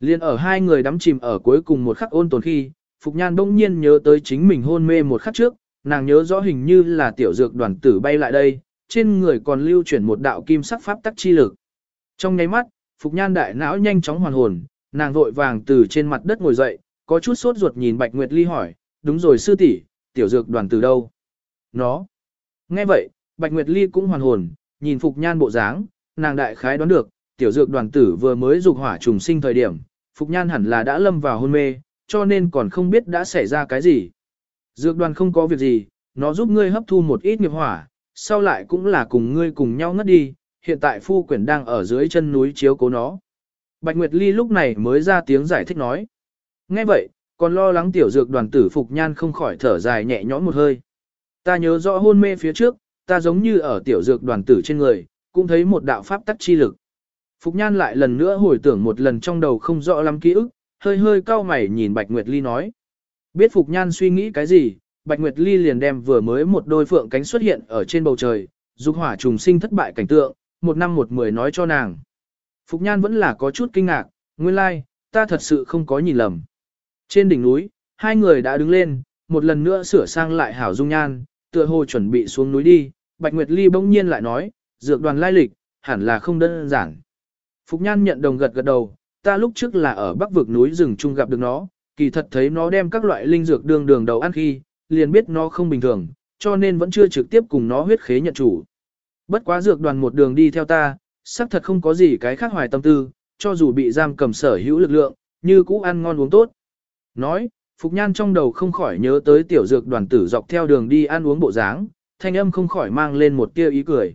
Liên ở hai người đắm chìm ở cuối cùng một khắc ôn tồn khi, Phục Nhan đông nhiên nhớ tới chính mình hôn mê một khắc trước, nàng nhớ rõ hình như là tiểu dược đoàn tử bay lại đây, trên người còn lưu chuyển một đạo kim sắc pháp tắc chi lực. Trong nháy mắt, Phục Nhan đại não nhanh chóng hoàn hồn, nàng vội vàng từ trên mặt đất ngồi dậy, có chút sốt ruột nhìn Bạch Nguyệt Ly hỏi, đúng rồi sư tỷ, tiểu dược đoàn từ đâu? Nó. Nghe vậy, Bạch Nguyệt Ly cũng hoàn hồn, nhìn Phục Nhan bộ dáng, nàng đại khái đoán được, tiểu dược đoàn tử vừa mới dục hỏa trùng sinh thời điểm, Phục Nhan hẳn là đã lâm vào hôn mê, cho nên còn không biết đã xảy ra cái gì. Dược đoàn không có việc gì, nó giúp ngươi hấp thu một ít nghiệp hỏa, sau lại cũng là cùng ngươi cùng nhau ngất đi, hiện tại phu quyển đang ở dưới chân núi chiếu cố nó. Bạch Nguyệt Ly lúc này mới ra tiếng giải thích nói. Nghe vậy, còn lo lắng tiểu dược đoàn tử Phục Nhan không khỏi thở dài nhẹ nhõm một hơi. Ta nhớ rõ hôn mê phía trước, ta giống như ở tiểu dược đoàn tử trên người, cũng thấy một đạo pháp tắc chi lực. Phục Nhan lại lần nữa hồi tưởng một lần trong đầu không rõ lắm ký ức, hơi hơi cao mày nhìn Bạch Nguyệt Ly nói. Biết Phục Nhan suy nghĩ cái gì, Bạch Nguyệt Ly liền đem vừa mới một đôi phượng cánh xuất hiện ở trên bầu trời, dục hỏa trùng sinh thất bại cảnh tượng, một năm một mười nói cho nàng. Phục Nhan vẫn là có chút kinh ngạc, nguyên lai, like, ta thật sự không có nhìn lầm. Trên đỉnh núi, hai người đã đứng lên, một lần nữa sửa sang lại hảo dung nhan, tựa hồ chuẩn bị xuống núi đi, Bạch Nguyệt Ly bỗng nhiên lại nói, dược đoàn lai lịch, hẳn là không đơn giản. Phục Nhan nhận đồng gật gật đầu, ta lúc trước là ở bắc vực núi rừng chung gặp được nó, kỳ thật thấy nó đem các loại linh dược đường đường đầu ăn khi, liền biết nó không bình thường, cho nên vẫn chưa trực tiếp cùng nó huyết khế nhận chủ. Bất quá dược đoàn một đường đi theo ta, xác thật không có gì cái khác hoài tâm tư, cho dù bị giam cầm sở hữu lực lượng, như cũ ăn ngon uống tốt. Nói, Phục Nhan trong đầu không khỏi nhớ tới tiểu dược đoàn tử dọc theo đường đi ăn uống bộ dáng, thanh âm không khỏi mang lên một tia ý cười.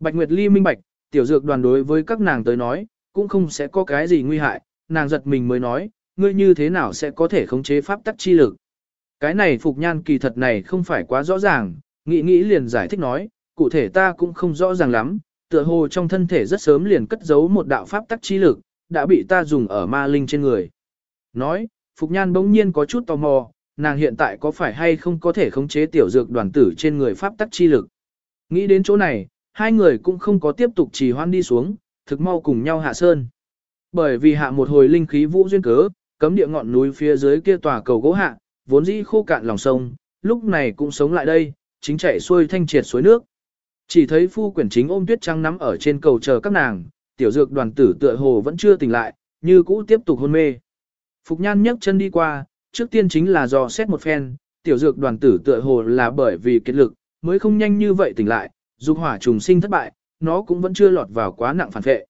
Bạch Nguyệt Ly minh bạch, tiểu dược đoàn đối với các nàng tới nói, cũng không sẽ có cái gì nguy hại, nàng giật mình mới nói, ngươi như thế nào sẽ có thể khống chế pháp tắc chi lực. Cái này Phục Nhan kỳ thật này không phải quá rõ ràng, nghĩ nghĩ liền giải thích nói, cụ thể ta cũng không rõ ràng lắm, tựa hồ trong thân thể rất sớm liền cất giấu một đạo pháp tắc chi lực, đã bị ta dùng ở ma linh trên người. Nói, Phục Nhan bỗng nhiên có chút tò mò, nàng hiện tại có phải hay không có thể khống chế tiểu dược đoàn tử trên người pháp tắc chi lực. Nghĩ đến chỗ này, hai người cũng không có tiếp tục trì hoan đi xuống, thực mau cùng nhau hạ sơn. Bởi vì hạ một hồi linh khí vũ duyên cớ, cấm địa ngọn núi phía dưới kia tòa cầu gỗ hạ, vốn dĩ khô cạn lòng sông, lúc này cũng sống lại đây, chính chảy xuôi thanh triệt suối nước. Chỉ thấy phu quyển chính ôm tuyết trắng nắm ở trên cầu chờ các nàng, tiểu dược đoàn tử tựa hồ vẫn chưa tỉnh lại, như cũ tiếp tục hôn mê. Phục nhan nhấc chân đi qua, trước tiên chính là do xét một phen, tiểu dược đoàn tử tựa hồ là bởi vì kết lực, mới không nhanh như vậy tỉnh lại, dục hỏa trùng sinh thất bại, nó cũng vẫn chưa lọt vào quá nặng phản vệ.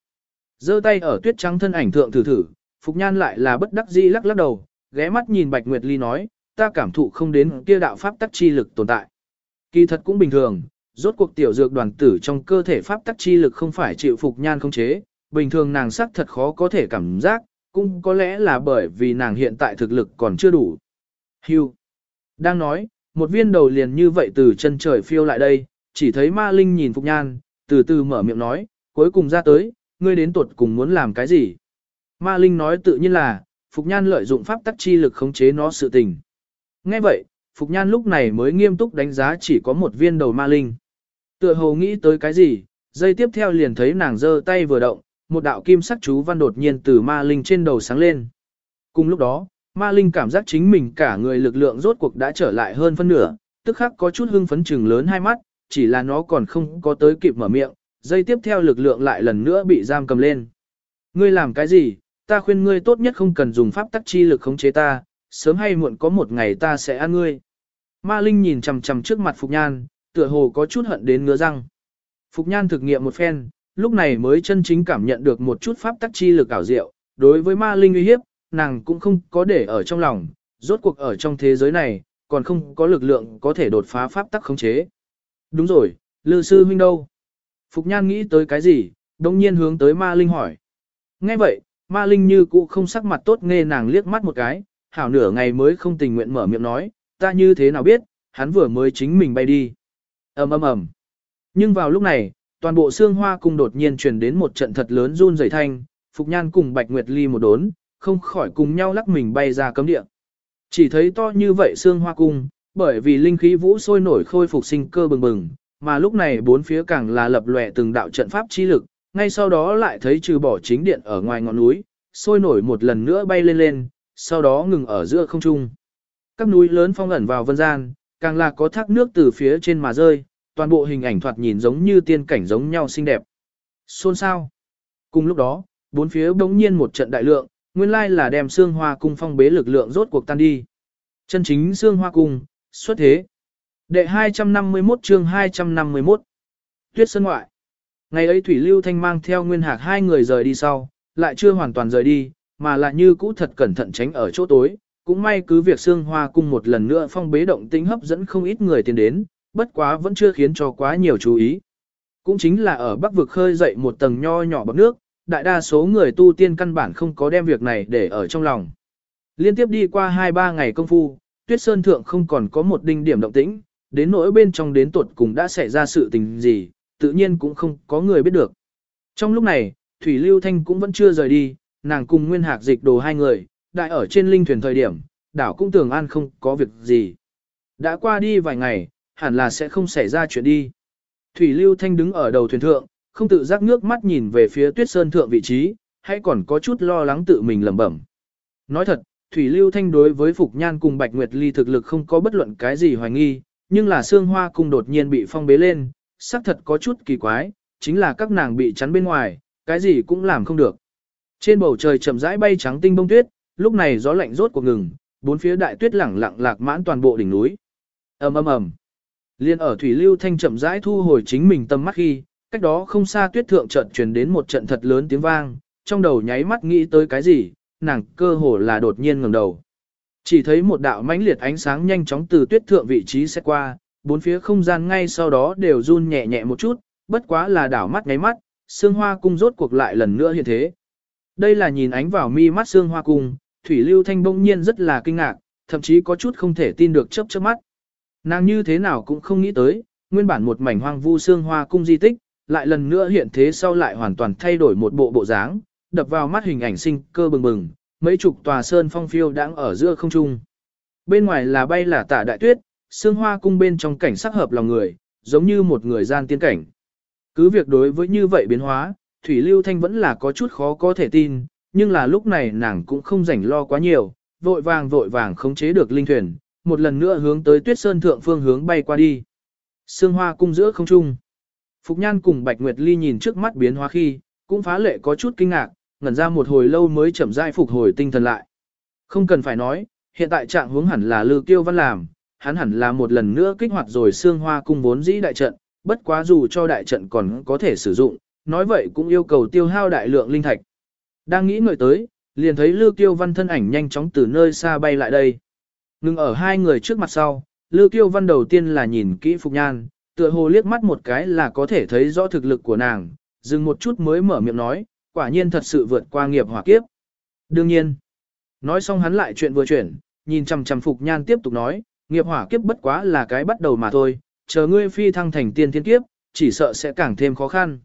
giơ tay ở tuyết trắng thân ảnh thượng thử thử, Phục Nhan lại là bất đắc dĩ lắc lắc đầu, ghé mắt nhìn Bạch Nguyệt Ly nói, ta cảm thụ không đến kia đạo pháp tắc chi lực tồn tại. Kỳ thật cũng bình thường, rốt cuộc tiểu dược đoàn tử trong cơ thể pháp tắc chi lực không phải chịu Phục Nhan không chế, bình thường nàng sắc thật khó có thể cảm giác, cũng có lẽ là bởi vì nàng hiện tại thực lực còn chưa đủ. Hưu. Đang nói, một viên đầu liền như vậy từ chân trời phiêu lại đây, chỉ thấy ma linh nhìn Phục Nhan, từ từ mở miệng nói, cuối cùng ra tới, ngươi đến tuột cùng muốn làm cái gì? Ma linh nói tự nhiên là, Phục Nhan lợi dụng pháp tắc chi lực khống chế nó sự tình. Nghe vậy, Phục Nhan lúc này mới nghiêm túc đánh giá chỉ có một viên đầu ma linh. Tựa hồ nghĩ tới cái gì, dây tiếp theo liền thấy nàng giơ tay vừa động, một đạo kim sắc chú văn đột nhiên từ ma linh trên đầu sáng lên. Cùng lúc đó, ma linh cảm giác chính mình cả người lực lượng rốt cuộc đã trở lại hơn phân nửa, tức khắc có chút hưng phấn chừng lớn hai mắt, chỉ là nó còn không có tới kịp mở miệng, dây tiếp theo lực lượng lại lần nữa bị giam cầm lên. Ngươi làm cái gì, ta khuyên ngươi tốt nhất không cần dùng pháp tắc chi lực khống chế ta, sớm hay muộn có một ngày ta sẽ ăn ngươi. Ma Linh nhìn chằm chằm trước mặt Phục Nhan, tựa hồ có chút hận đến ngứa răng. Phục Nhan thực nghiệm một phen, lúc này mới chân chính cảm nhận được một chút pháp tắc chi lực ảo diệu, đối với Ma Linh uy hiếp, nàng cũng không có để ở trong lòng, rốt cuộc ở trong thế giới này, còn không có lực lượng có thể đột phá pháp tắc khống chế. Đúng rồi, Lư sư huynh đâu? Phục Nhan nghĩ tới cái gì, đồng nhiên hướng tới Ma Linh hỏi. Nghe vậy, Ma Linh như cũ không sắc mặt tốt nghe nàng liếc mắt một cái, hảo nửa ngày mới không tình nguyện mở miệng nói, ta như thế nào biết, hắn vừa mới chính mình bay đi ầm ầm ầm. Nhưng vào lúc này, toàn bộ xương hoa cung đột nhiên truyền đến một trận thật lớn run rẩy thanh, Phục Nhan cùng Bạch Nguyệt Ly một đốn, không khỏi cùng nhau lắc mình bay ra cấm địa. Chỉ thấy to như vậy xương hoa cung, bởi vì linh khí vũ sôi nổi khôi phục sinh cơ bừng bừng, mà lúc này bốn phía càng là lập lòe từng đạo trận pháp chi lực, ngay sau đó lại thấy trừ bỏ chính điện ở ngoài ngọn núi, sôi nổi một lần nữa bay lên lên, sau đó ngừng ở giữa không trung. Các núi lớn phong ẩn vào vân gian, càng là có thác nước từ phía trên mà rơi, toàn bộ hình ảnh thoạt nhìn giống như tiên cảnh giống nhau xinh đẹp. Xôn sao? Cùng lúc đó, bốn phía bỗng nhiên một trận đại lượng, nguyên lai là đem xương hoa cung phong bế lực lượng rốt cuộc tan đi. Chân chính xương hoa cung, xuất thế. Đệ 251 chương 251 Tuyết Sơn Ngoại Ngày ấy Thủy Lưu Thanh mang theo Nguyên Hạc hai người rời đi sau, lại chưa hoàn toàn rời đi, mà là như cũ thật cẩn thận tránh ở chỗ tối. Cũng may cứ việc xương hoa cung một lần nữa phong bế động tính hấp dẫn không ít người tiến đến, bất quá vẫn chưa khiến cho quá nhiều chú ý. Cũng chính là ở bắc vực khơi dậy một tầng nho nhỏ bọc nước, đại đa số người tu tiên căn bản không có đem việc này để ở trong lòng. Liên tiếp đi qua 2-3 ngày công phu, tuyết sơn thượng không còn có một đinh điểm động tĩnh, đến nỗi bên trong đến tuột cùng đã xảy ra sự tình gì, tự nhiên cũng không có người biết được. Trong lúc này, Thủy Lưu Thanh cũng vẫn chưa rời đi, nàng cùng Nguyên Hạc dịch đồ hai người, đại ở trên linh thuyền thời điểm, đảo cũng tưởng an không có việc gì. Đã qua đi vài ngày, hẳn là sẽ không xảy ra chuyện đi. Thủy Lưu Thanh đứng ở đầu thuyền thượng, không tự giác nước mắt nhìn về phía tuyết sơn thượng vị trí, hay còn có chút lo lắng tự mình lẩm bẩm. Nói thật, Thủy Lưu Thanh đối với Phục Nhan cùng Bạch Nguyệt Ly thực lực không có bất luận cái gì hoài nghi, nhưng là xương hoa cùng đột nhiên bị phong bế lên, xác thật có chút kỳ quái, chính là các nàng bị chắn bên ngoài, cái gì cũng làm không được. Trên bầu trời chậm rãi bay trắng tinh bông tuyết, lúc này gió lạnh rốt cuộc ngừng, bốn phía đại tuyết lẳng lặng lạc mãn toàn bộ đỉnh núi. Ầm ầm ầm. Liên ở thủy lưu thanh chậm rãi thu hồi chính mình tâm mắt khi, cách đó không xa tuyết thượng trận truyền đến một trận thật lớn tiếng vang, trong đầu nháy mắt nghĩ tới cái gì, nàng cơ hồ là đột nhiên ngẩng đầu. Chỉ thấy một đạo mãnh liệt ánh sáng nhanh chóng từ tuyết thượng vị trí sẽ qua, bốn phía không gian ngay sau đó đều run nhẹ nhẹ một chút, bất quá là đảo mắt nháy mắt, xương hoa cung rốt cuộc lại lần nữa hiện thế. Đây là nhìn ánh vào mi mắt xương hoa cung, Thủy Lưu Thanh bỗng nhiên rất là kinh ngạc, thậm chí có chút không thể tin được chớp chớp mắt. Nàng như thế nào cũng không nghĩ tới, nguyên bản một mảnh hoang vu xương hoa cung di tích, lại lần nữa hiện thế sau lại hoàn toàn thay đổi một bộ bộ dáng, đập vào mắt hình ảnh sinh cơ bừng bừng, mấy chục tòa sơn phong phiêu đang ở giữa không trung. Bên ngoài là bay là tả đại tuyết, xương hoa cung bên trong cảnh sắc hợp lòng người, giống như một người gian tiên cảnh. Cứ việc đối với như vậy biến hóa, Thủy Lưu Thanh vẫn là có chút khó có thể tin, nhưng là lúc này nàng cũng không rảnh lo quá nhiều, vội vàng vội vàng khống chế được linh thuyền, một lần nữa hướng tới tuyết sơn thượng phương hướng bay qua đi. Sương hoa cung giữa không trung. Phục Nhan cùng Bạch Nguyệt Ly nhìn trước mắt biến hóa khi, cũng phá lệ có chút kinh ngạc, ngẩn ra một hồi lâu mới chậm rãi phục hồi tinh thần lại. Không cần phải nói, hiện tại trạng hướng hẳn là Lư Kiêu Văn làm, hắn hẳn là một lần nữa kích hoạt rồi xương hoa cung vốn dĩ đại trận, bất quá dù cho đại trận còn có thể sử dụng, nói vậy cũng yêu cầu tiêu hao đại lượng linh thạch. Đang nghĩ ngợi tới, liền thấy Lưu Kiêu Văn thân ảnh nhanh chóng từ nơi xa bay lại đây. Ngừng ở hai người trước mặt sau, Lưu Kiêu Văn đầu tiên là nhìn kỹ Phục Nhan, tựa hồ liếc mắt một cái là có thể thấy rõ thực lực của nàng, dừng một chút mới mở miệng nói, quả nhiên thật sự vượt qua nghiệp hỏa kiếp. Đương nhiên, nói xong hắn lại chuyện vừa chuyển, nhìn chằm chằm Phục Nhan tiếp tục nói, nghiệp hỏa kiếp bất quá là cái bắt đầu mà thôi, chờ ngươi phi thăng thành tiên thiên kiếp, chỉ sợ sẽ càng thêm khó khăn.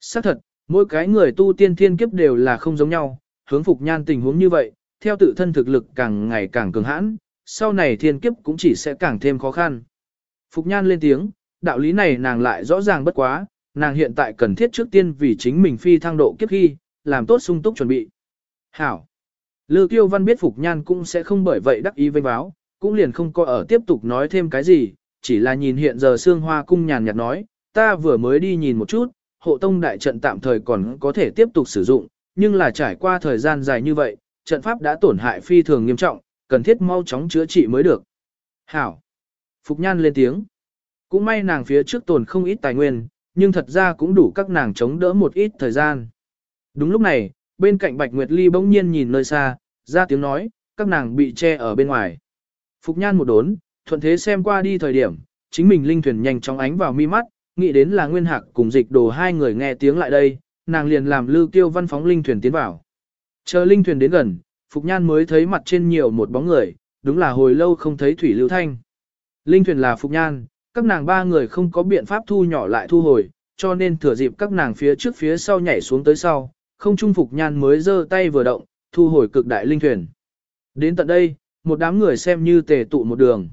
Xác thật, mỗi cái người tu tiên thiên kiếp đều là không giống nhau, hướng Phục Nhan tình huống như vậy, theo tự thân thực lực càng ngày càng cường hãn, sau này thiên kiếp cũng chỉ sẽ càng thêm khó khăn. Phục Nhan lên tiếng, đạo lý này nàng lại rõ ràng bất quá, nàng hiện tại cần thiết trước tiên vì chính mình phi thăng độ kiếp khi, làm tốt sung túc chuẩn bị. Hảo. Lư Kiêu Văn biết Phục Nhan cũng sẽ không bởi vậy đắc ý vênh báo, cũng liền không có ở tiếp tục nói thêm cái gì, chỉ là nhìn hiện giờ Sương Hoa cung nhàn nhạt nói, ta vừa mới đi nhìn một chút, hộ tông đại trận tạm thời còn có thể tiếp tục sử dụng, nhưng là trải qua thời gian dài như vậy, trận pháp đã tổn hại phi thường nghiêm trọng, cần thiết mau chóng chữa trị mới được. Hảo. Phục Nhan lên tiếng. Cũng may nàng phía trước tồn không ít tài nguyên, nhưng thật ra cũng đủ các nàng chống đỡ một ít thời gian. Đúng lúc này, bên cạnh Bạch Nguyệt Ly bỗng nhiên nhìn nơi xa, ra tiếng nói, các nàng bị che ở bên ngoài. Phục Nhan một đốn, thuận thế xem qua đi thời điểm, chính mình linh thuyền nhanh chóng ánh vào mi mắt, nghĩ đến là Nguyên Hạc cùng dịch đồ hai người nghe tiếng lại đây, nàng liền làm lưu tiêu văn phóng linh thuyền tiến vào. Chờ linh thuyền đến gần, Phục Nhan mới thấy mặt trên nhiều một bóng người, đúng là hồi lâu không thấy Thủy Lưu Thanh. Linh thuyền là Phục Nhan, các nàng ba người không có biện pháp thu nhỏ lại thu hồi, cho nên thừa dịp các nàng phía trước phía sau nhảy xuống tới sau, không trung Phục Nhan mới giơ tay vừa động, thu hồi cực đại linh thuyền. Đến tận đây, một đám người xem như tề tụ một đường.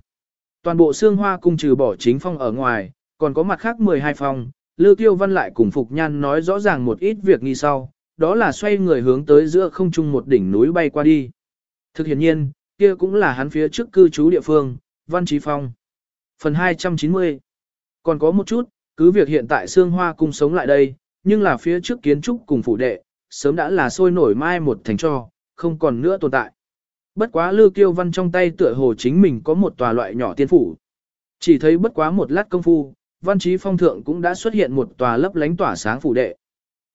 Toàn bộ xương hoa cung trừ bỏ chính phong ở ngoài, còn có mặt khác 12 phòng, Lư Kiêu Văn lại cùng Phục Nhan nói rõ ràng một ít việc nghi sau, đó là xoay người hướng tới giữa không trung một đỉnh núi bay qua đi. Thực hiện nhiên, kia cũng là hắn phía trước cư trú địa phương, Văn Trí Phong. Phần 290 Còn có một chút, cứ việc hiện tại xương hoa cung sống lại đây, nhưng là phía trước kiến trúc cùng phủ đệ, sớm đã là sôi nổi mai một thành cho, không còn nữa tồn tại. Bất quá Lư Kiêu Văn trong tay tựa hồ chính mình có một tòa loại nhỏ tiên phủ. Chỉ thấy bất quá một lát công phu, Văn trí Phong thượng cũng đã xuất hiện một tòa lấp lánh tỏa sáng phủ đệ.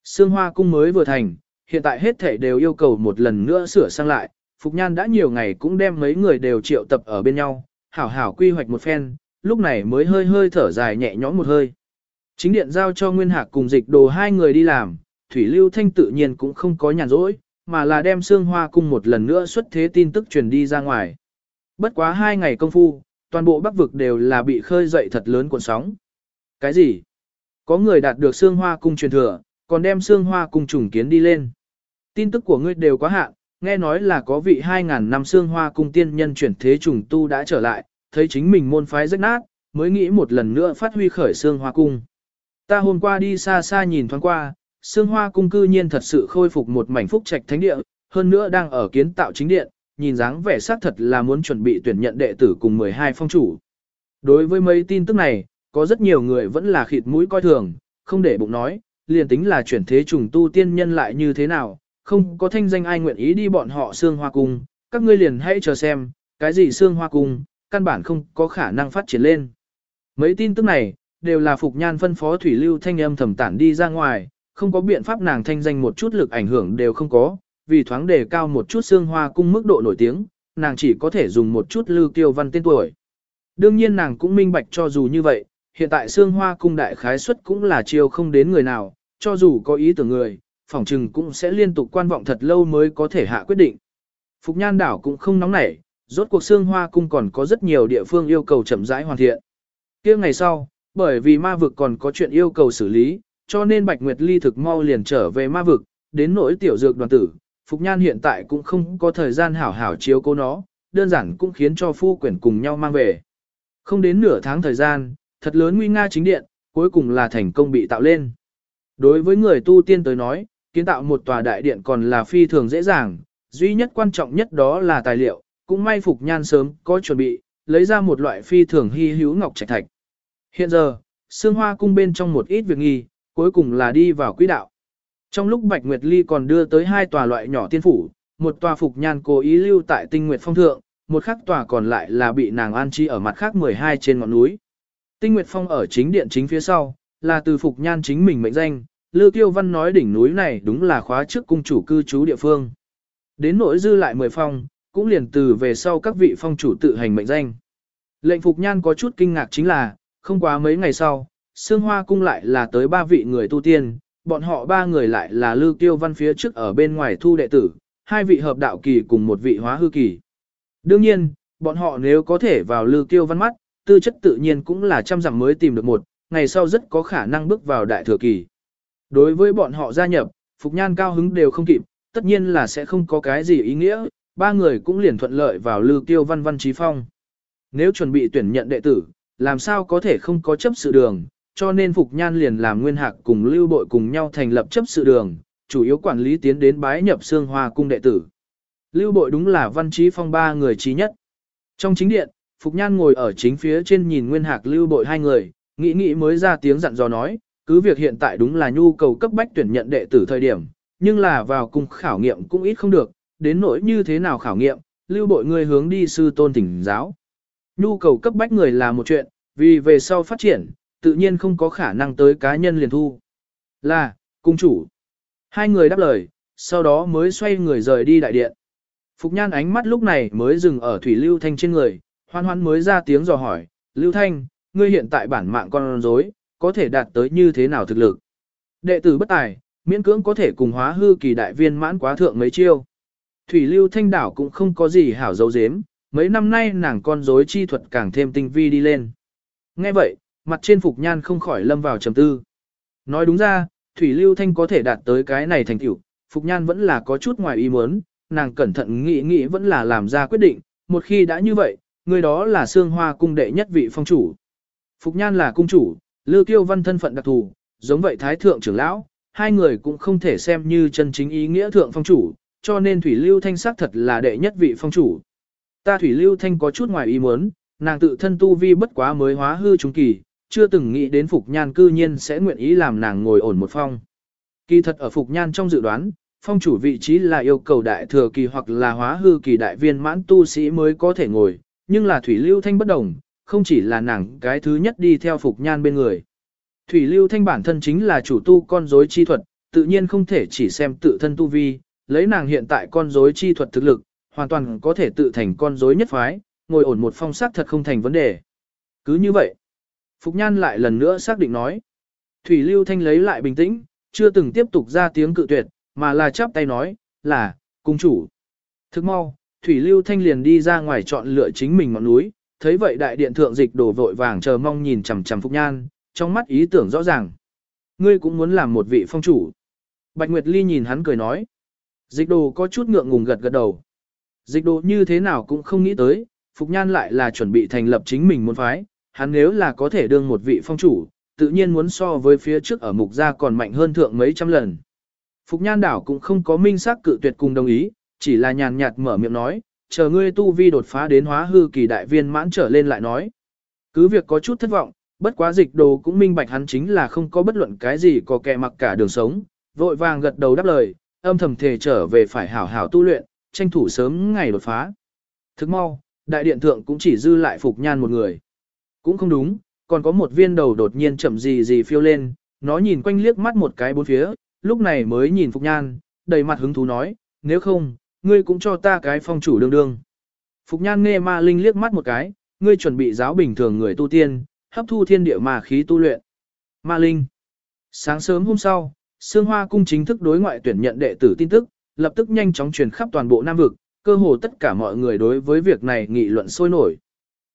Sương Hoa cung mới vừa thành, hiện tại hết thảy đều yêu cầu một lần nữa sửa sang lại, Phục Nhan đã nhiều ngày cũng đem mấy người đều triệu tập ở bên nhau, hảo hảo quy hoạch một phen, lúc này mới hơi hơi thở dài nhẹ nhõm một hơi. Chính điện giao cho Nguyên Hạc cùng dịch đồ hai người đi làm, Thủy Lưu Thanh tự nhiên cũng không có nhàn rỗi, mà là đem Sương Hoa cung một lần nữa xuất thế tin tức truyền đi ra ngoài. Bất quá hai ngày công phu, toàn bộ bắc vực đều là bị khơi dậy thật lớn cuộn sóng. Cái gì? Có người đạt được xương Hoa cung truyền thừa, còn đem xương Hoa cung trùng kiến đi lên. Tin tức của ngươi đều quá hạn, nghe nói là có vị 2.000 năm xương Hoa cung tiên nhân chuyển thế trùng tu đã trở lại, thấy chính mình môn phái rách nát, mới nghĩ một lần nữa phát huy khởi xương Hoa cung. Ta hôm qua đi xa xa nhìn thoáng qua, xương Hoa cung cư nhiên thật sự khôi phục một mảnh phúc trạch thánh địa, hơn nữa đang ở kiến tạo chính điện, nhìn dáng vẻ xác thật là muốn chuẩn bị tuyển nhận đệ tử cùng 12 phong chủ. Đối với mấy tin tức này, có rất nhiều người vẫn là khịt mũi coi thường, không để bụng nói, liền tính là chuyển thế trùng tu tiên nhân lại như thế nào, không có thanh danh ai nguyện ý đi bọn họ xương hoa cung, các ngươi liền hãy chờ xem, cái gì xương hoa cung, căn bản không có khả năng phát triển lên. Mấy tin tức này, đều là Phục Nhan phân phó Thủy Lưu thanh âm thầm tản đi ra ngoài, không có biện pháp nàng thanh danh một chút lực ảnh hưởng đều không có, vì thoáng đề cao một chút xương hoa cung mức độ nổi tiếng, nàng chỉ có thể dùng một chút lưu tiêu văn tên tuổi. Đương nhiên nàng cũng minh bạch cho dù như vậy, hiện tại xương hoa cung đại khái suất cũng là chiêu không đến người nào, cho dù có ý tưởng người, phỏng trừng cũng sẽ liên tục quan vọng thật lâu mới có thể hạ quyết định. Phục nhan đảo cũng không nóng nảy, rốt cuộc xương hoa cung còn có rất nhiều địa phương yêu cầu chậm rãi hoàn thiện. kia ngày sau, bởi vì ma vực còn có chuyện yêu cầu xử lý, cho nên Bạch Nguyệt Ly thực mau liền trở về ma vực, đến nỗi tiểu dược đoàn tử, Phục Nhan hiện tại cũng không có thời gian hảo hảo chiếu cố nó, đơn giản cũng khiến cho phu quyển cùng nhau mang về. Không đến nửa tháng thời gian, thật lớn nguy nga chính điện, cuối cùng là thành công bị tạo lên. Đối với người tu tiên tới nói, kiến tạo một tòa đại điện còn là phi thường dễ dàng, duy nhất quan trọng nhất đó là tài liệu, cũng may Phục Nhan sớm có chuẩn bị, lấy ra một loại phi thường hy hữu ngọc trạch thạch. Hiện giờ, xương hoa cung bên trong một ít việc nghi, cuối cùng là đi vào quỹ đạo. Trong lúc Bạch Nguyệt Ly còn đưa tới hai tòa loại nhỏ tiên phủ, một tòa Phục Nhan cố ý lưu tại tinh nguyệt phong thượng, một khắc tòa còn lại là bị nàng an trí ở mặt khác 12 trên ngọn núi. Tinh Nguyệt Phong ở chính điện chính phía sau, là từ Phục Nhan chính mình mệnh danh, Lư Kiêu Văn nói đỉnh núi này đúng là khóa trước cung chủ cư trú địa phương. Đến nỗi dư lại 10 phong, cũng liền từ về sau các vị phong chủ tự hành mệnh danh. Lệnh Phục Nhan có chút kinh ngạc chính là, không quá mấy ngày sau, Sương Hoa Cung lại là tới ba vị người tu tiên, bọn họ ba người lại là Lưu Tiêu Văn phía trước ở bên ngoài thu đệ tử, hai vị hợp đạo kỳ cùng một vị hóa hư kỳ. Đương nhiên, bọn họ nếu có thể vào Lưu Tiêu Văn mắt, tư chất tự nhiên cũng là trăm dặm mới tìm được một, ngày sau rất có khả năng bước vào đại thừa kỳ. Đối với bọn họ gia nhập, Phục Nhan cao hứng đều không kịp, tất nhiên là sẽ không có cái gì ý nghĩa, ba người cũng liền thuận lợi vào Lưu Tiêu Văn Văn Trí Phong. Nếu chuẩn bị tuyển nhận đệ tử, làm sao có thể không có chấp sự đường, cho nên Phục Nhan liền làm nguyên hạc cùng lưu bội cùng nhau thành lập chấp sự đường, chủ yếu quản lý tiến đến bái nhập xương hoa cung đệ tử. Lưu bội đúng là văn trí phong ba người trí nhất. Trong chính điện, Phục Nhan ngồi ở chính phía trên nhìn nguyên hạc lưu bội hai người, nghĩ nghĩ mới ra tiếng dặn dò nói, cứ việc hiện tại đúng là nhu cầu cấp bách tuyển nhận đệ tử thời điểm, nhưng là vào cung khảo nghiệm cũng ít không được, đến nỗi như thế nào khảo nghiệm, lưu bội người hướng đi sư tôn tỉnh giáo. Nhu cầu cấp bách người là một chuyện, vì về sau phát triển, tự nhiên không có khả năng tới cá nhân liền thu. Là, cung chủ. Hai người đáp lời, sau đó mới xoay người rời đi đại điện. Phục nhan ánh mắt lúc này mới dừng ở Thủy Lưu Thanh trên người, hoan hoan mới ra tiếng dò hỏi, Lưu Thanh, ngươi hiện tại bản mạng con rối, có thể đạt tới như thế nào thực lực? Đệ tử bất tài, miễn cưỡng có thể cùng hóa hư kỳ đại viên mãn quá thượng mấy chiêu. Thủy Lưu Thanh đảo cũng không có gì hảo dấu dếm, mấy năm nay nàng con rối chi thuật càng thêm tinh vi đi lên. Nghe vậy, mặt trên Phục Nhan không khỏi lâm vào trầm tư. Nói đúng ra, Thủy Lưu Thanh có thể đạt tới cái này thành tựu, Phục Nhan vẫn là có chút ngoài ý muốn, nàng cẩn thận nghĩ nghĩ vẫn là làm ra quyết định, một khi đã như vậy, người đó là xương Hoa cung đệ nhất vị phong chủ. Phục Nhan là cung chủ, Lưu Kiêu Văn thân phận đặc thù, giống vậy Thái Thượng trưởng lão, hai người cũng không thể xem như chân chính ý nghĩa thượng phong chủ, cho nên Thủy Lưu Thanh xác thật là đệ nhất vị phong chủ. Ta Thủy Lưu Thanh có chút ngoài ý muốn, nàng tự thân tu vi bất quá mới hóa hư trung kỳ, chưa từng nghĩ đến Phục Nhan cư nhiên sẽ nguyện ý làm nàng ngồi ổn một phong. Kỳ thật ở Phục Nhan trong dự đoán, phong chủ vị trí là yêu cầu đại thừa kỳ hoặc là hóa hư kỳ đại viên mãn tu sĩ mới có thể ngồi, nhưng là Thủy Lưu Thanh bất đồng, không chỉ là nàng cái thứ nhất đi theo Phục Nhan bên người. Thủy Lưu Thanh bản thân chính là chủ tu con rối chi thuật, tự nhiên không thể chỉ xem tự thân tu vi, lấy nàng hiện tại con rối chi thuật thực lực, hoàn toàn có thể tự thành con rối nhất phái, ngồi ổn một phong sắc thật không thành vấn đề. Cứ như vậy, Phục Nhan lại lần nữa xác định nói. Thủy Lưu Thanh lấy lại bình tĩnh, chưa từng tiếp tục ra tiếng cự tuyệt, mà là chắp tay nói, là, cung chủ. Thức mau, Thủy Lưu Thanh liền đi ra ngoài chọn lựa chính mình ngọn núi, thấy vậy đại điện thượng dịch đổ vội vàng chờ mong nhìn chằm chằm Phục Nhan, trong mắt ý tưởng rõ ràng. Ngươi cũng muốn làm một vị phong chủ. Bạch Nguyệt Ly nhìn hắn cười nói. Dịch đồ có chút ngượng ngùng gật gật đầu. Dịch đồ như thế nào cũng không nghĩ tới, Phục Nhan lại là chuẩn bị thành lập chính mình môn phái, hắn nếu là có thể đương một vị phong chủ, tự nhiên muốn so với phía trước ở mục gia còn mạnh hơn thượng mấy trăm lần. Phục Nhan đảo cũng không có minh xác cự tuyệt cùng đồng ý, chỉ là nhàn nhạt mở miệng nói, chờ ngươi tu vi đột phá đến hóa hư kỳ đại viên mãn trở lên lại nói. Cứ việc có chút thất vọng, bất quá dịch đồ cũng minh bạch hắn chính là không có bất luận cái gì có kẻ mặc cả đường sống, vội vàng gật đầu đáp lời, âm thầm thề trở về phải hảo hảo tu luyện, tranh thủ sớm ngày đột phá. Thức mau, đại điện thượng cũng chỉ dư lại Phục Nhan một người. Cũng không đúng, còn có một viên đầu đột nhiên chậm gì gì phiêu lên, nó nhìn quanh liếc mắt một cái bốn phía, lúc này mới nhìn Phục Nhan, đầy mặt hứng thú nói, nếu không, ngươi cũng cho ta cái phong chủ đương đương. Phục Nhan nghe ma linh liếc mắt một cái, ngươi chuẩn bị giáo bình thường người tu tiên, hấp thu thiên địa mà khí tu luyện. Ma linh. Sáng sớm hôm sau, Sương Hoa cung chính thức đối ngoại tuyển nhận đệ tử tin tức, lập tức nhanh chóng truyền khắp toàn bộ Nam vực, cơ hồ tất cả mọi người đối với việc này nghị luận sôi nổi.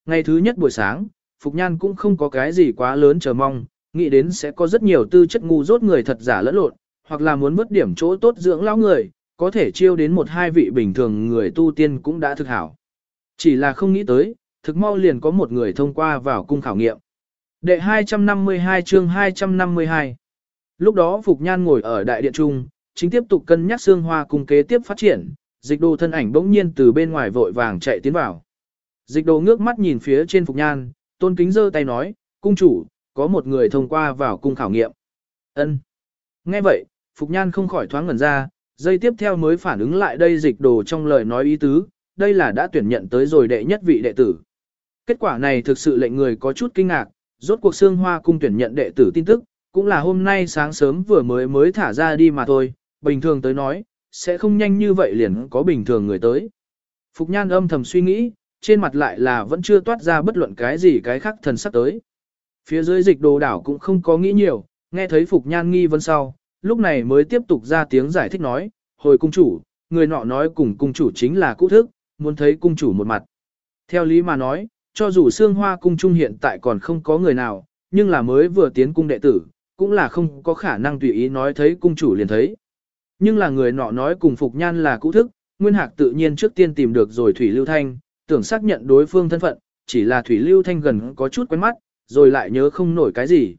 Ngày thứ nhất buổi sáng, Phục Nhan cũng không có cái gì quá lớn chờ mong, nghĩ đến sẽ có rất nhiều tư chất ngu dốt người thật giả lẫn lộn, hoặc là muốn mất điểm chỗ tốt dưỡng lão người, có thể chiêu đến một hai vị bình thường người tu tiên cũng đã thực hảo. Chỉ là không nghĩ tới, thực mau liền có một người thông qua vào cung khảo nghiệm. Đệ 252 chương 252 Lúc đó Phục Nhan ngồi ở đại điện trung, chính tiếp tục cân nhắc xương hoa cung kế tiếp phát triển, dịch đồ thân ảnh bỗng nhiên từ bên ngoài vội vàng chạy tiến vào. Dịch đồ ngước mắt nhìn phía trên Phục Nhan, tôn kính giơ tay nói, cung chủ, có một người thông qua vào cung khảo nghiệm. ân Nghe vậy, Phục Nhan không khỏi thoáng ngẩn ra, dây tiếp theo mới phản ứng lại đây dịch đồ trong lời nói ý tứ, đây là đã tuyển nhận tới rồi đệ nhất vị đệ tử. Kết quả này thực sự lệnh người có chút kinh ngạc, rốt cuộc xương hoa cung tuyển nhận đệ tử tin tức, cũng là hôm nay sáng sớm vừa mới mới thả ra đi mà thôi, bình thường tới nói, sẽ không nhanh như vậy liền có bình thường người tới. Phục Nhan âm thầm suy nghĩ, trên mặt lại là vẫn chưa toát ra bất luận cái gì cái khác thần sắc tới. Phía dưới dịch đồ đảo cũng không có nghĩ nhiều, nghe thấy Phục Nhan nghi vấn sau, lúc này mới tiếp tục ra tiếng giải thích nói, hồi cung chủ, người nọ nói cùng cung chủ chính là cũ thức, muốn thấy cung chủ một mặt. Theo lý mà nói, cho dù xương hoa cung trung hiện tại còn không có người nào, nhưng là mới vừa tiến cung đệ tử, cũng là không có khả năng tùy ý nói thấy cung chủ liền thấy. Nhưng là người nọ nói cùng Phục Nhan là cũ thức, Nguyên Hạc tự nhiên trước tiên tìm được rồi Thủy Lưu Thanh, tưởng xác nhận đối phương thân phận, chỉ là Thủy Lưu Thanh gần có chút quen mắt, rồi lại nhớ không nổi cái gì.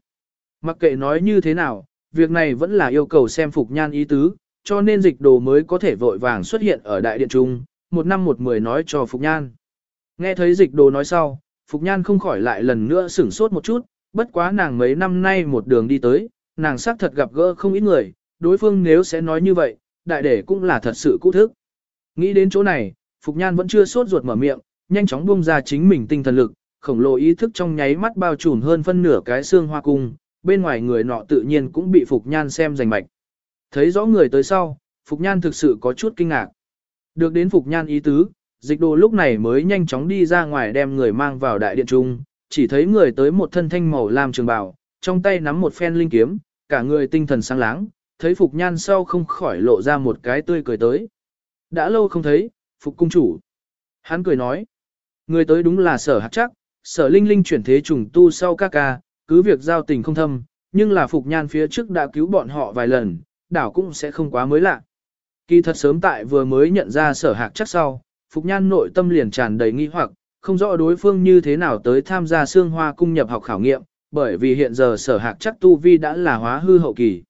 Mặc kệ nói như thế nào, việc này vẫn là yêu cầu xem Phục Nhan ý tứ, cho nên dịch đồ mới có thể vội vàng xuất hiện ở đại điện trung, một năm một mười nói cho Phục Nhan. Nghe thấy dịch đồ nói sau, Phục Nhan không khỏi lại lần nữa sửng sốt một chút, bất quá nàng mấy năm nay một đường đi tới, nàng xác thật gặp gỡ không ít người, đối phương nếu sẽ nói như vậy, đại đệ cũng là thật sự cũ thức. Nghĩ đến chỗ này, Phục Nhan vẫn chưa sốt ruột mở miệng, nhanh chóng buông ra chính mình tinh thần lực, khổng lồ ý thức trong nháy mắt bao trùm hơn phân nửa cái xương hoa cung, bên ngoài người nọ tự nhiên cũng bị Phục Nhan xem rành mạch. Thấy rõ người tới sau, Phục Nhan thực sự có chút kinh ngạc. Được đến Phục Nhan ý tứ, dịch đồ lúc này mới nhanh chóng đi ra ngoài đem người mang vào đại điện trung, chỉ thấy người tới một thân thanh màu làm trường bào, trong tay nắm một phen linh kiếm, cả người tinh thần sáng láng, thấy Phục Nhan sau không khỏi lộ ra một cái tươi cười tới. Đã lâu không thấy, Phục Cung Chủ. Hắn cười nói, người tới đúng là sở hạt chắc, sở linh linh chuyển thế trùng tu sau ca ca, cứ việc giao tình không thâm, nhưng là Phục Nhan phía trước đã cứu bọn họ vài lần, đảo cũng sẽ không quá mới lạ. Kỳ thật sớm tại vừa mới nhận ra sở hạc chắc sau, Phục Nhan nội tâm liền tràn đầy nghi hoặc, không rõ đối phương như thế nào tới tham gia xương hoa cung nhập học khảo nghiệm, bởi vì hiện giờ sở hạc chắc tu vi đã là hóa hư hậu kỳ.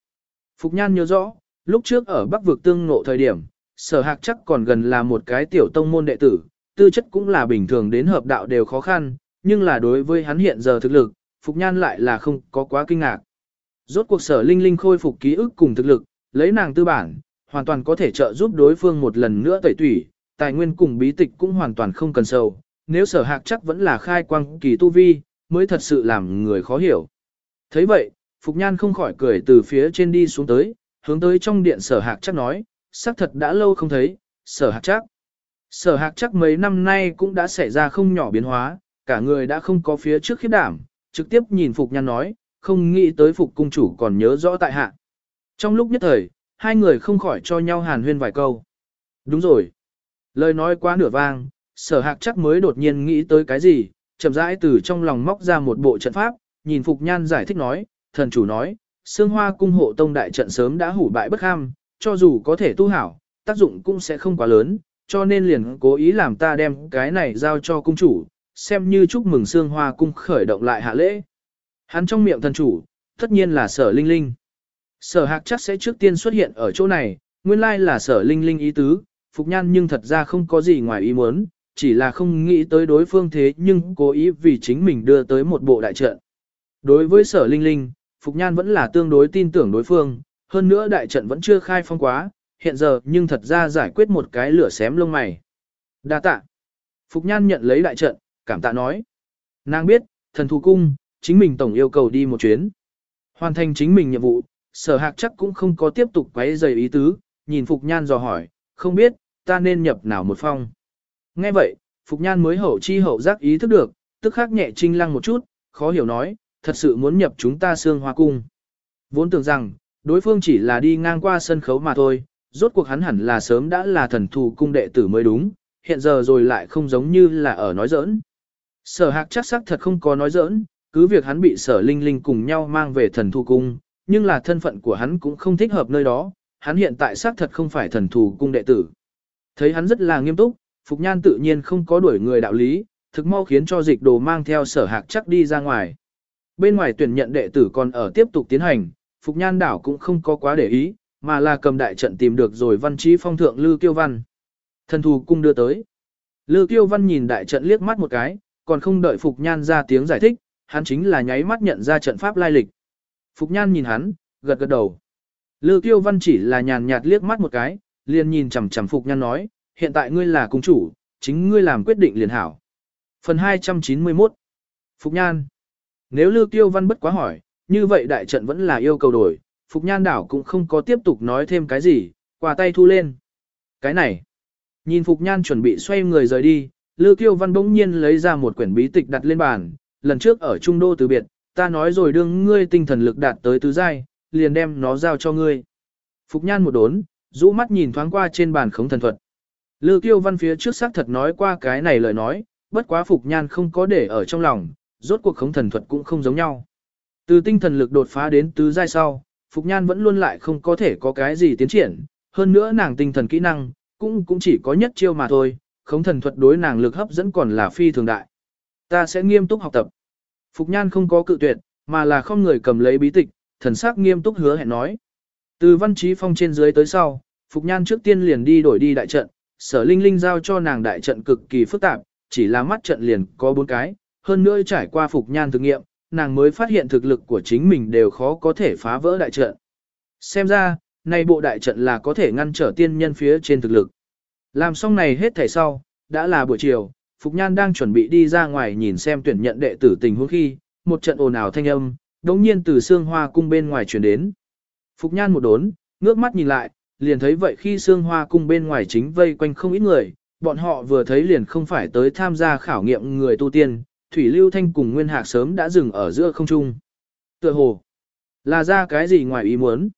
Phục Nhan nhớ rõ, lúc trước ở Bắc vực tương ngộ thời điểm, sở hạc chắc còn gần là một cái tiểu tông môn đệ tử, tư chất cũng là bình thường đến hợp đạo đều khó khăn, nhưng là đối với hắn hiện giờ thực lực, Phục Nhan lại là không có quá kinh ngạc. Rốt cuộc sở linh linh khôi phục ký ức cùng thực lực, lấy nàng tư bản, hoàn toàn có thể trợ giúp đối phương một lần nữa tẩy tủy, tài nguyên cùng bí tịch cũng hoàn toàn không cần sầu. Nếu sở hạc chắc vẫn là khai quang kỳ tu vi, mới thật sự làm người khó hiểu. thấy vậy, Phục Nhan không khỏi cười từ phía trên đi xuống tới, hướng tới trong điện sở hạc chắc nói, xác thật đã lâu không thấy, sở hạc chắc. Sở hạc chắc mấy năm nay cũng đã xảy ra không nhỏ biến hóa, cả người đã không có phía trước khiếp đảm, trực tiếp nhìn Phục Nhan nói, không nghĩ tới Phục cung chủ còn nhớ rõ tại hạ. Trong lúc nhất thời, hai người không khỏi cho nhau hàn huyên vài câu. Đúng rồi. Lời nói quá nửa vang, sở hạc chắc mới đột nhiên nghĩ tới cái gì, chậm rãi từ trong lòng móc ra một bộ trận pháp, nhìn Phục Nhan giải thích nói, thần chủ nói, Sương Hoa cung hộ tông đại trận sớm đã hủ bại bất ham, cho dù có thể tu hảo, tác dụng cũng sẽ không quá lớn, cho nên liền cố ý làm ta đem cái này giao cho cung chủ, xem như chúc mừng Sương Hoa cung khởi động lại hạ lễ. Hắn trong miệng thần chủ, tất nhiên là sở linh linh. Sở hạc chắc sẽ trước tiên xuất hiện ở chỗ này, nguyên lai là sở linh linh ý tứ, Phục Nhan nhưng thật ra không có gì ngoài ý muốn, chỉ là không nghĩ tới đối phương thế nhưng cố ý vì chính mình đưa tới một bộ đại trận. Đối với sở linh linh, Phục Nhan vẫn là tương đối tin tưởng đối phương, hơn nữa đại trận vẫn chưa khai phong quá, hiện giờ nhưng thật ra giải quyết một cái lửa xém lông mày. Đa tạ. Phục Nhan nhận lấy đại trận, cảm tạ nói. Nàng biết, thần thù cung, chính mình tổng yêu cầu đi một chuyến. Hoàn thành chính mình nhiệm vụ, sở hạc chắc cũng không có tiếp tục quấy rầy ý tứ, nhìn Phục Nhan dò hỏi, không biết, ta nên nhập nào một phong. Nghe vậy, Phục Nhan mới hậu chi hậu giác ý thức được, tức khắc nhẹ trinh lăng một chút, khó hiểu nói, thật sự muốn nhập chúng ta xương hoa cung. Vốn tưởng rằng, đối phương chỉ là đi ngang qua sân khấu mà thôi, rốt cuộc hắn hẳn là sớm đã là thần thù cung đệ tử mới đúng, hiện giờ rồi lại không giống như là ở nói giỡn. Sở hạc chắc sắc thật không có nói giỡn, cứ việc hắn bị sở linh linh cùng nhau mang về thần thù cung, nhưng là thân phận của hắn cũng không thích hợp nơi đó, hắn hiện tại xác thật không phải thần thù cung đệ tử. Thấy hắn rất là nghiêm túc, Phục Nhan tự nhiên không có đuổi người đạo lý, thực mau khiến cho dịch đồ mang theo sở hạc chắc đi ra ngoài. Bên ngoài tuyển nhận đệ tử còn ở tiếp tục tiến hành, Phục Nhan đảo cũng không có quá để ý, mà là cầm đại trận tìm được rồi văn trí phong thượng Lư Kiêu Văn. Thần thù cung đưa tới. Lư Kiêu Văn nhìn đại trận liếc mắt một cái, còn không đợi Phục Nhan ra tiếng giải thích, hắn chính là nháy mắt nhận ra trận pháp lai lịch. Phục Nhan nhìn hắn, gật gật đầu. Lư Kiêu Văn chỉ là nhàn nhạt liếc mắt một cái, liền nhìn chằm chằm Phục Nhan nói, hiện tại ngươi là cung chủ, chính ngươi làm quyết định liền hảo. Phần 291 Phục Nhan Nếu Lư Kiêu Văn bất quá hỏi, như vậy đại trận vẫn là yêu cầu đổi, Phục Nhan đảo cũng không có tiếp tục nói thêm cái gì, quà tay thu lên. Cái này, nhìn Phục Nhan chuẩn bị xoay người rời đi, Lư Kiêu Văn bỗng nhiên lấy ra một quyển bí tịch đặt lên bàn, lần trước ở Trung Đô từ biệt, ta nói rồi đương ngươi tinh thần lực đạt tới tứ giai, liền đem nó giao cho ngươi. Phục Nhan một đốn, rũ mắt nhìn thoáng qua trên bàn khống thần thuật. Lư Kiêu Văn phía trước xác thật nói qua cái này lời nói, bất quá Phục Nhan không có để ở trong lòng, rốt cuộc khống thần thuật cũng không giống nhau. Từ tinh thần lực đột phá đến tứ giai sau, Phục Nhan vẫn luôn lại không có thể có cái gì tiến triển, hơn nữa nàng tinh thần kỹ năng, cũng cũng chỉ có nhất chiêu mà thôi, khống thần thuật đối nàng lực hấp dẫn còn là phi thường đại. Ta sẽ nghiêm túc học tập. Phục Nhan không có cự tuyệt, mà là không người cầm lấy bí tịch, thần sắc nghiêm túc hứa hẹn nói. Từ văn trí phong trên dưới tới sau, Phục Nhan trước tiên liền đi đổi đi đại trận, sở linh linh giao cho nàng đại trận cực kỳ phức tạp, chỉ là mắt trận liền có bốn cái, hơn nữa trải qua Phục Nhan thực nghiệm, nàng mới phát hiện thực lực của chính mình đều khó có thể phá vỡ đại trận. Xem ra, nay bộ đại trận là có thể ngăn trở tiên nhân phía trên thực lực. Làm xong này hết thảy sau, đã là buổi chiều, Phục Nhan đang chuẩn bị đi ra ngoài nhìn xem tuyển nhận đệ tử tình huống khi, một trận ồn ào thanh âm, đống nhiên từ Sương hoa cung bên ngoài chuyển đến. Phục Nhan một đốn, ngước mắt nhìn lại, liền thấy vậy khi Sương hoa cung bên ngoài chính vây quanh không ít người, bọn họ vừa thấy liền không phải tới tham gia khảo nghiệm người tu tiên, Thủy Lưu Thanh cùng Nguyên Hạc sớm đã dừng ở giữa không trung. Tựa hồ, là ra cái gì ngoài ý muốn.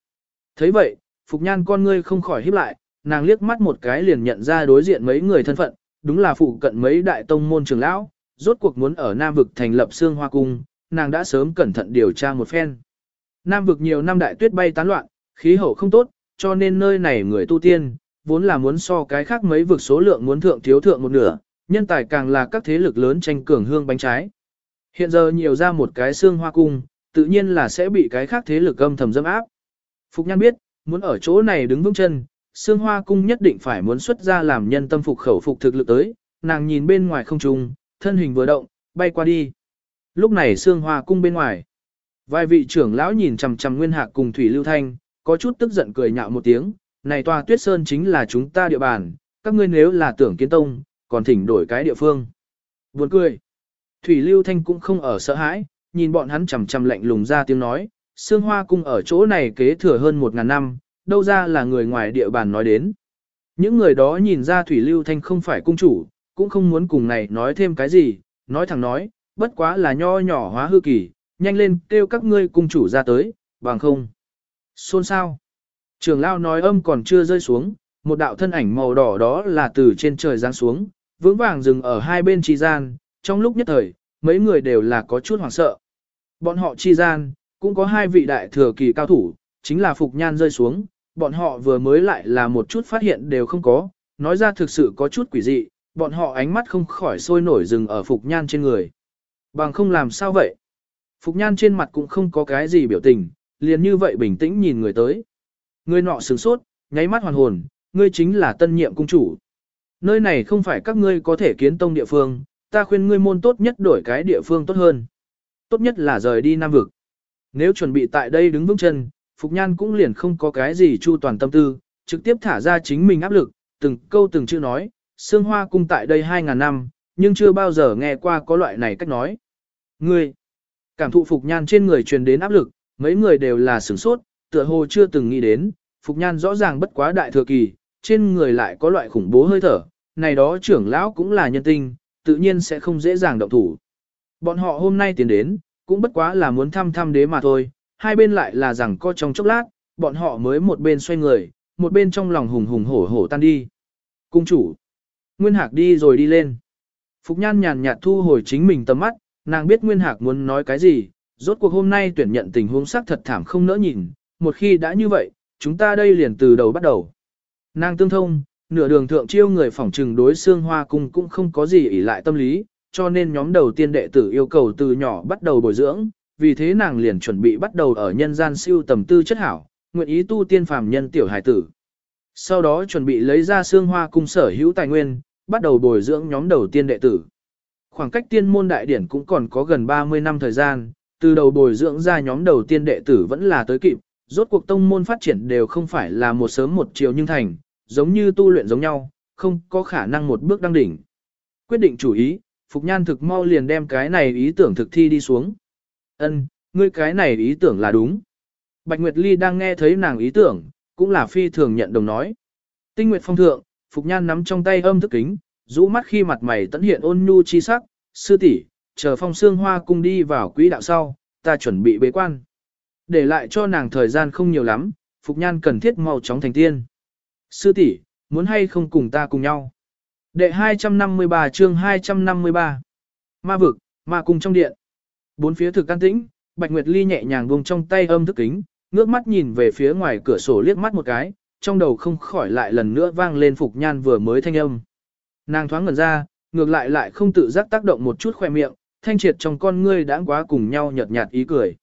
thấy vậy, Phục Nhan con ngươi không khỏi híp lại, nàng liếc mắt một cái liền nhận ra đối diện mấy người thân phận, đúng là phụ cận mấy đại tông môn trưởng lão, rốt cuộc muốn ở Nam vực thành lập xương hoa cung, nàng đã sớm cẩn thận điều tra một phen. Nam vực nhiều năm đại tuyết bay tán loạn, khí hậu không tốt, cho nên nơi này người tu tiên, vốn là muốn so cái khác mấy vực số lượng muốn thượng thiếu thượng một nửa, nhân tài càng là các thế lực lớn tranh cường hương bánh trái. Hiện giờ nhiều ra một cái xương hoa cung, tự nhiên là sẽ bị cái khác thế lực âm thầm dâm áp. Phục Nhan biết, muốn ở chỗ này đứng vững chân, xương hoa cung nhất định phải muốn xuất ra làm nhân tâm phục khẩu phục thực lực tới, nàng nhìn bên ngoài không trung, thân hình vừa động, bay qua đi. Lúc này xương hoa cung bên ngoài. Vài vị trưởng lão nhìn chằm chằm Nguyên Hạc cùng Thủy Lưu Thanh, có chút tức giận cười nhạo một tiếng, này tòa tuyết sơn chính là chúng ta địa bàn, các ngươi nếu là tưởng kiến tông, còn thỉnh đổi cái địa phương. Buồn cười. Thủy Lưu Thanh cũng không ở sợ hãi, nhìn bọn hắn chằm chằm lạnh lùng ra tiếng nói, xương hoa cung ở chỗ này kế thừa hơn một ngàn năm, đâu ra là người ngoài địa bàn nói đến. Những người đó nhìn ra Thủy Lưu Thanh không phải cung chủ, cũng không muốn cùng này nói thêm cái gì, nói thẳng nói, bất quá là nho nhỏ hóa hư kỳ, nhanh lên kêu các ngươi cung chủ ra tới, bằng không. Xôn sao? Trường lao nói âm còn chưa rơi xuống, một đạo thân ảnh màu đỏ đó là từ trên trời giáng xuống, vững vàng dừng ở hai bên chi gian, trong lúc nhất thời, mấy người đều là có chút hoảng sợ. Bọn họ chi gian, cũng có hai vị đại thừa kỳ cao thủ, chính là Phục Nhan rơi xuống, bọn họ vừa mới lại là một chút phát hiện đều không có, nói ra thực sự có chút quỷ dị, bọn họ ánh mắt không khỏi sôi nổi dừng ở Phục Nhan trên người. Bằng không làm sao vậy? Phục Nhan trên mặt cũng không có cái gì biểu tình, liền như vậy bình tĩnh nhìn người tới. Người nọ sửng sốt, nháy mắt hoàn hồn, ngươi chính là tân nhiệm cung chủ. Nơi này không phải các ngươi có thể kiến tông địa phương, ta khuyên ngươi môn tốt nhất đổi cái địa phương tốt hơn. Tốt nhất là rời đi Nam Vực. Nếu chuẩn bị tại đây đứng vững chân, Phục Nhan cũng liền không có cái gì chu toàn tâm tư, trực tiếp thả ra chính mình áp lực, từng câu từng chữ nói, Sương Hoa cung tại đây 2.000 năm, nhưng chưa bao giờ nghe qua có loại này cách nói. Ngươi, cảm thụ Phục Nhan trên người truyền đến áp lực, mấy người đều là sửng sốt, tựa hồ chưa từng nghĩ đến, Phục Nhan rõ ràng bất quá đại thừa kỳ, trên người lại có loại khủng bố hơi thở, này đó trưởng lão cũng là nhân tinh, tự nhiên sẽ không dễ dàng động thủ. Bọn họ hôm nay tiến đến, cũng bất quá là muốn thăm thăm đế mà thôi, hai bên lại là rằng co trong chốc lát, bọn họ mới một bên xoay người, một bên trong lòng hùng hùng hổ hổ tan đi. Cung chủ. Nguyên Hạc đi rồi đi lên. Phục Nhan nhàn nhạt thu hồi chính mình tầm mắt, nàng biết Nguyên Hạc muốn nói cái gì, rốt cuộc hôm nay tuyển nhận tình huống sắc thật thảm không nỡ nhìn, một khi đã như vậy, chúng ta đây liền từ đầu bắt đầu. Nàng tương thông, nửa đường thượng chiêu người phỏng trừng đối xương hoa cung cũng không có gì ỷ lại tâm lý, cho nên nhóm đầu tiên đệ tử yêu cầu từ nhỏ bắt đầu bồi dưỡng, vì thế nàng liền chuẩn bị bắt đầu ở nhân gian siêu tầm tư chất hảo, nguyện ý tu tiên phàm nhân tiểu hải tử. Sau đó chuẩn bị lấy ra xương hoa cung sở hữu tài nguyên, bắt đầu bồi dưỡng nhóm đầu tiên đệ tử. Khoảng cách tiên môn đại điển cũng còn có gần 30 năm thời gian, từ đầu bồi dưỡng ra nhóm đầu tiên đệ tử vẫn là tới kịp, rốt cuộc tông môn phát triển đều không phải là một sớm một chiều nhưng thành, giống như tu luyện giống nhau, không có khả năng một bước đăng đỉnh. Quyết định chủ ý, Phục Nhan thực mau liền đem cái này ý tưởng thực thi đi xuống. Ân, ngươi cái này ý tưởng là đúng. Bạch Nguyệt Ly đang nghe thấy nàng ý tưởng, cũng là phi thường nhận đồng nói. Tinh Nguyệt Phong thượng, Phục Nhan nắm trong tay âm thức kính, rũ mắt khi mặt mày tẫn hiện ôn nhu chi sắc, sư tỷ chờ phong xương hoa cung đi vào quỹ đạo sau, ta chuẩn bị bế quan. Để lại cho nàng thời gian không nhiều lắm, Phục Nhan cần thiết mau chóng thành tiên. Sư tỷ muốn hay không cùng ta cùng nhau? Đệ 253 chương 253 Ma vực, ma cung trong điện. Bốn phía thực an tĩnh, Bạch Nguyệt Ly nhẹ nhàng buông trong tay âm thức kính, ngước mắt nhìn về phía ngoài cửa sổ liếc mắt một cái, trong đầu không khỏi lại lần nữa vang lên Phục Nhan vừa mới thanh âm. Nàng thoáng ngẩn ra, ngược lại lại không tự giác tác động một chút khoe miệng, thanh triệt trong con ngươi đã quá cùng nhau nhợt nhạt ý cười.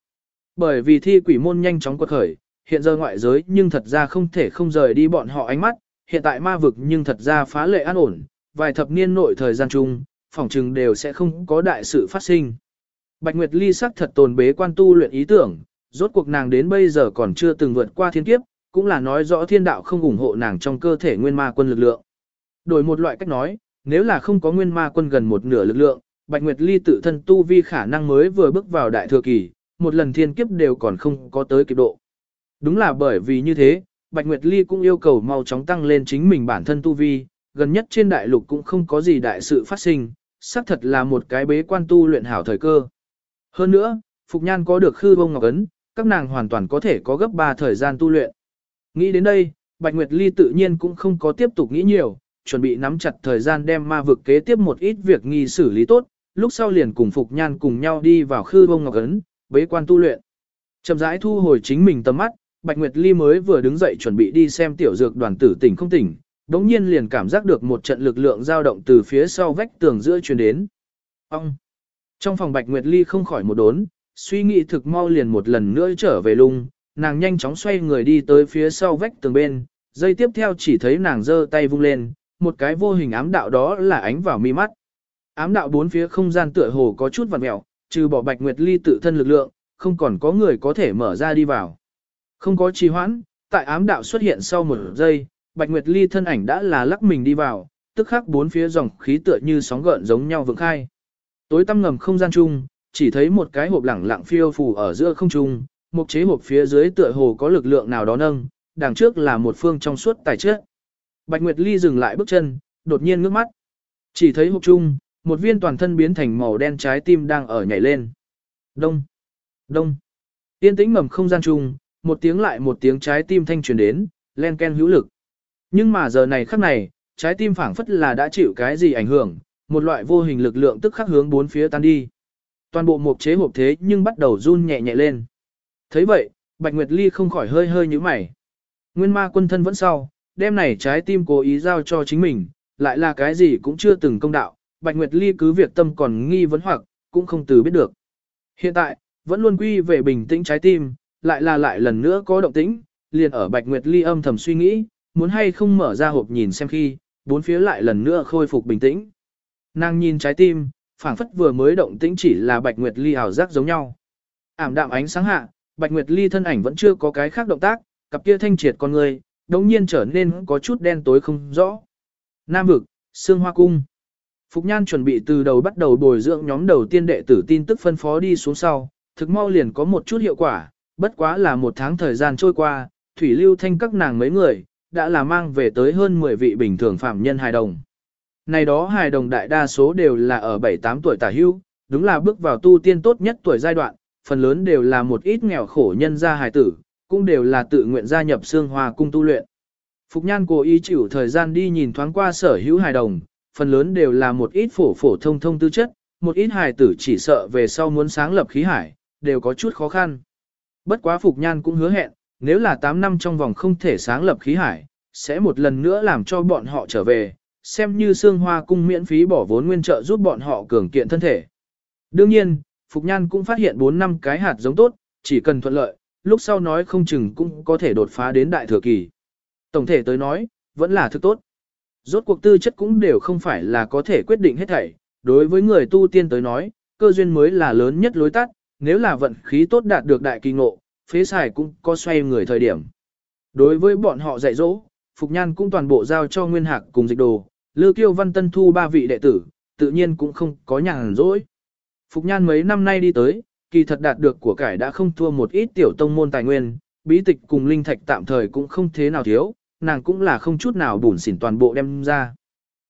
Bởi vì thi quỷ môn nhanh chóng quật khởi, hiện giờ ngoại giới nhưng thật ra không thể không rời đi bọn họ ánh mắt, hiện tại ma vực nhưng thật ra phá lệ an ổn, vài thập niên nội thời gian chung, phỏng chừng đều sẽ không có đại sự phát sinh. Bạch Nguyệt Ly sắc thật tồn bế quan tu luyện ý tưởng, rốt cuộc nàng đến bây giờ còn chưa từng vượt qua thiên kiếp, cũng là nói rõ thiên đạo không ủng hộ nàng trong cơ thể nguyên ma quân lực lượng. Đổi một loại cách nói, nếu là không có nguyên ma quân gần một nửa lực lượng, Bạch Nguyệt Ly tự thân tu vi khả năng mới vừa bước vào đại thừa kỳ, một lần thiên kiếp đều còn không có tới kịp độ. Đúng là bởi vì như thế, Bạch Nguyệt Ly cũng yêu cầu mau chóng tăng lên chính mình bản thân tu vi, gần nhất trên đại lục cũng không có gì đại sự phát sinh, xác thật là một cái bế quan tu luyện hảo thời cơ. Hơn nữa, Phục Nhan có được khư bông ngọc ấn, các nàng hoàn toàn có thể có gấp 3 thời gian tu luyện. Nghĩ đến đây, Bạch Nguyệt Ly tự nhiên cũng không có tiếp tục nghĩ nhiều, chuẩn bị nắm chặt thời gian đem ma vực kế tiếp một ít việc nghi xử lý tốt, lúc sau liền cùng Phục Nhan cùng nhau đi vào khư bông ngọc ấn, bế quan tu luyện. Chậm rãi thu hồi chính mình tầm mắt, Bạch Nguyệt Ly mới vừa đứng dậy chuẩn bị đi xem tiểu dược đoàn tử tỉnh không tỉnh, đống nhiên liền cảm giác được một trận lực lượng dao động từ phía sau vách tường giữa truyền đến. Ông! Trong phòng Bạch Nguyệt Ly không khỏi một đốn, suy nghĩ thực mau liền một lần nữa trở về lung, nàng nhanh chóng xoay người đi tới phía sau vách tường bên, dây tiếp theo chỉ thấy nàng giơ tay vung lên, một cái vô hình ám đạo đó là ánh vào mi mắt. Ám đạo bốn phía không gian tựa hồ có chút vặn mẹo, trừ bỏ Bạch Nguyệt Ly tự thân lực lượng, không còn có người có thể mở ra đi vào. Không có trì hoãn, tại ám đạo xuất hiện sau một giây, Bạch Nguyệt Ly thân ảnh đã là lắc mình đi vào, tức khắc bốn phía dòng khí tựa như sóng gợn giống nhau vượng khai. Tối tăm ngầm không gian chung, chỉ thấy một cái hộp lẳng lặng phiêu phù ở giữa không trung, một chế hộp phía dưới tựa hồ có lực lượng nào đó nâng, đằng trước là một phương trong suốt tài chất. Bạch Nguyệt Ly dừng lại bước chân, đột nhiên ngước mắt. Chỉ thấy hộp chung, một viên toàn thân biến thành màu đen trái tim đang ở nhảy lên. Đông, đông. Tiên tĩnh ngầm không gian chung, một tiếng lại một tiếng trái tim thanh truyền đến, len ken hữu lực. Nhưng mà giờ này khắc này, trái tim phảng phất là đã chịu cái gì ảnh hưởng, một loại vô hình lực lượng tức khắc hướng bốn phía tan đi. Toàn bộ mục chế hộp thế nhưng bắt đầu run nhẹ nhẹ lên. thấy vậy, Bạch Nguyệt Ly không khỏi hơi hơi như mày. Nguyên ma quân thân vẫn sau, đêm này trái tim cố ý giao cho chính mình, lại là cái gì cũng chưa từng công đạo, Bạch Nguyệt Ly cứ việc tâm còn nghi vấn hoặc, cũng không từ biết được. Hiện tại, vẫn luôn quy về bình tĩnh trái tim, lại là lại lần nữa có động tĩnh, liền ở Bạch Nguyệt Ly âm thầm suy nghĩ, muốn hay không mở ra hộp nhìn xem khi, bốn phía lại lần nữa khôi phục bình tĩnh. Nàng nhìn trái tim, phảng phất vừa mới động tĩnh chỉ là Bạch Nguyệt Ly ảo giác giống nhau. Ảm đạm ánh sáng hạ, Bạch Nguyệt Ly thân ảnh vẫn chưa có cái khác động tác, cặp kia thanh triệt con người, đống nhiên trở nên có chút đen tối không rõ. Nam vực, Sương Hoa Cung. Phục Nhan chuẩn bị từ đầu bắt đầu bồi dưỡng nhóm đầu tiên đệ tử tin tức phân phó đi xuống sau, thực mau liền có một chút hiệu quả, bất quá là một tháng thời gian trôi qua, thủy lưu thanh các nàng mấy người, đã là mang về tới hơn 10 vị bình thường phạm nhân hài đồng. Này đó hài đồng đại đa số đều là ở 7-8 tuổi tả hưu, đúng là bước vào tu tiên tốt nhất tuổi giai đoạn, phần lớn đều là một ít nghèo khổ nhân gia hài tử, cũng đều là tự nguyện gia nhập xương hòa cung tu luyện. Phục Nhan cố ý chịu thời gian đi nhìn thoáng qua sở hữu hài đồng, phần lớn đều là một ít phổ phổ thông thông tư chất, một ít hài tử chỉ sợ về sau muốn sáng lập khí hải, đều có chút khó khăn. Bất quá Phục Nhan cũng hứa hẹn, nếu là 8 năm trong vòng không thể sáng lập khí hải, sẽ một lần nữa làm cho bọn họ trở về, xem như xương hoa cung miễn phí bỏ vốn nguyên trợ giúp bọn họ cường kiện thân thể. Đương nhiên, Phục Nhan cũng phát hiện 4 năm cái hạt giống tốt, chỉ cần thuận lợi, lúc sau nói không chừng cũng có thể đột phá đến đại thừa kỳ. Tổng thể tới nói, vẫn là thứ tốt. Rốt cuộc tư chất cũng đều không phải là có thể quyết định hết thảy, đối với người tu tiên tới nói, cơ duyên mới là lớn nhất lối tắt, nếu là vận khí tốt đạt được đại kỳ ngộ, phế xài cũng có xoay người thời điểm. Đối với bọn họ dạy dỗ, Phục Nhan cũng toàn bộ giao cho Nguyên Hạc cùng dịch đồ, Lư Kiêu Văn Tân thu ba vị đệ tử, tự nhiên cũng không có nhàn rỗi. Phục Nhan mấy năm nay đi tới, kỳ thật đạt được của cải đã không thua một ít tiểu tông môn tài nguyên, bí tịch cùng linh thạch tạm thời cũng không thế nào thiếu, nàng cũng là không chút nào bùn xỉn toàn bộ đem ra.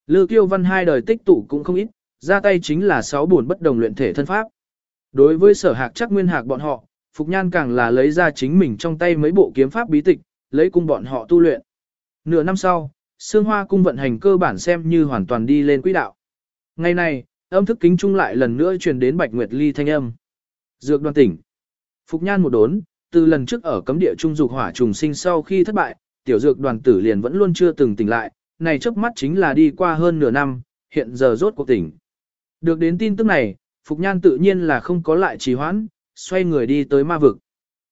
Lư Kiêu Văn hai đời tích tụ cũng không ít, ra tay chính là sáu buồn bất đồng luyện thể thân pháp. Đối với sở hạc chắc nguyên hạc bọn họ, Phục Nhan càng là lấy ra chính mình trong tay mấy bộ kiếm pháp bí tịch, lấy cung bọn họ tu luyện. Nửa năm sau, Sương Hoa cung vận hành cơ bản xem như hoàn toàn đi lên quỹ đạo. Ngày này, âm thức kính trung lại lần nữa truyền đến Bạch Nguyệt Ly thanh âm. Dược đoan tỉnh. Phục Nhan một đốn, từ lần trước ở cấm địa trung dục hỏa trùng sinh sau khi thất bại, tiểu dược đoàn tử liền vẫn luôn chưa từng tỉnh lại, này chớp mắt chính là đi qua hơn nửa năm, hiện giờ rốt cuộc tỉnh. Được đến tin tức này, Phục Nhan tự nhiên là không có lại trì hoãn, xoay người đi tới ma vực.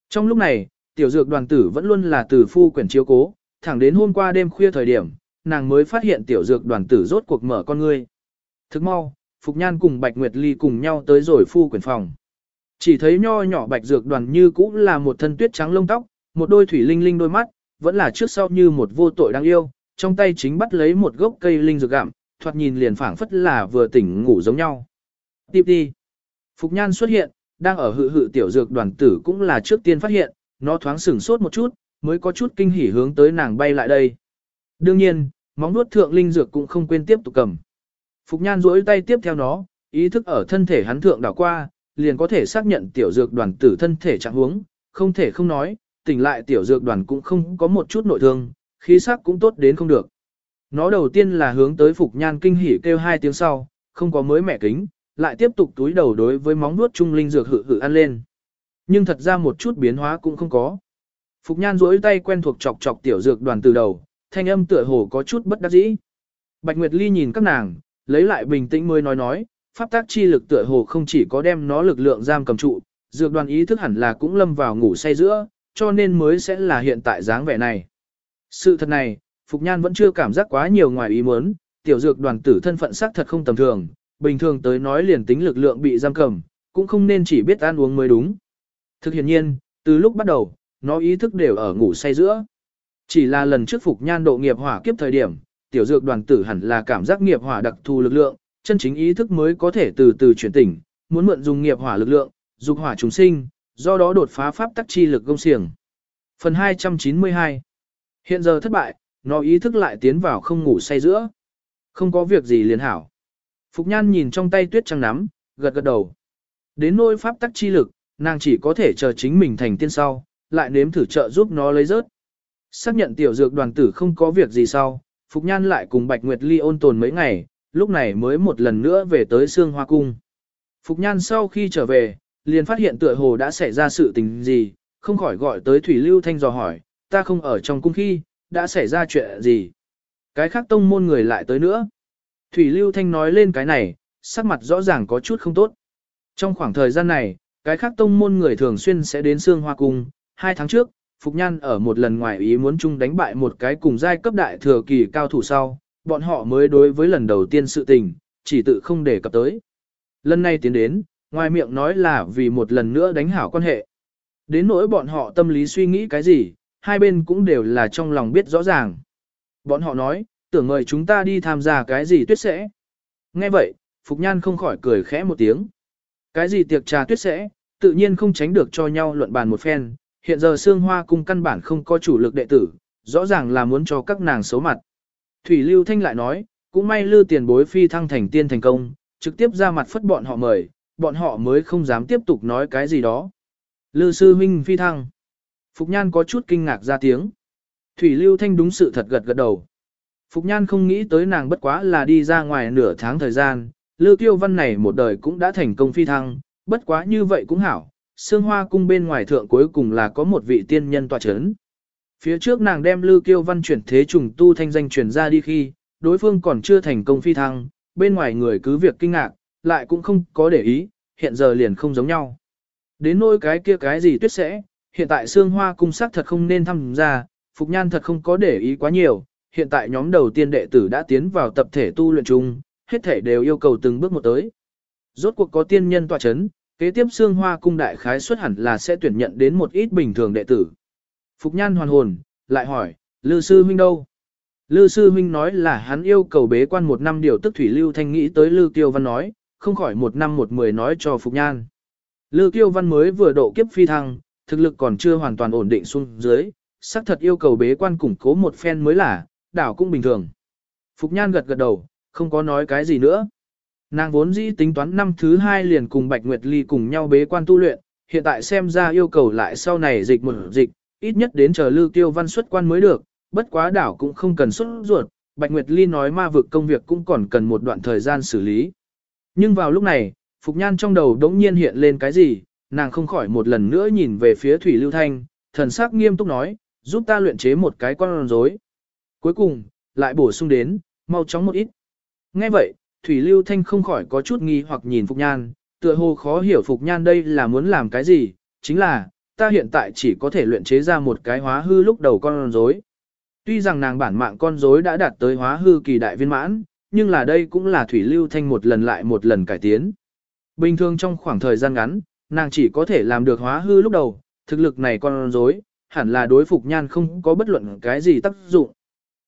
Trong lúc này, tiểu dược đoàn tử vẫn luôn là từ phu quyển chiếu cố, thẳng đến hôm qua đêm khuya thời điểm, nàng mới phát hiện tiểu dược đoàn tử rốt cuộc mở con ngươi. Thức mau, Phục Nhan cùng Bạch Nguyệt Ly cùng nhau tới rồi phu quyển phòng. Chỉ thấy nho nhỏ Bạch dược đoàn như cũng là một thân tuyết trắng lông tóc, một đôi thủy linh linh đôi mắt, vẫn là trước sau như một vô tội đáng yêu, trong tay chính bắt lấy một gốc cây linh dược gạm, thoạt nhìn liền phảng phất là vừa tỉnh ngủ giống nhau. Tiếp đi. Phục Nhan xuất hiện, đang ở hự hự tiểu dược đoàn tử cũng là trước tiên phát hiện, nó thoáng sửng sốt một chút, mới có chút kinh hỉ hướng tới nàng bay lại đây. Đương nhiên, móng nuốt thượng linh dược cũng không quên tiếp tục cầm. Phục Nhan duỗi tay tiếp theo nó, ý thức ở thân thể hắn thượng đảo qua, liền có thể xác nhận tiểu dược đoàn tử thân thể trạng huống, không thể không nói, tỉnh lại tiểu dược đoàn cũng không có một chút nội thương, khí sắc cũng tốt đến không được. Nó đầu tiên là hướng tới Phục Nhan kinh hỉ kêu hai tiếng sau, không có mới mẹ kính, lại tiếp tục túi đầu đối với móng nuốt trung linh dược hự hự ăn lên. Nhưng thật ra một chút biến hóa cũng không có. Phục Nhan duỗi tay quen thuộc chọc chọc tiểu dược đoàn từ đầu, thanh âm tựa hồ có chút bất đắc dĩ. Bạch Nguyệt Ly nhìn các nàng, lấy lại bình tĩnh mới nói nói, pháp tác chi lực tựa hồ không chỉ có đem nó lực lượng giam cầm trụ, dược đoàn ý thức hẳn là cũng lâm vào ngủ say giữa, cho nên mới sẽ là hiện tại dáng vẻ này. Sự thật này, Phục Nhan vẫn chưa cảm giác quá nhiều ngoài ý muốn, tiểu dược đoàn tử thân phận sắc thật không tầm thường, bình thường tới nói liền tính lực lượng bị giam cầm, cũng không nên chỉ biết ăn uống mới đúng. Thực hiện nhiên, từ lúc bắt đầu, nó ý thức đều ở ngủ say giữa. Chỉ là lần trước Phục Nhan độ nghiệp hỏa kiếp thời điểm, tiểu dược đoàn tử hẳn là cảm giác nghiệp hỏa đặc thù lực lượng, chân chính ý thức mới có thể từ từ chuyển tỉnh, muốn mượn dùng nghiệp hỏa lực lượng, dục hỏa chúng sinh, do đó đột phá pháp tắc chi lực công xiềng. Phần 292 Hiện giờ thất bại, nó ý thức lại tiến vào không ngủ say giữa. Không có việc gì liền hảo. Phục Nhan nhìn trong tay tuyết trắng nắm, gật gật đầu. Đến nỗi pháp tắc chi lực, nàng chỉ có thể chờ chính mình thành tiên sau, lại nếm thử trợ giúp nó lấy rớt. Xác nhận tiểu dược đoàn tử không có việc gì sau, Phục Nhan lại cùng Bạch Nguyệt Ly ôn tồn mấy ngày, lúc này mới một lần nữa về tới Sương Hoa Cung. Phục Nhan sau khi trở về, liền phát hiện tựa hồ đã xảy ra sự tình gì, không khỏi gọi tới Thủy Lưu Thanh dò hỏi, ta không ở trong cung khi, đã xảy ra chuyện gì. Cái khác tông môn người lại tới nữa. Thủy Lưu Thanh nói lên cái này, sắc mặt rõ ràng có chút không tốt. Trong khoảng thời gian này, cái khác tông môn người thường xuyên sẽ đến Sương Hoa Cung. Hai tháng trước, Phục Nhan ở một lần ngoài ý muốn chung đánh bại một cái cùng giai cấp đại thừa kỳ cao thủ sau, bọn họ mới đối với lần đầu tiên sự tình, chỉ tự không để cập tới. Lần này tiến đến, ngoài miệng nói là vì một lần nữa đánh hảo quan hệ. Đến nỗi bọn họ tâm lý suy nghĩ cái gì, hai bên cũng đều là trong lòng biết rõ ràng. Bọn họ nói, tưởng mời chúng ta đi tham gia cái gì tuyết sẽ. Nghe vậy, Phục Nhan không khỏi cười khẽ một tiếng. Cái gì tiệc trà tuyết sẽ, tự nhiên không tránh được cho nhau luận bàn một phen. Hiện giờ Sương Hoa cung căn bản không có chủ lực đệ tử, rõ ràng là muốn cho các nàng xấu mặt. Thủy Lưu Thanh lại nói, cũng may lưu tiền bối phi thăng thành tiên thành công, trực tiếp ra mặt phất bọn họ mời, bọn họ mới không dám tiếp tục nói cái gì đó. Lư sư huynh phi thăng. Phục Nhan có chút kinh ngạc ra tiếng. Thủy Lưu Thanh đúng sự thật gật gật đầu. Phục Nhan không nghĩ tới nàng bất quá là đi ra ngoài nửa tháng thời gian, Lư Kiêu Văn này một đời cũng đã thành công phi thăng, bất quá như vậy cũng hảo. Sương Hoa cung bên ngoài thượng cuối cùng là có một vị tiên nhân tọa chấn. Phía trước nàng đem Lư Kiêu Văn chuyển thế trùng tu thanh danh truyền ra đi khi, đối phương còn chưa thành công phi thăng, bên ngoài người cứ việc kinh ngạc, lại cũng không có để ý, hiện giờ liền không giống nhau. Đến nỗi cái kia cái gì tuyết sẽ, hiện tại xương hoa cung sắc thật không nên tham gia, Phục Nhan thật không có để ý quá nhiều, hiện tại nhóm đầu tiên đệ tử đã tiến vào tập thể tu luyện chung, hết thể đều yêu cầu từng bước một tới. Rốt cuộc có tiên nhân tọa chấn, kế tiếp xương hoa cung đại khái xuất hẳn là sẽ tuyển nhận đến một ít bình thường đệ tử. Phục Nhan hoàn hồn, lại hỏi, Lư Sư Huynh đâu? Lư Sư Huynh nói là hắn yêu cầu bế quan một năm điều tức Thủy Lưu Thanh nghĩ tới Lư tiêu Văn nói, không khỏi một năm một mười nói cho Phục Nhan. Lư tiêu Văn mới vừa độ kiếp phi thăng, thực lực còn chưa hoàn toàn ổn định xuống dưới, xác thật yêu cầu bế quan củng cố một phen mới là, đảo cũng bình thường. Phục Nhan gật gật đầu, không có nói cái gì nữa. Nàng vốn dĩ tính toán năm thứ hai liền cùng Bạch Nguyệt Ly cùng nhau bế quan tu luyện, hiện tại xem ra yêu cầu lại sau này dịch một dịch, ít nhất đến chờ Lưu Tiêu Văn xuất quan mới được, bất quá đảo cũng không cần xuất ruột, Bạch Nguyệt Ly nói ma vực công việc cũng còn cần một đoạn thời gian xử lý. Nhưng vào lúc này, Phục Nhan trong đầu đống nhiên hiện lên cái gì, nàng không khỏi một lần nữa nhìn về phía Thủy Lưu Thanh, thần sắc nghiêm túc nói, giúp ta luyện chế một cái con rối. Cuối cùng, lại bổ sung đến, mau chóng một ít. Nghe vậy, Thủy Lưu Thanh không khỏi có chút nghi hoặc nhìn Phục Nhan, tựa hồ khó hiểu Phục Nhan đây là muốn làm cái gì, chính là, ta hiện tại chỉ có thể luyện chế ra một cái hóa hư lúc đầu con rối. Tuy rằng nàng bản mạng con rối đã đạt tới hóa hư kỳ đại viên mãn, nhưng là đây cũng là Thủy Lưu Thanh một lần lại một lần cải tiến. Bình thường trong khoảng thời gian ngắn, nàng chỉ có thể làm được hóa hư lúc đầu, thực lực này con rối, hẳn là đối phục nhan không có bất luận cái gì tác dụng.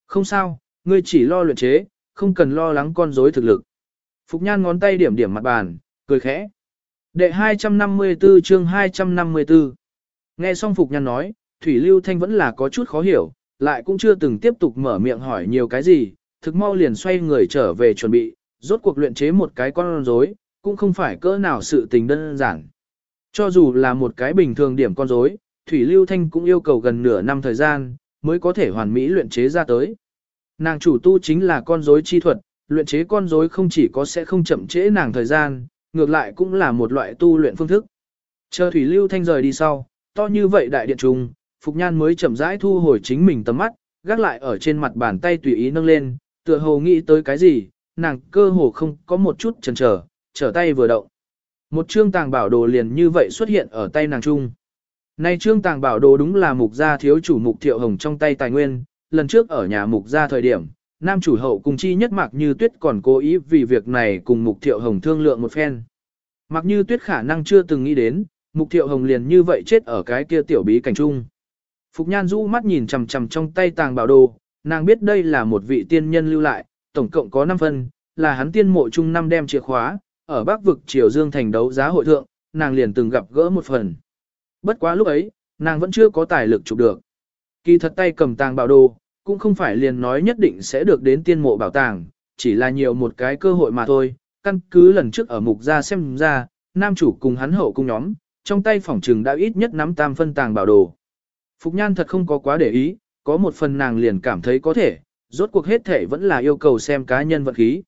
Không sao, ngươi chỉ lo luyện chế, không cần lo lắng con rối thực lực. Phục nhan ngón tay điểm điểm mặt bàn, cười khẽ. Đệ 254 chương 254 Nghe xong Phục nhan nói, Thủy Lưu Thanh vẫn là có chút khó hiểu, lại cũng chưa từng tiếp tục mở miệng hỏi nhiều cái gì, thực mau liền xoay người trở về chuẩn bị, rốt cuộc luyện chế một cái con rối, cũng không phải cỡ nào sự tình đơn giản. Cho dù là một cái bình thường điểm con rối, Thủy Lưu Thanh cũng yêu cầu gần nửa năm thời gian, mới có thể hoàn mỹ luyện chế ra tới. Nàng chủ tu chính là con rối chi thuật, luyện chế con rối không chỉ có sẽ không chậm trễ nàng thời gian, ngược lại cũng là một loại tu luyện phương thức. Chờ Thủy Lưu Thanh rời đi sau, to như vậy đại điện trùng, Phục Nhan mới chậm rãi thu hồi chính mình tầm mắt, gác lại ở trên mặt bàn tay tùy ý nâng lên, tựa hồ nghĩ tới cái gì, nàng cơ hồ không có một chút chần chờ, trở tay vừa động. Một chương tàng bảo đồ liền như vậy xuất hiện ở tay nàng trung. Này trương tàng bảo đồ đúng là mục gia thiếu chủ mục thiệu hồng trong tay tài nguyên, lần trước ở nhà mục gia thời điểm, nam chủ hậu cùng chi nhất mạc như tuyết còn cố ý vì việc này cùng mục thiệu hồng thương lượng một phen. Mạc như tuyết khả năng chưa từng nghĩ đến, mục thiệu hồng liền như vậy chết ở cái kia tiểu bí cảnh trung. Phục nhan rũ mắt nhìn chằm chằm trong tay tàng bảo đồ, nàng biết đây là một vị tiên nhân lưu lại, tổng cộng có 5 phân, là hắn tiên mộ chung năm đem chìa khóa, ở bắc vực triều dương thành đấu giá hội thượng, nàng liền từng gặp gỡ một phần. Bất quá lúc ấy, nàng vẫn chưa có tài lực chụp được. Kỳ thật tay cầm tàng bảo đồ, cũng không phải liền nói nhất định sẽ được đến tiên mộ bảo tàng, chỉ là nhiều một cái cơ hội mà thôi. Căn cứ lần trước ở mục ra xem ra, nam chủ cùng hắn hậu cung nhóm, trong tay phỏng trừng đã ít nhất nắm tam phân tàng bảo đồ. Phục nhan thật không có quá để ý, có một phần nàng liền cảm thấy có thể, rốt cuộc hết thể vẫn là yêu cầu xem cá nhân vật khí.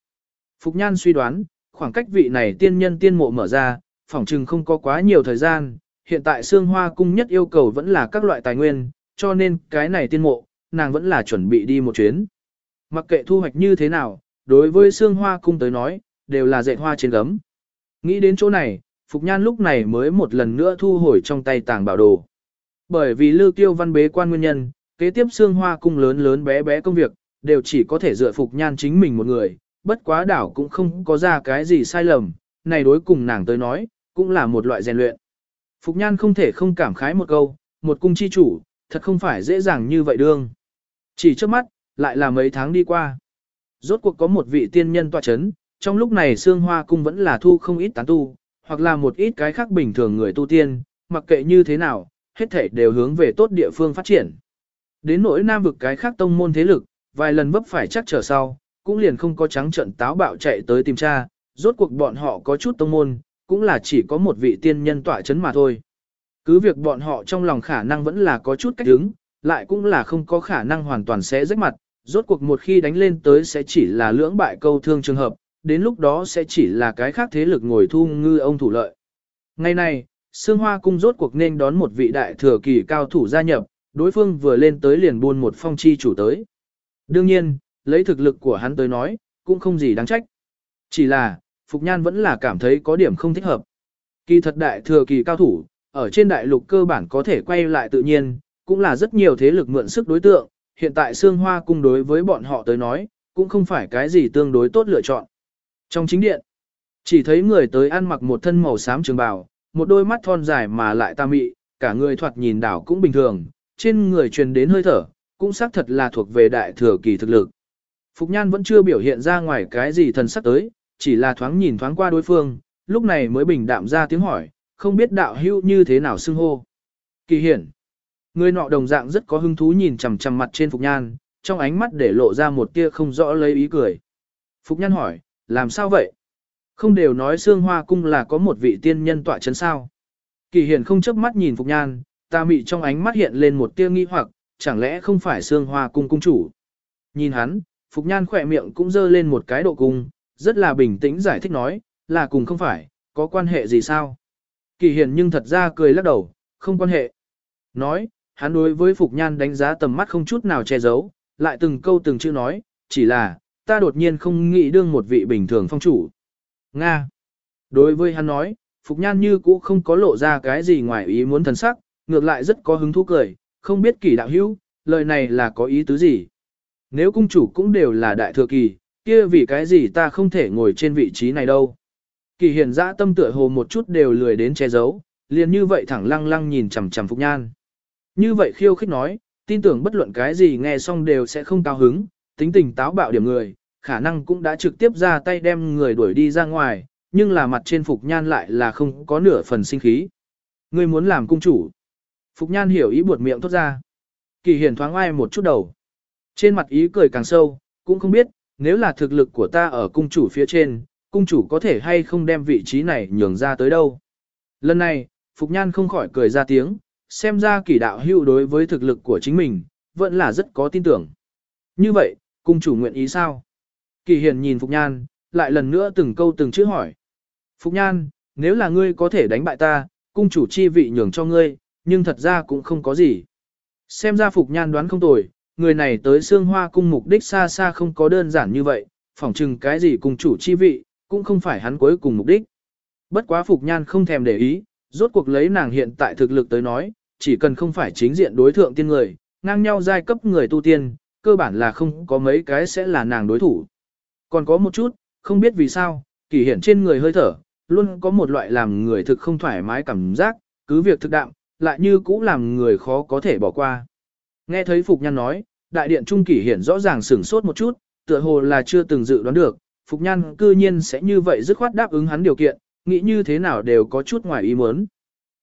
Phục nhan suy đoán, khoảng cách vị này tiên nhân tiên mộ mở ra, phỏng trừng không có quá nhiều thời gian, hiện tại xương hoa cung nhất yêu cầu vẫn là các loại tài nguyên, cho nên cái này tiên mộ, nàng vẫn là chuẩn bị đi một chuyến. Mặc kệ thu hoạch như thế nào, đối với xương hoa cung tới nói, đều là dạy hoa trên gấm. Nghĩ đến chỗ này, Phục Nhan lúc này mới một lần nữa thu hồi trong tay tàng bảo đồ. Bởi vì lưu tiêu văn bế quan nguyên nhân, kế tiếp xương hoa cung lớn lớn bé bé công việc, đều chỉ có thể dựa Phục Nhan chính mình một người, bất quá đảo cũng không có ra cái gì sai lầm, này đối cùng nàng tới nói, cũng là một loại rèn luyện. Phục Nhan không thể không cảm khái một câu, một cung chi chủ, thật không phải dễ dàng như vậy đương. Chỉ trước mắt, lại là mấy tháng đi qua. Rốt cuộc có một vị tiên nhân tọa chấn, trong lúc này Sương Hoa cung vẫn là thu không ít tán tu, hoặc là một ít cái khác bình thường người tu tiên, mặc kệ như thế nào, hết thể đều hướng về tốt địa phương phát triển. Đến nỗi nam vực cái khác tông môn thế lực, vài lần vấp phải chắc trở sau, cũng liền không có trắng trận táo bạo chạy tới tìm tra, rốt cuộc bọn họ có chút tông môn, cũng là chỉ có một vị tiên nhân tọa chấn mà thôi. Cứ việc bọn họ trong lòng khả năng vẫn là có chút cách đứng, lại cũng là không có khả năng hoàn toàn sẽ rách mặt, rốt cuộc một khi đánh lên tới sẽ chỉ là lưỡng bại câu thương trường hợp, đến lúc đó sẽ chỉ là cái khác thế lực ngồi thu ngư ông thủ lợi. Ngày nay, Sương Hoa cung rốt cuộc nên đón một vị đại thừa kỳ cao thủ gia nhập, đối phương vừa lên tới liền buôn một phong chi chủ tới. Đương nhiên, lấy thực lực của hắn tới nói, cũng không gì đáng trách. Chỉ là, Phục Nhan vẫn là cảm thấy có điểm không thích hợp. Kỳ thật đại thừa kỳ cao thủ, ở trên đại lục cơ bản có thể quay lại tự nhiên, cũng là rất nhiều thế lực mượn sức đối tượng, hiện tại Sương Hoa cung đối với bọn họ tới nói, cũng không phải cái gì tương đối tốt lựa chọn. Trong chính điện, chỉ thấy người tới ăn mặc một thân màu xám trường bào, một đôi mắt thon dài mà lại ta mị, cả người thoạt nhìn đảo cũng bình thường, trên người truyền đến hơi thở, cũng xác thật là thuộc về đại thừa kỳ thực lực. Phục Nhan vẫn chưa biểu hiện ra ngoài cái gì thần sắc tới, chỉ là thoáng nhìn thoáng qua đối phương, lúc này mới bình đạm ra tiếng hỏi, không biết đạo hữu như thế nào xưng hô. Kỳ hiển. Người nọ đồng dạng rất có hứng thú nhìn chằm chằm mặt trên Phục Nhan, trong ánh mắt để lộ ra một tia không rõ lấy ý cười. Phục Nhan hỏi, làm sao vậy? Không đều nói Sương Hoa Cung là có một vị tiên nhân tọa chấn sao? Kỳ hiển không chớp mắt nhìn Phục Nhan, ta mị trong ánh mắt hiện lên một tia nghi hoặc, chẳng lẽ không phải Sương Hoa Cung cung chủ? Nhìn hắn, Phục Nhan khỏe miệng cũng dơ lên một cái độ cung, rất là bình tĩnh giải thích nói, là cùng không phải, có quan hệ gì sao? Kỳ hiển nhưng thật ra cười lắc đầu, không quan hệ. Nói, hắn đối với Phục Nhan đánh giá tầm mắt không chút nào che giấu, lại từng câu từng chữ nói, chỉ là, ta đột nhiên không nghĩ đương một vị bình thường phong chủ. Nga. Đối với hắn nói, Phục Nhan như cũ không có lộ ra cái gì ngoài ý muốn thần sắc, ngược lại rất có hứng thú cười, không biết kỳ đạo hữu, lời này là có ý tứ gì. Nếu cung chủ cũng đều là đại thừa kỳ, kia vì cái gì ta không thể ngồi trên vị trí này đâu. Kỳ hiền dã tâm tựa hồ một chút đều lười đến che giấu, liền như vậy thẳng lăng lăng nhìn chằm chằm Phục Nhan. Như vậy khiêu khích nói, tin tưởng bất luận cái gì nghe xong đều sẽ không cao hứng, tính tình táo bạo điểm người, khả năng cũng đã trực tiếp ra tay đem người đuổi đi ra ngoài, nhưng là mặt trên Phục Nhan lại là không có nửa phần sinh khí. Ngươi muốn làm cung chủ. Phục Nhan hiểu ý buột miệng thốt ra. Kỳ hiển thoáng ai một chút đầu. Trên mặt ý cười càng sâu, cũng không biết, nếu là thực lực của ta ở cung chủ phía trên, cung chủ có thể hay không đem vị trí này nhường ra tới đâu. Lần này, Phục Nhan không khỏi cười ra tiếng, xem ra kỳ đạo hưu đối với thực lực của chính mình, vẫn là rất có tin tưởng. Như vậy, cung chủ nguyện ý sao? Kỳ hiền nhìn Phục Nhan, lại lần nữa từng câu từng chữ hỏi. Phục Nhan, nếu là ngươi có thể đánh bại ta, cung chủ chi vị nhường cho ngươi, nhưng thật ra cũng không có gì. Xem ra Phục Nhan đoán không tồi, người này tới xương hoa cung mục đích xa xa không có đơn giản như vậy, phỏng chừng cái gì cung chủ chi vị, cũng không phải hắn cuối cùng mục đích. Bất quá Phục Nhan không thèm để ý, rốt cuộc lấy nàng hiện tại thực lực tới nói, chỉ cần không phải chính diện đối thượng tiên người, ngang nhau giai cấp người tu tiên, cơ bản là không có mấy cái sẽ là nàng đối thủ. Còn có một chút, không biết vì sao, kỳ hiển trên người hơi thở, luôn có một loại làm người thực không thoải mái cảm giác, cứ việc thực đạm, lại như cũ làm người khó có thể bỏ qua. Nghe thấy Phục Nhan nói, đại điện trung kỳ hiển rõ ràng sửng sốt một chút, tựa hồ là chưa từng dự đoán được, Phục Nhan cư nhiên sẽ như vậy dứt khoát đáp ứng hắn điều kiện, nghĩ như thế nào đều có chút ngoài ý muốn.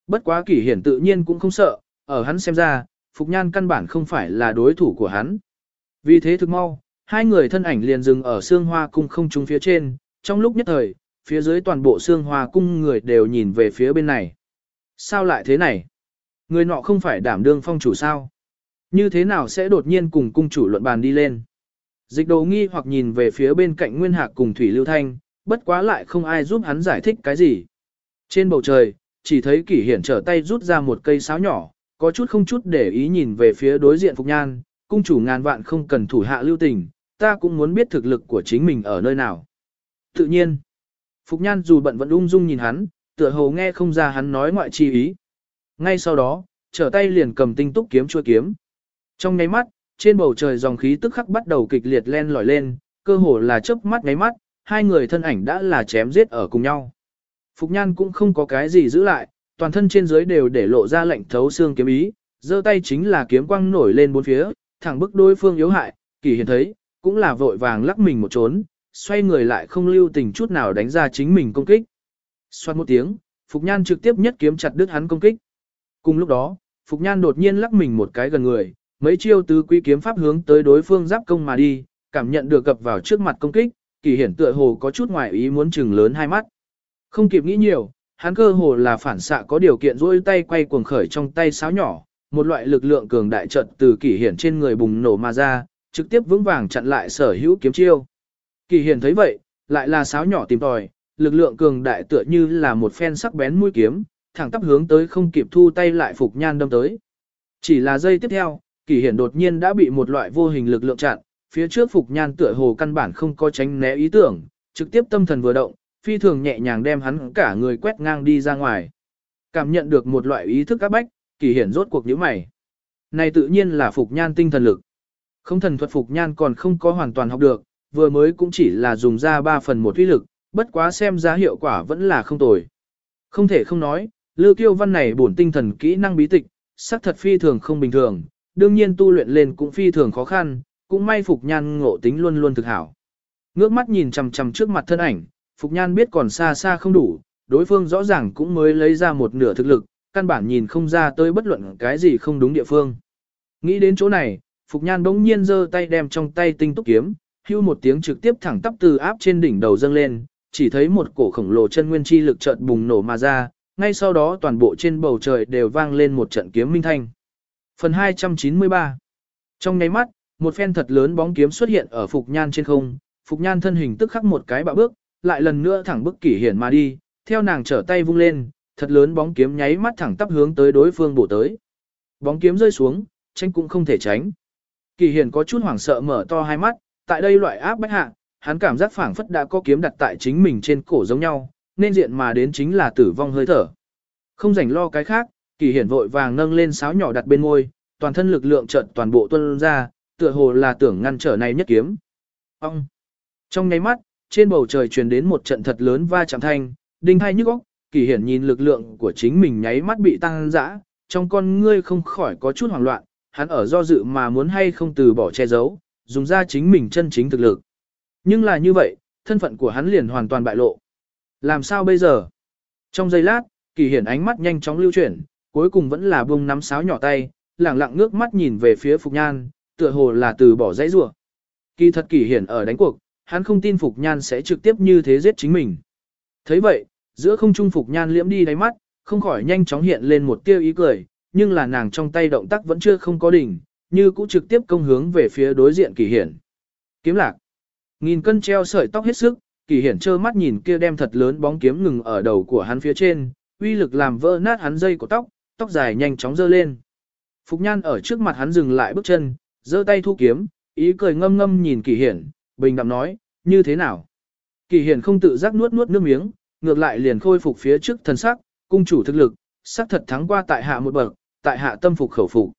Bất quá kỷ hiển tự nhiên cũng không sợ, ở hắn xem ra, Phục Nhan căn bản không phải là đối thủ của hắn. Vì thế thực mau, hai người thân ảnh liền dừng ở xương hoa cung không trung phía trên, trong lúc nhất thời, phía dưới toàn bộ xương hoa cung người đều nhìn về phía bên này. Sao lại thế này? Người nọ không phải đảm đương phong chủ sao? Như thế nào sẽ đột nhiên cùng cung chủ luận bàn đi lên? Dịch đồ nghi hoặc nhìn về phía bên cạnh Nguyên Hạc cùng Thủy Lưu Thanh, bất quá lại không ai giúp hắn giải thích cái gì. Trên bầu trời, chỉ thấy kỷ hiển trở tay rút ra một cây sáo nhỏ, có chút không chút để ý nhìn về phía đối diện Phục Nhan, cung chủ ngàn vạn không cần thủ hạ lưu tình, ta cũng muốn biết thực lực của chính mình ở nơi nào. Tự nhiên, Phục Nhan dù bận vẫn ung dung nhìn hắn, tựa hồ nghe không ra hắn nói ngoại chi ý. Ngay sau đó, trở tay liền cầm tinh túc kiếm chua kiếm. Trong nháy mắt, trên bầu trời dòng khí tức khắc bắt đầu kịch liệt len lỏi lên, cơ hồ là chớp mắt ngáy mắt, hai người thân ảnh đã là chém giết ở cùng nhau. Phục Nhan cũng không có cái gì giữ lại, toàn thân trên dưới đều để lộ ra lạnh thấu xương kiếm ý, giơ tay chính là kiếm quang nổi lên bốn phía, thẳng bức đối phương yếu hại, kỳ hiện thấy, cũng là vội vàng lắc mình một trốn, xoay người lại không lưu tình chút nào đánh ra chính mình công kích. Xoát một tiếng, Phục Nhan trực tiếp nhất kiếm chặt đứt hắn công kích. Cùng lúc đó, Phục Nhan đột nhiên lắc mình một cái gần người, mấy chiêu tứ quý kiếm pháp hướng tới đối phương giáp công mà đi, cảm nhận được gặp vào trước mặt công kích, kỳ hiển tựa hồ có chút ngoài ý muốn chừng lớn hai mắt. Không kịp nghĩ nhiều, hắn cơ hồ là phản xạ có điều kiện duỗi tay quay cuồng khởi trong tay sáo nhỏ, một loại lực lượng cường đại trận từ kỳ hiển trên người bùng nổ mà ra, trực tiếp vững vàng chặn lại sở hữu kiếm chiêu. Kỳ hiển thấy vậy, lại là sáo nhỏ tìm tòi, lực lượng cường đại tựa như là một phen sắc bén mũi kiếm, thẳng tắp hướng tới không kịp thu tay lại phục nhan đâm tới. Chỉ là giây tiếp theo, kỳ hiển đột nhiên đã bị một loại vô hình lực lượng chặn, phía trước phục nhan tựa hồ căn bản không có tránh né ý tưởng, trực tiếp tâm thần vừa động, phi thường nhẹ nhàng đem hắn cả người quét ngang đi ra ngoài. Cảm nhận được một loại ý thức các bách, kỳ hiển rốt cuộc nhíu mày. Này tự nhiên là phục nhan tinh thần lực. Không thần thuật phục nhan còn không có hoàn toàn học được, vừa mới cũng chỉ là dùng ra 3 phần một uy lực, bất quá xem ra hiệu quả vẫn là không tồi. Không thể không nói, Lưu Kiêu Văn này bổn tinh thần kỹ năng bí tịch, sắc thật phi thường không bình thường, đương nhiên tu luyện lên cũng phi thường khó khăn, cũng may Phục Nhan ngộ tính luôn luôn thực hảo. Ngước mắt nhìn chằm chằm trước mặt thân ảnh, Phục Nhan biết còn xa xa không đủ, đối phương rõ ràng cũng mới lấy ra một nửa thực lực, căn bản nhìn không ra tới bất luận cái gì không đúng địa phương. Nghĩ đến chỗ này, Phục Nhan bỗng nhiên giơ tay đem trong tay tinh túc kiếm, hưu một tiếng trực tiếp thẳng tắp từ áp trên đỉnh đầu dâng lên, chỉ thấy một cổ khổng lồ chân nguyên chi lực chợt bùng nổ mà ra, ngay sau đó toàn bộ trên bầu trời đều vang lên một trận kiếm minh thanh. Phần 293 Trong nháy mắt, một phen thật lớn bóng kiếm xuất hiện ở Phục Nhan trên không, Phục Nhan thân hình tức khắc một cái bạo bước, lại lần nữa thẳng bức kỷ hiển mà đi, theo nàng trở tay vung lên, thật lớn bóng kiếm nháy mắt thẳng tắp hướng tới đối phương bổ tới. Bóng kiếm rơi xuống, tranh cũng không thể tránh. Kỳ hiển có chút hoảng sợ mở to hai mắt, tại đây loại áp bách hạ, hắn cảm giác phảng phất đã có kiếm đặt tại chính mình trên cổ giống nhau, nên diện mà đến chính là tử vong hơi thở. Không rảnh lo cái khác, kỳ hiển vội vàng nâng lên sáo nhỏ đặt bên môi, toàn thân lực lượng trận toàn bộ tuân ra, tựa hồ là tưởng ngăn trở này nhất kiếm. Ông! Trong nháy mắt, trên bầu trời truyền đến một trận thật lớn va chạm thanh, đinh hai nhức óc, kỳ hiển nhìn lực lượng của chính mình nháy mắt bị tăng dã, trong con ngươi không khỏi có chút hoảng loạn, hắn ở do dự mà muốn hay không từ bỏ che giấu, dùng ra chính mình chân chính thực lực. Nhưng là như vậy, thân phận của hắn liền hoàn toàn bại lộ. Làm sao bây giờ? Trong giây lát, kỳ hiển ánh mắt nhanh chóng lưu chuyển, cuối cùng vẫn là buông nắm sáo nhỏ tay, lẳng lặng ngước mắt nhìn về phía Phục Nhan, tựa hồ là từ bỏ dãy rủa. Kỳ thật kỳ hiển ở đánh cuộc, hắn không tin Phục Nhan sẽ trực tiếp như thế giết chính mình. thấy vậy, giữa không trung Phục Nhan liễm đi đáy mắt, không khỏi nhanh chóng hiện lên một tiêu ý cười, nhưng là nàng trong tay động tác vẫn chưa không có đỉnh, như cũng trực tiếp công hướng về phía đối diện kỳ hiển. Kiếm lạc. Nghìn cân treo sợi tóc hết sức, kỳ hiển trơ mắt nhìn kia đem thật lớn bóng kiếm ngừng ở đầu của hắn phía trên, uy lực làm vỡ nát hắn dây của tóc, tóc dài nhanh chóng dơ lên. Phục nhan ở trước mặt hắn dừng lại bước chân, dơ tay thu kiếm, ý cười ngâm ngâm nhìn kỳ hiển, bình đạm nói, như thế nào? Kỳ hiển không tự giác nuốt nuốt nước miếng, ngược lại liền khôi phục phía trước thần sắc, cung chủ thực lực, sắc thật thắng qua tại hạ một bậc, tại hạ tâm phục khẩu phục.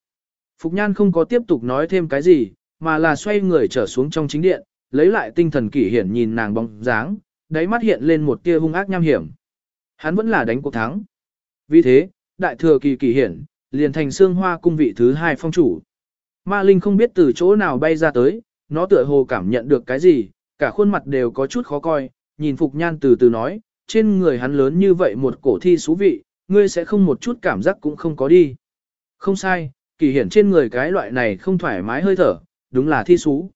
Phục nhan không có tiếp tục nói thêm cái gì, mà là xoay người trở xuống trong chính điện, lấy lại tinh thần kỷ hiển nhìn nàng bóng dáng, đáy mắt hiện lên một tia hung ác nham hiểm. Hắn vẫn là đánh cuộc thắng. Vì thế, đại thừa kỳ kỳ hiển, liền thành xương hoa cung vị thứ hai phong chủ. Ma Linh không biết từ chỗ nào bay ra tới, nó tựa hồ cảm nhận được cái gì, cả khuôn mặt đều có chút khó coi, nhìn Phục Nhan từ từ nói, trên người hắn lớn như vậy một cổ thi xú vị, ngươi sẽ không một chút cảm giác cũng không có đi. Không sai, kỳ hiển trên người cái loại này không thoải mái hơi thở, đúng là thi xú.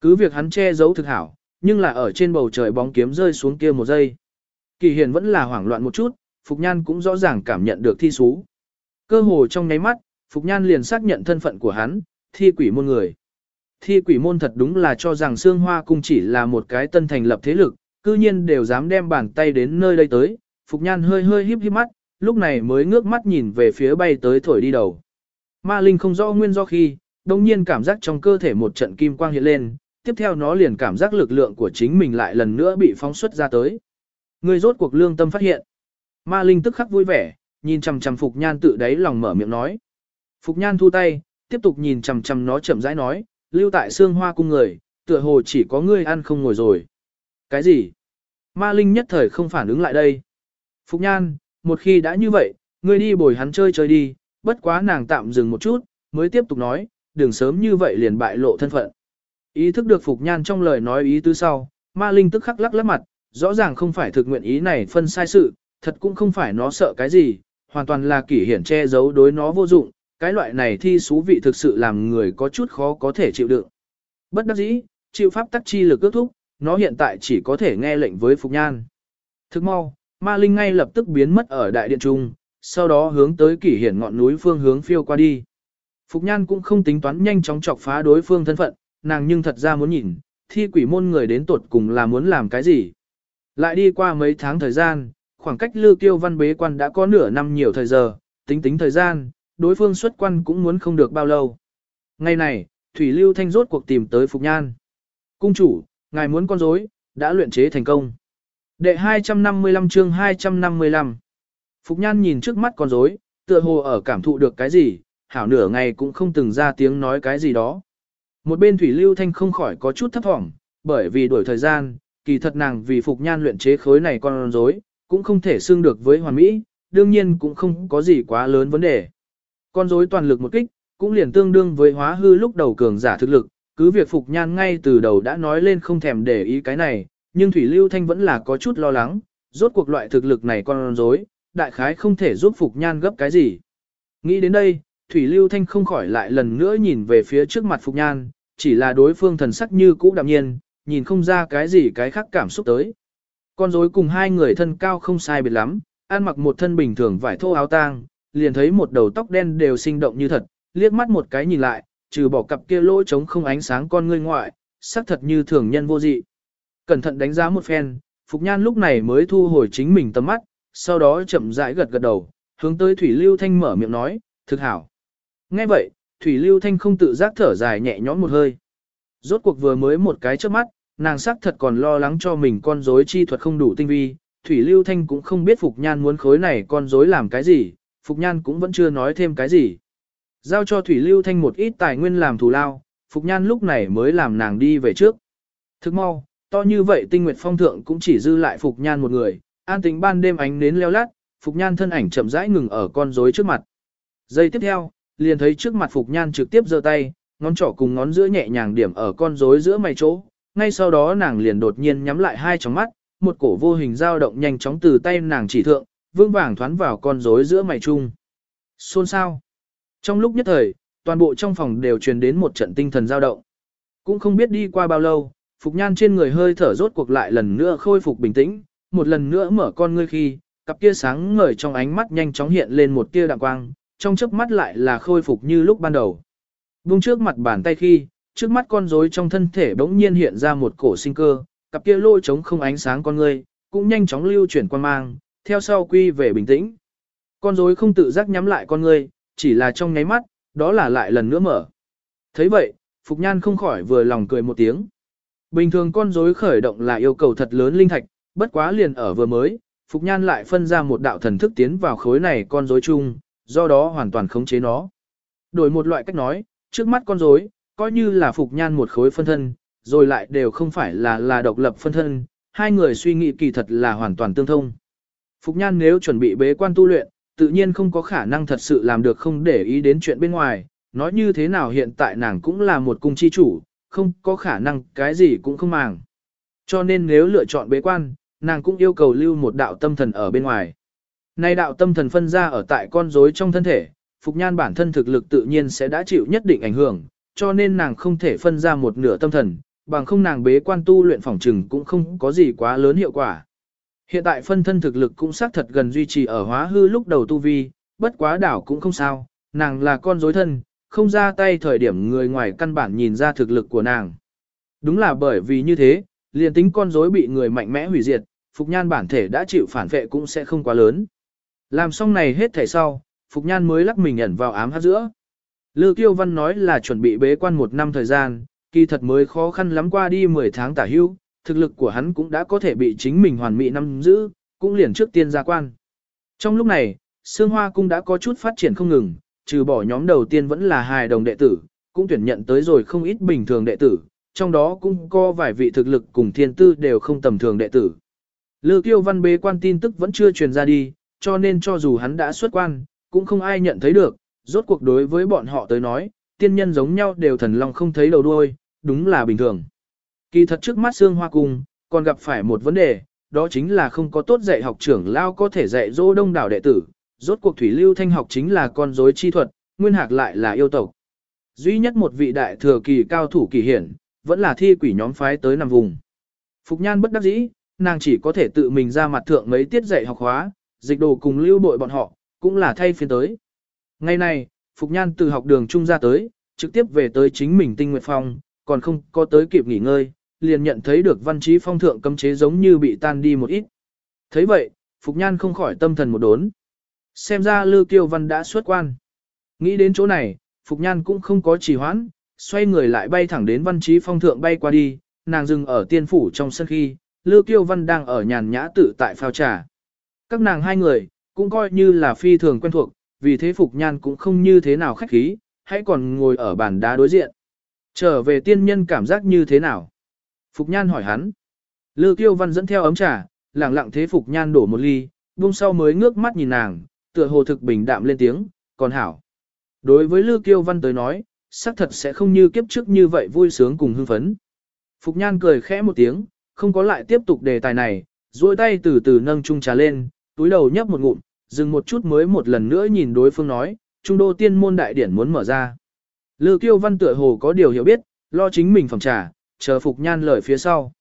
Cứ việc hắn che giấu thực hảo, nhưng là ở trên bầu trời bóng kiếm rơi xuống kia một giây. Kỳ hiển vẫn là hoảng loạn một chút, Phục Nhan cũng rõ ràng cảm nhận được thi xú. Cơ hồ trong nháy mắt, Phục Nhan liền xác nhận thân phận của hắn, thi quỷ môn người. Thi quỷ môn thật đúng là cho rằng Sương Hoa Cung chỉ là một cái tân thành lập thế lực, cư nhiên đều dám đem bàn tay đến nơi đây tới. Phục Nhan hơi hơi híp híp mắt, lúc này mới ngước mắt nhìn về phía bay tới thổi đi đầu. Ma Linh không rõ nguyên do khi, đồng nhiên cảm giác trong cơ thể một trận kim quang hiện lên, tiếp theo nó liền cảm giác lực lượng của chính mình lại lần nữa bị phóng xuất ra tới. Người rốt cuộc lương tâm phát hiện. Ma Linh tức khắc vui vẻ, nhìn chằm chằm Phục Nhan tự đáy lòng mở miệng nói. Phục Nhan thu tay, tiếp tục nhìn chằm chằm nó chậm rãi nói, lưu tại xương hoa cung người, tựa hồ chỉ có ngươi ăn không ngồi rồi. Cái gì? Ma Linh nhất thời không phản ứng lại đây. Phục Nhan, một khi đã như vậy, ngươi đi bồi hắn chơi chơi đi, bất quá nàng tạm dừng một chút, mới tiếp tục nói, đừng sớm như vậy liền bại lộ thân phận. Ý thức được Phục Nhan trong lời nói ý tứ sau, ma linh tức khắc lắc lắc mặt, rõ ràng không phải thực nguyện ý này phân sai sự, thật cũng không phải nó sợ cái gì, hoàn toàn là kỷ hiển che giấu đối nó vô dụng, cái loại này thi xú vị thực sự làm người có chút khó có thể chịu đựng. Bất đắc dĩ, chịu pháp tắc chi lực ước thúc, nó hiện tại chỉ có thể nghe lệnh với Phục Nhan. Thức mau, ma linh ngay lập tức biến mất ở đại điện trung, sau đó hướng tới kỷ hiển ngọn núi phương hướng phiêu qua đi. Phục Nhan cũng không tính toán nhanh chóng chọc phá đối phương thân phận, nàng nhưng thật ra muốn nhìn, thi quỷ môn người đến tuột cùng là muốn làm cái gì. Lại đi qua mấy tháng thời gian, khoảng cách lưu kiêu văn bế quan đã có nửa năm nhiều thời giờ, tính tính thời gian, đối phương xuất quan cũng muốn không được bao lâu. Ngày này, Thủy Lưu Thanh rốt cuộc tìm tới Phục Nhan. Cung chủ, ngài muốn con rối đã luyện chế thành công. Đệ 255 chương 255 Phục Nhan nhìn trước mắt con rối, tựa hồ ở cảm thụ được cái gì, hảo nửa ngày cũng không từng ra tiếng nói cái gì đó. Một bên Thủy Lưu Thanh không khỏi có chút thấp thỏm, bởi vì đuổi thời gian, kỳ thật nàng vì Phục Nhan luyện chế khối này con rối, cũng không thể xưng được với hoàn mỹ, đương nhiên cũng không có gì quá lớn vấn đề. Con rối toàn lực một kích, cũng liền tương đương với hóa hư lúc đầu cường giả thực lực, cứ việc Phục Nhan ngay từ đầu đã nói lên không thèm để ý cái này, nhưng Thủy Lưu Thanh vẫn là có chút lo lắng, rốt cuộc loại thực lực này con rối, đại khái không thể giúp Phục Nhan gấp cái gì. Nghĩ đến đây, Thủy Lưu Thanh không khỏi lại lần nữa nhìn về phía trước mặt Phục Nhan, chỉ là đối phương thần sắc như cũ đạm nhiên, nhìn không ra cái gì cái khác cảm xúc tới. Con rối cùng hai người thân cao không sai biệt lắm, ăn mặc một thân bình thường vải thô áo tang, liền thấy một đầu tóc đen đều sinh động như thật, liếc mắt một cái nhìn lại, trừ bỏ cặp kia lỗ trống không ánh sáng con ngươi ngoại, sắc thật như thường nhân vô dị. Cẩn thận đánh giá một phen, Phục Nhan lúc này mới thu hồi chính mình tầm mắt, sau đó chậm rãi gật gật đầu, hướng tới Thủy Lưu Thanh mở miệng nói, thực hảo. Nghe vậy, Thủy Lưu Thanh không tự giác thở dài nhẹ nhõm một hơi. Rốt cuộc vừa mới một cái trước mắt, nàng sắc thật còn lo lắng cho mình con rối chi thuật không đủ tinh vi, Thủy Lưu Thanh cũng không biết Phục Nhan muốn khối này con rối làm cái gì, Phục Nhan cũng vẫn chưa nói thêm cái gì. Giao cho Thủy Lưu Thanh một ít tài nguyên làm thù lao, Phục Nhan lúc này mới làm nàng đi về trước. Thức mau, to như vậy tinh nguyệt phong thượng cũng chỉ dư lại Phục Nhan một người, an tính ban đêm ánh nến leo lát, Phục Nhan thân ảnh chậm rãi ngừng ở con rối trước mặt. Giây tiếp theo, liền thấy trước mặt Phục Nhan trực tiếp giơ tay, ngón trỏ cùng ngón giữa nhẹ nhàng điểm ở con rối giữa mày chỗ. Ngay sau đó nàng liền đột nhiên nhắm lại hai tròng mắt, một cổ vô hình dao động nhanh chóng từ tay nàng chỉ thượng, vương vàng thoán vào con rối giữa mày chung. Xôn sao? Trong lúc nhất thời, toàn bộ trong phòng đều truyền đến một trận tinh thần dao động. Cũng không biết đi qua bao lâu, Phục Nhan trên người hơi thở rốt cuộc lại lần nữa khôi phục bình tĩnh, một lần nữa mở con ngươi khi, cặp kia sáng ngời trong ánh mắt nhanh chóng hiện lên một tia đạm quang, trong chớp mắt lại là khôi phục như lúc ban đầu. Bung trước mặt bàn tay khi, trước mắt con rối trong thân thể bỗng nhiên hiện ra một cổ sinh cơ, cặp kia lôi trống không ánh sáng con ngươi, cũng nhanh chóng lưu chuyển quan mang, theo sau quy về bình tĩnh. Con rối không tự giác nhắm lại con ngươi, chỉ là trong nháy mắt, đó là lại lần nữa mở. thấy vậy, Phục Nhan không khỏi vừa lòng cười một tiếng. Bình thường con rối khởi động là yêu cầu thật lớn linh thạch, bất quá liền ở vừa mới, Phục Nhan lại phân ra một đạo thần thức tiến vào khối này con rối chung, do đó hoàn toàn khống chế nó. Đổi một loại cách nói, trước mắt con rối, coi như là Phục Nhan một khối phân thân, rồi lại đều không phải là là độc lập phân thân, hai người suy nghĩ kỳ thật là hoàn toàn tương thông. Phục Nhan nếu chuẩn bị bế quan tu luyện, tự nhiên không có khả năng thật sự làm được không để ý đến chuyện bên ngoài, nói như thế nào hiện tại nàng cũng là một cung chi chủ, không có khả năng cái gì cũng không màng. Cho nên nếu lựa chọn bế quan, nàng cũng yêu cầu lưu một đạo tâm thần ở bên ngoài. Nay đạo tâm thần phân ra ở tại con rối trong thân thể, Phục Nhan bản thân thực lực tự nhiên sẽ đã chịu nhất định ảnh hưởng, cho nên nàng không thể phân ra một nửa tâm thần, bằng không nàng bế quan tu luyện phòng trừng cũng không có gì quá lớn hiệu quả. Hiện tại phân thân thực lực cũng xác thật gần duy trì ở hóa hư lúc đầu tu vi, bất quá đảo cũng không sao, nàng là con rối thân, không ra tay thời điểm người ngoài căn bản nhìn ra thực lực của nàng. Đúng là bởi vì như thế, liền tính con rối bị người mạnh mẽ hủy diệt, Phục Nhan bản thể đã chịu phản vệ cũng sẽ không quá lớn. Làm xong này hết thể sau, Phục Nhan mới lắc mình ẩn vào ám hát giữa. Lư Kiêu Văn nói là chuẩn bị bế quan một năm thời gian, kỳ thật mới khó khăn lắm qua đi 10 tháng tả hưu, thực lực của hắn cũng đã có thể bị chính mình hoàn mỹ năm giữ, cũng liền trước tiên ra quan. Trong lúc này, Sương Hoa Cung đã có chút phát triển không ngừng, trừ bỏ nhóm đầu tiên vẫn là hài đồng đệ tử, cũng tuyển nhận tới rồi không ít bình thường đệ tử, trong đó cũng có vài vị thực lực cùng thiên tư đều không tầm thường đệ tử. Lư Kiêu Văn bế quan tin tức vẫn chưa truyền ra đi, cho nên cho dù hắn đã xuất quan, cũng không ai nhận thấy được, rốt cuộc đối với bọn họ tới nói, tiên nhân giống nhau đều thần long không thấy đầu đuôi, đúng là bình thường. Kỳ thật trước mắt xương Hoa Cung, còn gặp phải một vấn đề, đó chính là không có tốt dạy học trưởng lao có thể dạy dỗ đông đảo đệ tử, rốt cuộc thủy lưu thanh học chính là con rối chi thuật, nguyên hạc lại là yêu tộc. Duy nhất một vị đại thừa kỳ cao thủ kỳ hiển, vẫn là thi quỷ nhóm phái tới nằm vùng. Phục nhan bất đắc dĩ, nàng chỉ có thể tự mình ra mặt thượng mấy tiết dạy học hóa, dịch đồ cùng lưu bội bọn họ, cũng là thay phiên tới. Ngày này, Phục Nhan từ học đường trung ra tới, trực tiếp về tới chính mình tinh nguyệt phòng, còn không có tới kịp nghỉ ngơi, liền nhận thấy được văn trí phong thượng cấm chế giống như bị tan đi một ít. thấy vậy, Phục Nhan không khỏi tâm thần một đốn. Xem ra Lư Kiêu Văn đã xuất quan. Nghĩ đến chỗ này, Phục Nhan cũng không có trì hoãn, xoay người lại bay thẳng đến văn trí phong thượng bay qua đi, nàng dừng ở tiên phủ trong sân khi, Lư Kiêu Văn đang ở nhàn nhã tự tại phao trà. Các nàng hai người, cũng coi như là phi thường quen thuộc, vì thế Phục Nhan cũng không như thế nào khách khí, hãy còn ngồi ở bàn đá đối diện. Trở về tiên nhân cảm giác như thế nào? Phục Nhan hỏi hắn. Lư Kiêu Văn dẫn theo ấm trà, lặng lặng thế Phục Nhan đổ một ly, buông sau mới ngước mắt nhìn nàng, tựa hồ thực bình đạm lên tiếng, còn hảo. Đối với Lư Kiêu Văn tới nói, xác thật sẽ không như kiếp trước như vậy vui sướng cùng hưng phấn. Phục Nhan cười khẽ một tiếng, không có lại tiếp tục đề tài này, duỗi tay từ từ nâng chung trà lên, túi đầu nhấp một ngụm, dừng một chút mới một lần nữa nhìn đối phương nói, trung đô tiên môn đại điển muốn mở ra. Lư Kiêu Văn tựa hồ có điều hiểu biết, lo chính mình phòng trà, chờ Phục Nhan lời phía sau.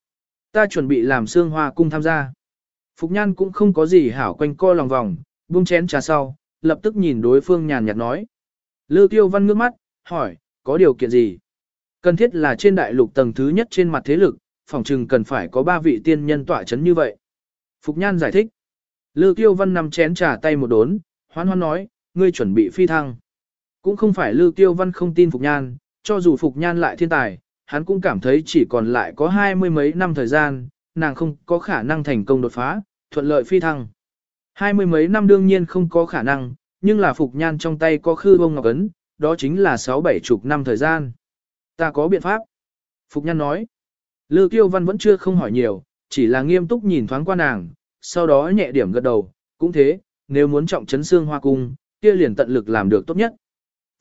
Ta chuẩn bị làm xương hoa cung tham gia. Phục Nhan cũng không có gì hảo quanh co lòng vòng, buông chén trà sau, lập tức nhìn đối phương nhàn nhạt nói. Lư Kiêu Văn ngước mắt, hỏi, có điều kiện gì? Cần thiết là trên đại lục tầng thứ nhất trên mặt thế lực, phòng trừng cần phải có ba vị tiên nhân tỏa chấn như vậy. Phục Nhan giải thích. Lư Kiêu Văn nằm chén trà tay một đốn, hoan hoan nói, ngươi chuẩn bị phi thăng. Cũng không phải Lư Kiêu Văn không tin Phục Nhan, cho dù Phục Nhan lại thiên tài, hắn cũng cảm thấy chỉ còn lại có hai mươi mấy năm thời gian, nàng không có khả năng thành công đột phá, thuận lợi phi thăng. Hai mươi mấy năm đương nhiên không có khả năng, nhưng là Phục Nhan trong tay có khư bông ngọc ấn, đó chính là sáu bảy chục năm thời gian. Ta có biện pháp. Phục Nhan nói. Lư Kiêu Văn vẫn chưa không hỏi nhiều, chỉ là nghiêm túc nhìn thoáng qua nàng, sau đó nhẹ điểm gật đầu, cũng thế, nếu muốn trọng chấn xương hoa cung, kia liền tận lực làm được tốt nhất.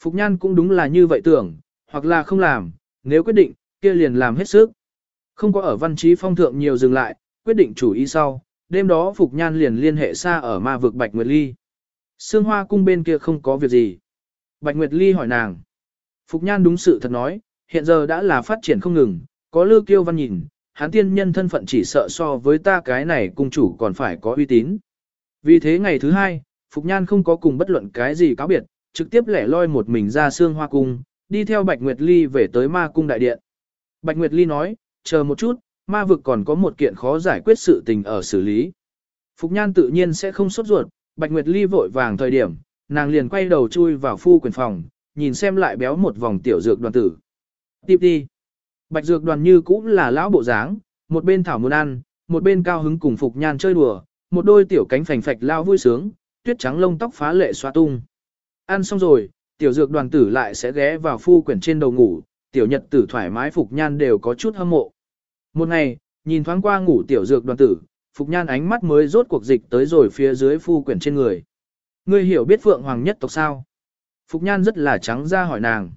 Phục Nhan cũng đúng là như vậy tưởng, hoặc là không làm, nếu quyết định, kia liền làm hết sức. Không có ở văn trí phong thượng nhiều dừng lại, quyết định chủ ý sau, đêm đó Phục Nhan liền liên hệ xa ở ma vực Bạch Nguyệt Ly. Sương hoa cung bên kia không có việc gì. Bạch Nguyệt Ly hỏi nàng. Phục Nhan đúng sự thật nói, hiện giờ đã là phát triển không ngừng, có lưu kiêu văn nhìn, hắn tiên nhân thân phận chỉ sợ so với ta cái này cung chủ còn phải có uy tín. Vì thế ngày thứ hai, Phục Nhan không có cùng bất luận cái gì cáo biệt, trực tiếp lẻ loi một mình ra xương hoa cung, đi theo Bạch Nguyệt Ly về tới ma cung đại điện. Bạch Nguyệt Ly nói, chờ một chút, ma vực còn có một kiện khó giải quyết sự tình ở xử lý. Phục Nhan tự nhiên sẽ không sốt ruột, Bạch Nguyệt Ly vội vàng thời điểm, nàng liền quay đầu chui vào phu quyền phòng, nhìn xem lại béo một vòng tiểu dược đoàn tử. Tiếp đi. Bạch dược đoàn như cũng là lão bộ dáng, một bên thảo muốn ăn, một bên cao hứng cùng Phục Nhan chơi đùa, một đôi tiểu cánh phành phạch lao vui sướng, tuyết trắng lông tóc phá lệ xoa tung. Ăn xong rồi, tiểu dược đoàn tử lại sẽ ghé vào phu quyển trên đầu ngủ, tiểu nhật tử thoải mái Phục Nhan đều có chút hâm mộ. Một ngày, nhìn thoáng qua ngủ tiểu dược đoàn tử, Phục Nhan ánh mắt mới rốt cuộc dịch tới rồi phía dưới phu quyển trên người. Ngươi hiểu biết Phượng Hoàng nhất tộc sao? Phục Nhan rất là trắng ra hỏi nàng.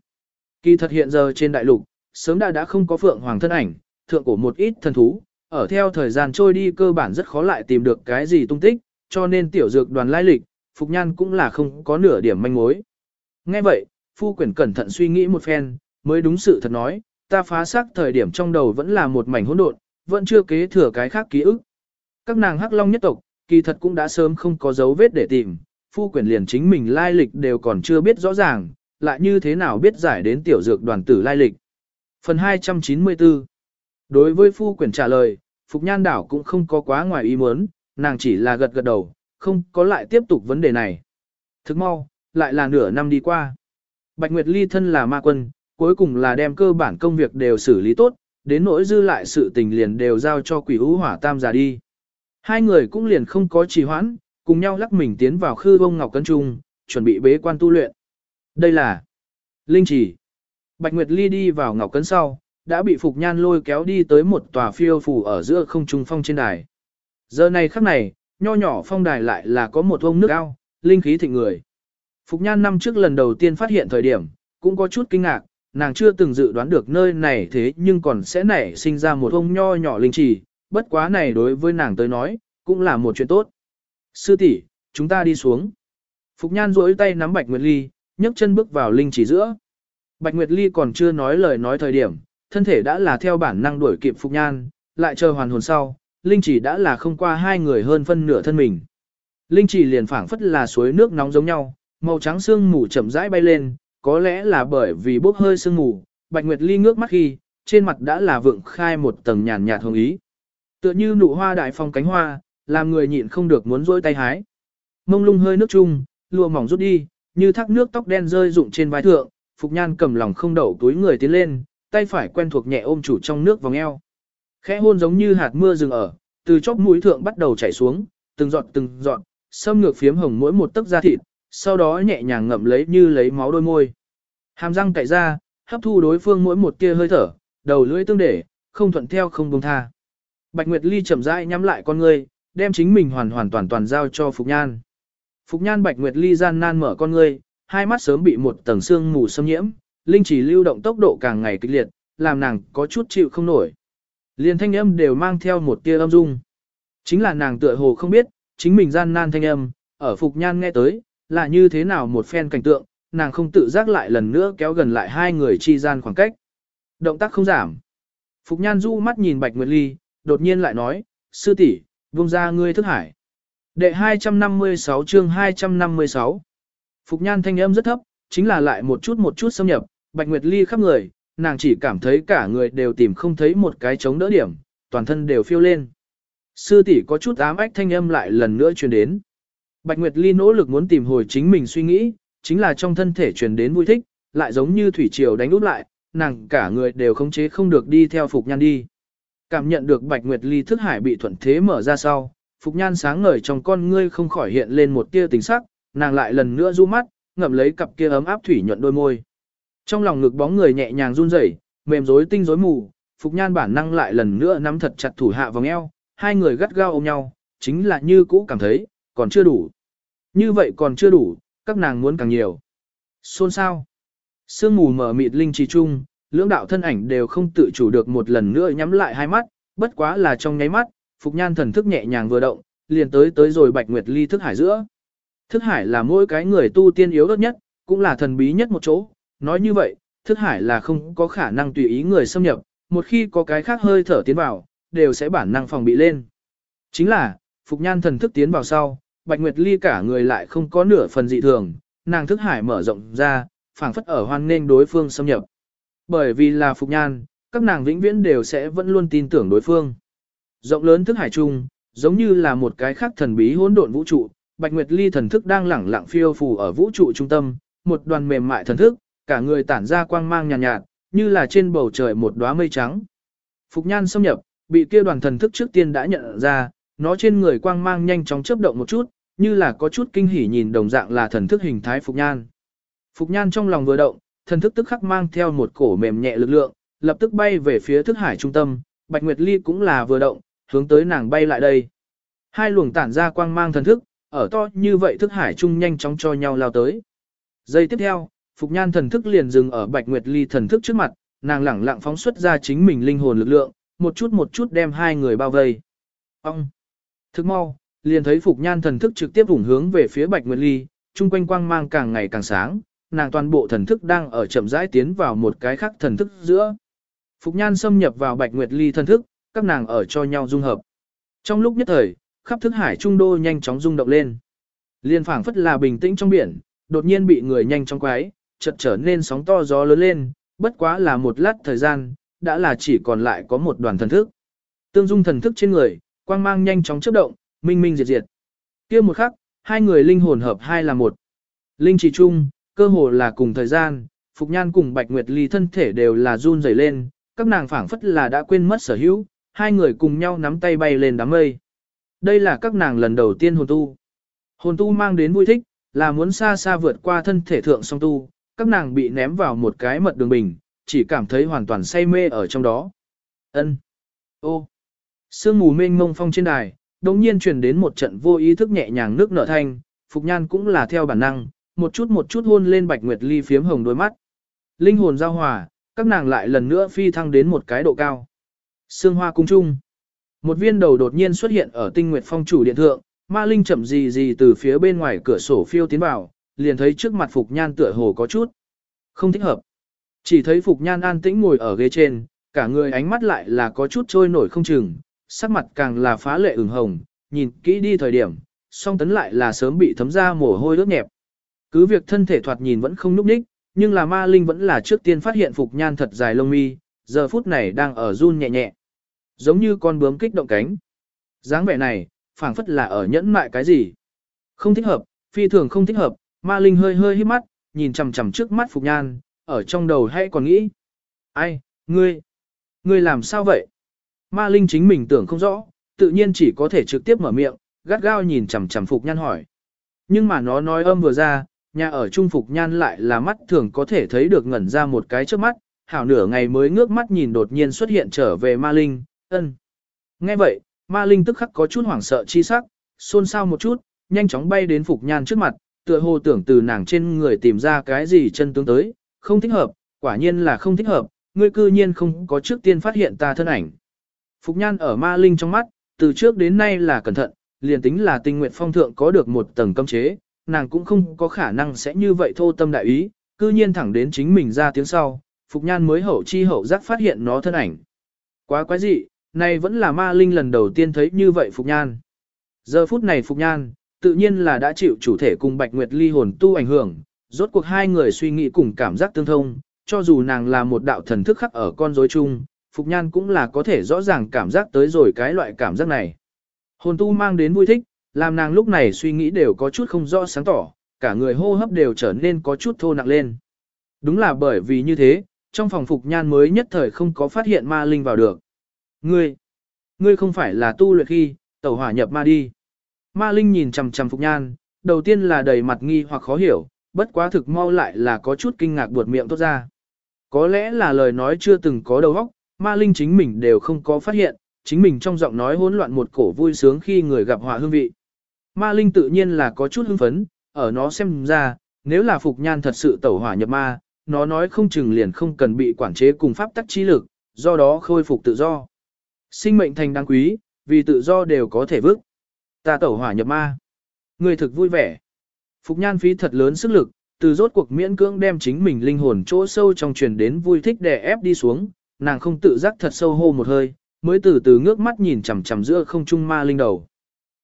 Kỳ thật hiện giờ trên đại lục, sớm đã đã không có Phượng Hoàng thân ảnh, thượng cổ một ít thần thú, ở theo thời gian trôi đi cơ bản rất khó lại tìm được cái gì tung tích, cho nên tiểu dược đoàn lai lịch, Phục Nhan cũng là không có nửa điểm manh mối. Nghe vậy, phu quyển cẩn thận suy nghĩ một phen, mới đúng sự thật nói, ta phá xác thời điểm trong đầu vẫn là một mảnh hỗn độn, vẫn chưa kế thừa cái khác ký ức. Các nàng hắc long nhất tộc, kỳ thật cũng đã sớm không có dấu vết để tìm, phu quyển liền chính mình lai lịch đều còn chưa biết rõ ràng, lại như thế nào biết giải đến tiểu dược đoàn tử lai lịch. Phần 294 Đối với phu quyển trả lời, Phục Nhan Đảo cũng không có quá ngoài ý muốn, nàng chỉ là gật gật đầu, không có lại tiếp tục vấn đề này. Thức mau, lại là nửa năm đi qua. Bạch Nguyệt Ly thân là ma quân, cuối cùng là đem cơ bản công việc đều xử lý tốt, đến nỗi dư lại sự tình liền đều giao cho quỷ ưu hỏa tam giả đi. Hai người cũng liền không có trì hoãn, cùng nhau lắc mình tiến vào khư bông ngọc cân trung, chuẩn bị bế quan tu luyện. Đây là Linh Chỉ. Bạch Nguyệt Ly đi vào ngọc cấn sau, đã bị Phục Nhan lôi kéo đi tới một tòa phiêu phủ ở giữa không trung phong trên đài. Giờ này khắc này, nho nhỏ phong đài lại là có một ông nước ao, linh khí thịnh người. Phục Nhan năm trước lần đầu tiên phát hiện thời điểm, cũng có chút kinh ngạc, nàng chưa từng dự đoán được nơi này thế nhưng còn sẽ nảy sinh ra một ông nho nhỏ linh trì, bất quá này đối với nàng tới nói, cũng là một chuyện tốt. Sư tỷ, chúng ta đi xuống. Phục Nhan duỗi tay nắm Bạch Nguyệt Ly, nhấc chân bước vào linh chỉ giữa. Bạch Nguyệt Ly còn chưa nói lời nói thời điểm, thân thể đã là theo bản năng đuổi kịp Phục Nhan, lại chờ hoàn hồn sau, linh chỉ đã là không qua hai người hơn phân nửa thân mình. Linh chỉ liền phảng phất là suối nước nóng giống nhau, màu trắng sương mù chậm rãi bay lên, có lẽ là bởi vì bốc hơi sương mù, Bạch Nguyệt Ly ngước mắt khi, trên mặt đã là vượng khai một tầng nhàn nhạt hồng ý. Tựa như nụ hoa đại phong cánh hoa, làm người nhịn không được muốn rỗi tay hái. Mông lung hơi nước chung, lùa mỏng rút đi, như thác nước tóc đen rơi rụng trên vai thượng, Phục Nhan cầm lòng không đậu túi người tiến lên, tay phải quen thuộc nhẹ ôm chủ trong nước vòng eo. Khẽ hôn giống như hạt mưa dừng ở, từ chóp mũi thượng bắt đầu chảy xuống, từng giọt từng giọt, xâm ngược phiếm hồng mỗi một tấc da thịt, sau đó nhẹ nhàng ngậm lấy như lấy máu đôi môi. Hàm răng cạy ra, hấp thu đối phương mỗi một tia hơi thở, đầu lưỡi tương để, không thuận theo không buông tha. Bạch Nguyệt Ly chậm rãi nhắm lại con ngươi, đem chính mình hoàn hoàn toàn toàn giao cho Phục Nhan. Phục Nhan Bạch Nguyệt Ly gian nan mở con ngươi, hai mắt sớm bị một tầng xương mù xâm nhiễm, linh chỉ lưu động tốc độ càng ngày kịch liệt, làm nàng có chút chịu không nổi. Liên thanh âm đều mang theo một tia âm dung. Chính là nàng tựa hồ không biết, chính mình gian nan thanh âm, ở Phục Nhan nghe tới, là như thế nào một phen cảnh tượng, nàng không tự giác lại lần nữa kéo gần lại hai người chi gian khoảng cách. Động tác không giảm. Phục Nhan du mắt nhìn Bạch Nguyệt Ly, đột nhiên lại nói, sư tỷ vung ra ngươi thức hải. Đệ 256 chương 256 Phục Nhan thanh âm rất thấp, chính là lại một chút một chút xâm nhập, Bạch Nguyệt Ly khắp người, nàng chỉ cảm thấy cả người đều tìm không thấy một cái chống đỡ điểm, toàn thân đều phiêu lên. Sư tỷ có chút ám ách thanh âm lại lần nữa truyền đến. Bạch Nguyệt Ly nỗ lực muốn tìm hồi chính mình suy nghĩ, chính là trong thân thể truyền đến vui thích, lại giống như thủy triều đánh úp lại, nàng cả người đều khống chế không được đi theo Phục Nhan đi. Cảm nhận được Bạch Nguyệt Ly thức hải bị thuận thế mở ra sau, Phục Nhan sáng ngời trong con ngươi không khỏi hiện lên một tia tình sắc, nàng lại lần nữa du mắt, ngậm lấy cặp kia ấm áp thủy nhuận đôi môi. Trong lòng ngực bóng người nhẹ nhàng run rẩy, mềm rối tinh rối mù, Phục Nhan bản năng lại lần nữa nắm thật chặt thủ hạ vòng eo, hai người gắt gao ôm nhau, chính là như cũ cảm thấy, còn chưa đủ. Như vậy còn chưa đủ, các nàng muốn càng nhiều. Xôn sao? Sương mù mở mịt linh trì trung lưỡng đạo thân ảnh đều không tự chủ được một lần nữa nhắm lại hai mắt, bất quá là trong nháy mắt, Phục Nhan thần thức nhẹ nhàng vừa động, liền tới tới rồi Bạch Nguyệt Ly thức hải giữa. Thức hải là mỗi cái người tu tiên yếu đất nhất, cũng là thần bí nhất một chỗ. Nói như vậy, thức hải là không có khả năng tùy ý người xâm nhập, một khi có cái khác hơi thở tiến vào, đều sẽ bản năng phòng bị lên. Chính là, Phục Nhan thần thức tiến vào sau, Bạch Nguyệt Ly cả người lại không có nửa phần dị thường, nàng thức hải mở rộng ra, phảng phất ở hoan nên đối phương xâm nhập. Bởi vì là Phục Nhan, các nàng vĩnh viễn đều sẽ vẫn luôn tin tưởng đối phương. Rộng lớn thức hải chung, giống như là một cái khác thần bí hỗn độn vũ trụ, Bạch Nguyệt Ly thần thức đang lẳng lặng phiêu phù ở vũ trụ trung tâm, một đoàn mềm mại thần thức, cả người tản ra quang mang nhàn nhạt, nhạt, như là trên bầu trời một đóa mây trắng. Phục Nhan xâm nhập, bị kia đoàn thần thức trước tiên đã nhận ra, nó trên người quang mang nhanh chóng chớp động một chút, như là có chút kinh hỉ nhìn đồng dạng là thần thức hình thái Phục Nhan. Phục Nhan trong lòng vừa động, thần thức tức khắc mang theo một cổ mềm nhẹ lực lượng, lập tức bay về phía thức hải trung tâm, Bạch Nguyệt Ly cũng là vừa động, hướng tới nàng bay lại đây. Hai luồng tản ra quang mang thần thức, ở to như vậy thức hải trung nhanh chóng cho nhau lao tới. Giây tiếp theo, Phục Nhan thần thức liền dừng ở Bạch Nguyệt Ly thần thức trước mặt, nàng lẳng lặng phóng xuất ra chính mình linh hồn lực lượng, một chút một chút đem hai người bao vây. Ông! Thức mau, liền thấy Phục Nhan thần thức trực tiếp vùng hướng về phía Bạch Nguyệt Ly, chung quanh quang mang càng ngày càng sáng, nàng toàn bộ thần thức đang ở chậm rãi tiến vào một cái khác thần thức giữa. Phục Nhan xâm nhập vào Bạch Nguyệt Ly thần thức, các nàng ở cho nhau dung hợp. Trong lúc nhất thời, khắp thức hải trung đô nhanh chóng rung động lên. Liên phảng phất là bình tĩnh trong biển, đột nhiên bị người nhanh chóng quái, chợt trở nên sóng to gió lớn lên, bất quá là một lát thời gian, đã là chỉ còn lại có một đoàn thần thức. Tương dung thần thức trên người, quang mang nhanh chóng chớp động, minh minh diệt diệt. Kia một khắc, hai người linh hồn hợp hai là một. Linh chỉ chung, cơ hồ là cùng thời gian, Phục Nhan cùng Bạch Nguyệt Ly thân thể đều là run rẩy lên, các nàng phảng phất là đã quên mất sở hữu, hai người cùng nhau nắm tay bay lên đám mây. Đây là các nàng lần đầu tiên hồn tu. Hồn tu mang đến vui thích, là muốn xa xa vượt qua thân thể thượng song tu, các nàng bị ném vào một cái mật đường bình, chỉ cảm thấy hoàn toàn say mê ở trong đó. Ân. Ô. Sương mù mênh mông phong trên đài, đồng nhiên truyền đến một trận vô ý thức nhẹ nhàng nước nở thanh, Phục Nhan cũng là theo bản năng, một chút một chút hôn lên Bạch Nguyệt Ly phiếm hồng đôi mắt. Linh hồn giao hòa, các nàng lại lần nữa phi thăng đến một cái độ cao. Sương hoa cung trung. Một viên đầu đột nhiên xuất hiện ở tinh nguyệt phong chủ điện thượng, ma linh chậm gì gì từ phía bên ngoài cửa sổ phiêu tiến vào, liền thấy trước mặt Phục Nhan tựa hồ có chút. Không thích hợp. Chỉ thấy Phục Nhan an tĩnh ngồi ở ghế trên, cả người ánh mắt lại là có chút trôi nổi không chừng, sắc mặt càng là phá lệ ửng hồng, nhìn kỹ đi thời điểm, song tấn lại là sớm bị thấm ra mồ hôi ướt nhẹp. Cứ việc thân thể thoạt nhìn vẫn không núp đích, nhưng là ma linh vẫn là trước tiên phát hiện Phục Nhan thật dài lông mi, giờ phút này đang ở run nhẹ nhẹ. Giống như con bướm kích động cánh. dáng vẻ này, phảng phất là ở nhẫn mại cái gì. Không thích hợp, phi thường không thích hợp, ma linh hơi hơi hít mắt, nhìn chằm chằm trước mắt Phục Nhan, ở trong đầu hay còn nghĩ. Ai, ngươi, ngươi làm sao vậy? Ma linh chính mình tưởng không rõ, tự nhiên chỉ có thể trực tiếp mở miệng, gắt gao nhìn chằm chằm Phục Nhan hỏi. Nhưng mà nó nói âm vừa ra, nhà ở trung Phục Nhan lại là mắt thường có thể thấy được ngẩn ra một cái trước mắt, hảo nửa ngày mới ngước mắt nhìn đột nhiên xuất hiện trở về ma linh, ân. Nghe vậy, ma linh tức khắc có chút hoảng sợ chi sắc, xôn xao một chút, nhanh chóng bay đến Phục Nhan trước mặt, tựa hồ tưởng từ nàng trên người tìm ra cái gì chân tướng tới, không thích hợp, quả nhiên là không thích hợp, ngươi cư nhiên không có trước tiên phát hiện ta thân ảnh. Phục Nhan ở ma linh trong mắt, từ trước đến nay là cẩn thận, liền tính là tinh nguyện phong thượng có được một tầng cấm chế, nàng cũng không có khả năng sẽ như vậy thô tâm đại ý, cư nhiên thẳng đến chính mình ra tiếng sau, Phục Nhan mới hậu chi hậu giác phát hiện nó thân ảnh. Quá quái dị, này vẫn là ma linh lần đầu tiên thấy như vậy Phục Nhan. Giờ phút này Phục Nhan, tự nhiên là đã chịu chủ thể cùng Bạch Nguyệt ly hồn tu ảnh hưởng, rốt cuộc hai người suy nghĩ cùng cảm giác tương thông, cho dù nàng là một đạo thần thức khắc ở con rối chung, Phục Nhan cũng là có thể rõ ràng cảm giác tới rồi cái loại cảm giác này. Hồn tu mang đến vui thích, làm nàng lúc này suy nghĩ đều có chút không rõ sáng tỏ, cả người hô hấp đều trở nên có chút thô nặng lên. Đúng là bởi vì như thế, trong phòng Phục Nhan mới nhất thời không có phát hiện ma linh vào được. Ngươi, ngươi không phải là tu luyện khi, tẩu hỏa nhập ma đi. Ma linh nhìn chằm chằm Phục Nhan, đầu tiên là đầy mặt nghi hoặc khó hiểu, bất quá thực mau lại là có chút kinh ngạc buột miệng tốt ra. Có lẽ là lời nói chưa từng có đầu óc, ma linh chính mình đều không có phát hiện, chính mình trong giọng nói hỗn loạn một cổ vui sướng khi người gặp họa hương vị. Ma linh tự nhiên là có chút hưng phấn, ở nó xem ra, nếu là Phục Nhan thật sự tẩu hỏa nhập ma, nó nói không chừng liền không cần bị quản chế cùng pháp tắc chi lực, do đó khôi phục tự do. Sinh mệnh thành đáng quý, vì tự do đều có thể vứt. Ta tẩu hỏa nhập ma. Người thực vui vẻ. Phục nhan phí thật lớn sức lực, từ rốt cuộc miễn cưỡng đem chính mình linh hồn chỗ sâu trong truyền đến vui thích đè ép đi xuống, nàng không tự giác thật sâu hô một hơi, mới từ từ ngước mắt nhìn chằm chằm giữa không trung ma linh đầu.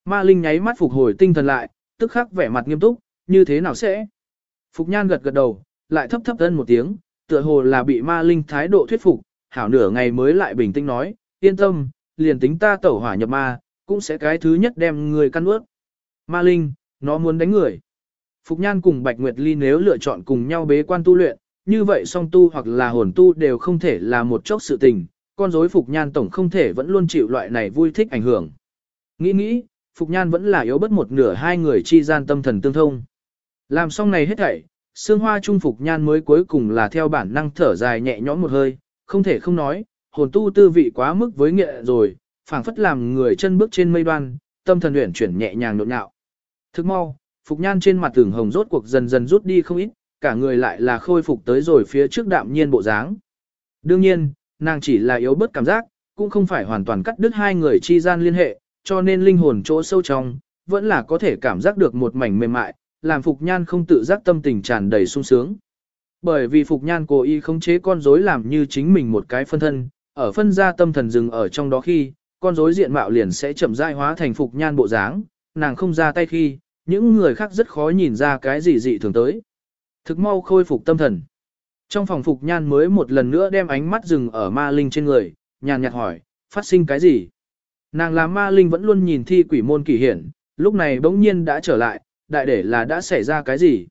Ma linh nháy mắt phục hồi tinh thần lại, tức khắc vẻ mặt nghiêm túc, như thế nào sẽ? Phục nhan gật gật đầu, lại thấp thấp thân một tiếng, tựa hồ là bị ma linh thái độ thuyết phục, hảo nửa ngày mới lại bình tĩnh nói, yên tâm, liền tính ta tẩu hỏa nhập ma, cũng sẽ cái thứ nhất đem người căn ướt. Ma linh, nó muốn đánh người. Phục Nhan cùng Bạch Nguyệt Ly nếu lựa chọn cùng nhau bế quan tu luyện, như vậy song tu hoặc là hồn tu đều không thể là một chốc sự tình, con rối Phục Nhan tổng không thể vẫn luôn chịu loại này vui thích ảnh hưởng. Nghĩ nghĩ, Phục Nhan vẫn là yếu bất một nửa hai người chi gian tâm thần tương thông. Làm xong này hết thảy, Sương Hoa Trung Phục Nhan mới cuối cùng là theo bản năng thở dài nhẹ nhõm một hơi, không thể không nói, hồn tu tư vị quá mức với nghệ rồi, phảng phất làm người chân bước trên mây đoan, tâm thần luyện chuyển nhẹ nhàng nhộn nhạo. Thức mau, Phục Nhan trên mặt tưởng hồng rốt cuộc dần dần rút đi không ít, cả người lại là khôi phục tới rồi phía trước đạm nhiên bộ dáng. Đương nhiên, nàng chỉ là yếu bớt cảm giác, cũng không phải hoàn toàn cắt đứt hai người chi gian liên hệ, cho nên linh hồn chỗ sâu trong, vẫn là có thể cảm giác được một mảnh mềm mại, làm Phục Nhan không tự giác tâm tình tràn đầy sung sướng. Bởi vì Phục Nhan cố ý khống chế con rối làm như chính mình một cái phân thân, ở phân ra tâm thần dừng ở trong đó khi, con rối diện mạo liền sẽ chậm rãi hóa thành Phục Nhan bộ dáng, nàng không ra tay khi, những người khác rất khó nhìn ra cái gì dị thường tới. Thực mau khôi phục tâm thần. Trong phòng Phục Nhan mới một lần nữa đem ánh mắt dừng ở ma linh trên người, nhàn nhạt hỏi, phát sinh cái gì? Nàng là ma linh vẫn luôn nhìn thi quỷ môn kỳ hiển, lúc này bỗng nhiên đã trở lại, đại để là đã xảy ra cái gì?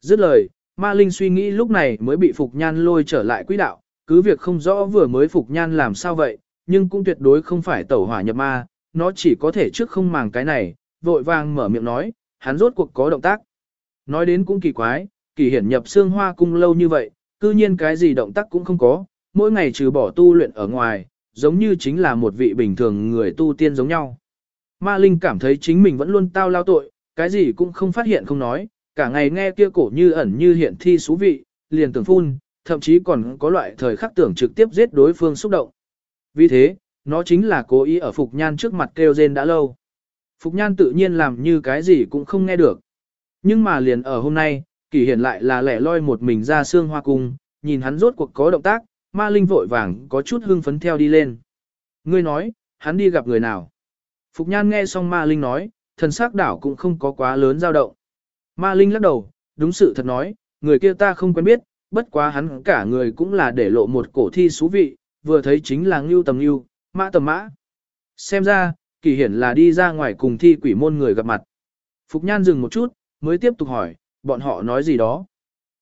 Dứt lời, ma linh suy nghĩ lúc này mới bị Phục Nhan lôi trở lại quỹ đạo, cứ việc không rõ vừa mới Phục Nhan làm sao vậy, nhưng cũng tuyệt đối không phải tẩu hỏa nhập ma, nó chỉ có thể trước không màng cái này, vội vàng mở miệng nói, hắn rốt cuộc có động tác. Nói đến cũng kỳ quái, kỳ hiển nhập xương hoa cung lâu như vậy, cư nhiên cái gì động tác cũng không có, mỗi ngày trừ bỏ tu luyện ở ngoài, giống như chính là một vị bình thường người tu tiên giống nhau. Ma Linh cảm thấy chính mình vẫn luôn tao lao tội, cái gì cũng không phát hiện không nói, cả ngày nghe kia cổ như ẩn như hiện thi xú vị, liền tưởng phun, thậm chí còn có loại thời khắc tưởng trực tiếp giết đối phương xúc động. Vì thế, nó chính là cố ý ở Phục Nhan trước mặt kêu rên đã lâu. Phục Nhan tự nhiên làm như cái gì cũng không nghe được. Nhưng mà liền ở hôm nay, kỳ hiển lại là lẻ loi một mình ra xương hoa cung, nhìn hắn rốt cuộc có động tác, ma linh vội vàng có chút hưng phấn theo đi lên. Ngươi nói, hắn đi gặp người nào? Phục Nhan nghe xong ma linh nói, thần sắc đảo cũng không có quá lớn dao động. Ma linh lắc đầu, đúng sự thật nói, người kia ta không quen biết, bất quá hắn cả người cũng là để lộ một cổ thi xú vị, vừa thấy chính là ngưu tầm ngưu, mã tầm mã. Xem ra, kỳ hiển là đi ra ngoài cùng thi quỷ môn người gặp mặt. Phục Nhan dừng một chút, mới tiếp tục hỏi, bọn họ nói gì đó.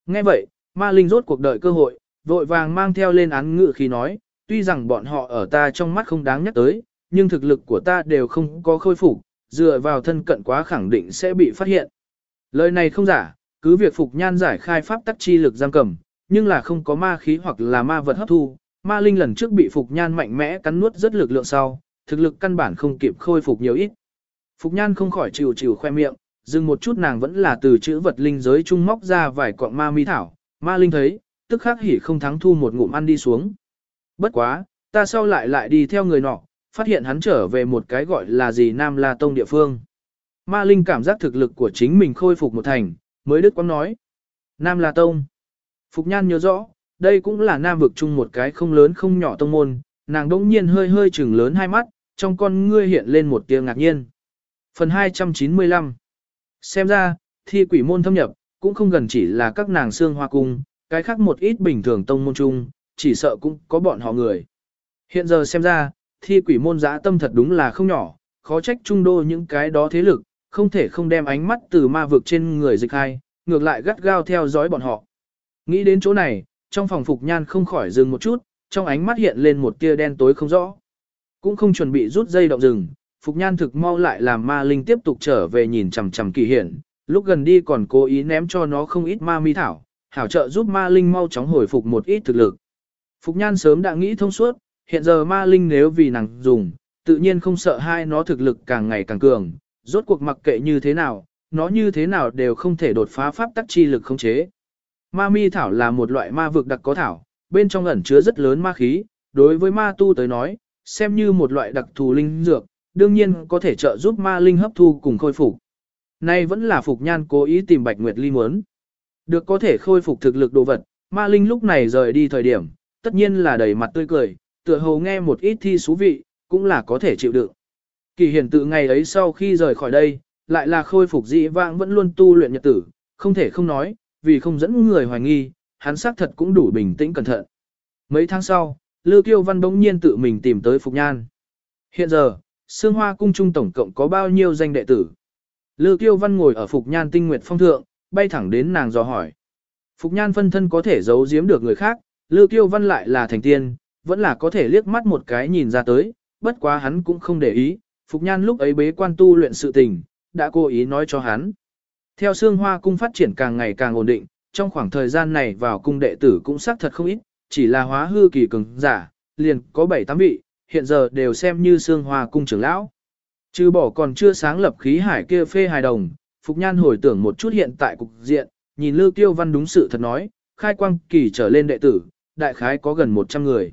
Nghe vậy, ma linh rốt cuộc đợi cơ hội, vội vàng mang theo lên án ngự khi nói, tuy rằng bọn họ ở ta trong mắt không đáng nhắc tới, nhưng thực lực của ta đều không có khôi phục, dựa vào thân cận quá khẳng định sẽ bị phát hiện. Lời này không giả, cứ việc Phục Nhan giải khai pháp tắc chi lực giam cầm, nhưng là không có ma khí hoặc là ma vật hấp thu, ma linh lần trước bị Phục Nhan mạnh mẽ cắn nuốt rất lực lượng sau, thực lực căn bản không kịp khôi phục nhiều ít. Phục Nhan không khỏi chịu chịu khoe miệng, dừng một chút nàng vẫn là từ chữ vật linh giới trung móc ra vài quạng ma mi thảo, ma linh thấy, tức khắc hỉ không thắng thu một ngụm ăn đi xuống. Bất quá, ta sau lại lại đi theo người nọ, phát hiện hắn trở về một cái gọi là gì Nam La Tông địa phương. Ma Linh cảm giác thực lực của chính mình khôi phục một thành, mới đức quang nói. Nam La Tông. Phục Nhan nhớ rõ, đây cũng là Nam vực chung một cái không lớn không nhỏ tông môn, nàng đỗng nhiên hơi hơi chừng lớn hai mắt, trong con ngươi hiện lên một tia ngạc nhiên. Phần 295 Xem ra, thi quỷ môn thâm nhập, cũng không gần chỉ là các nàng xương hoa cung, cái khác một ít bình thường tông môn chung, chỉ sợ cũng có bọn họ người. Hiện giờ xem ra, thi quỷ môn giã tâm thật đúng là không nhỏ, khó trách trung đô những cái đó thế lực, không thể không đem ánh mắt từ ma vực trên người dịch hai, ngược lại gắt gao theo dõi bọn họ. Nghĩ đến chỗ này, trong phòng phục nhan không khỏi dừng một chút, trong ánh mắt hiện lên một tia đen tối không rõ. Cũng không chuẩn bị rút dây động rừng, phục nhan thực mau lại làm ma linh tiếp tục trở về nhìn chằm chằm kỳ hiển, lúc gần đi còn cố ý ném cho nó không ít ma mi thảo, hảo trợ giúp ma linh mau chóng hồi phục một ít thực lực. Phục nhan sớm đã nghĩ thông suốt, hiện giờ ma linh nếu vì nàng dùng, tự nhiên không sợ hai nó thực lực càng ngày càng cường, rốt cuộc mặc kệ như thế nào, nó như thế nào đều không thể đột phá pháp tắc chi lực không chế. Ma mi thảo là một loại ma vực đặc có thảo, bên trong ẩn chứa rất lớn ma khí, đối với ma tu tới nói, xem như một loại đặc thù linh dược, đương nhiên có thể trợ giúp ma linh hấp thu cùng khôi phục. Nay vẫn là Phục Nhan cố ý tìm Bạch Nguyệt Ly muốn. Được có thể khôi phục thực lực đồ vật, ma linh lúc này rời đi thời điểm, tất nhiên là đầy mặt tươi cười, tựa hồ nghe một ít thi thú vị, cũng là có thể chịu đựng. Kỳ hiển tự ngày ấy sau khi rời khỏi đây, lại là khôi phục dị vãng vẫn luôn tu luyện nhật tử, không thể không nói, vì không dẫn người hoài nghi, hắn xác thật cũng đủ bình tĩnh cẩn thận. Mấy tháng sau, Lư Kiêu Văn bỗng nhiên tự mình tìm tới Phục Nhan. Hiện giờ, Sương Hoa Cung Trung tổng cộng có bao nhiêu danh đệ tử? Lư Kiêu Văn ngồi ở Phục Nhan tinh nguyệt phong thượng, bay thẳng đến nàng dò hỏi. Phục Nhan phân thân có thể giấu giếm được người khác, Lư Kiêu Văn lại là thành tiên, vẫn là có thể liếc mắt một cái nhìn ra tới, bất quá hắn cũng không để ý, Phục Nhan lúc ấy bế quan tu luyện sự tình, đã cố ý nói cho hắn. Theo xương Hoa Cung phát triển càng ngày càng ổn định, trong khoảng thời gian này vào cung đệ tử cũng xác thật không ít, chỉ là hóa hư kỳ cường giả, liền có 7-8 vị, hiện giờ đều xem như xương Hoa Cung trưởng lão. Trừ bỏ còn chưa sáng lập khí hải kia phê hài đồng, Phục Nhan hồi tưởng một chút hiện tại cục diện, nhìn Lưu Kiêu Văn đúng sự thật nói, khai quang kỳ trở lên đệ tử, đại khái có gần 100 người.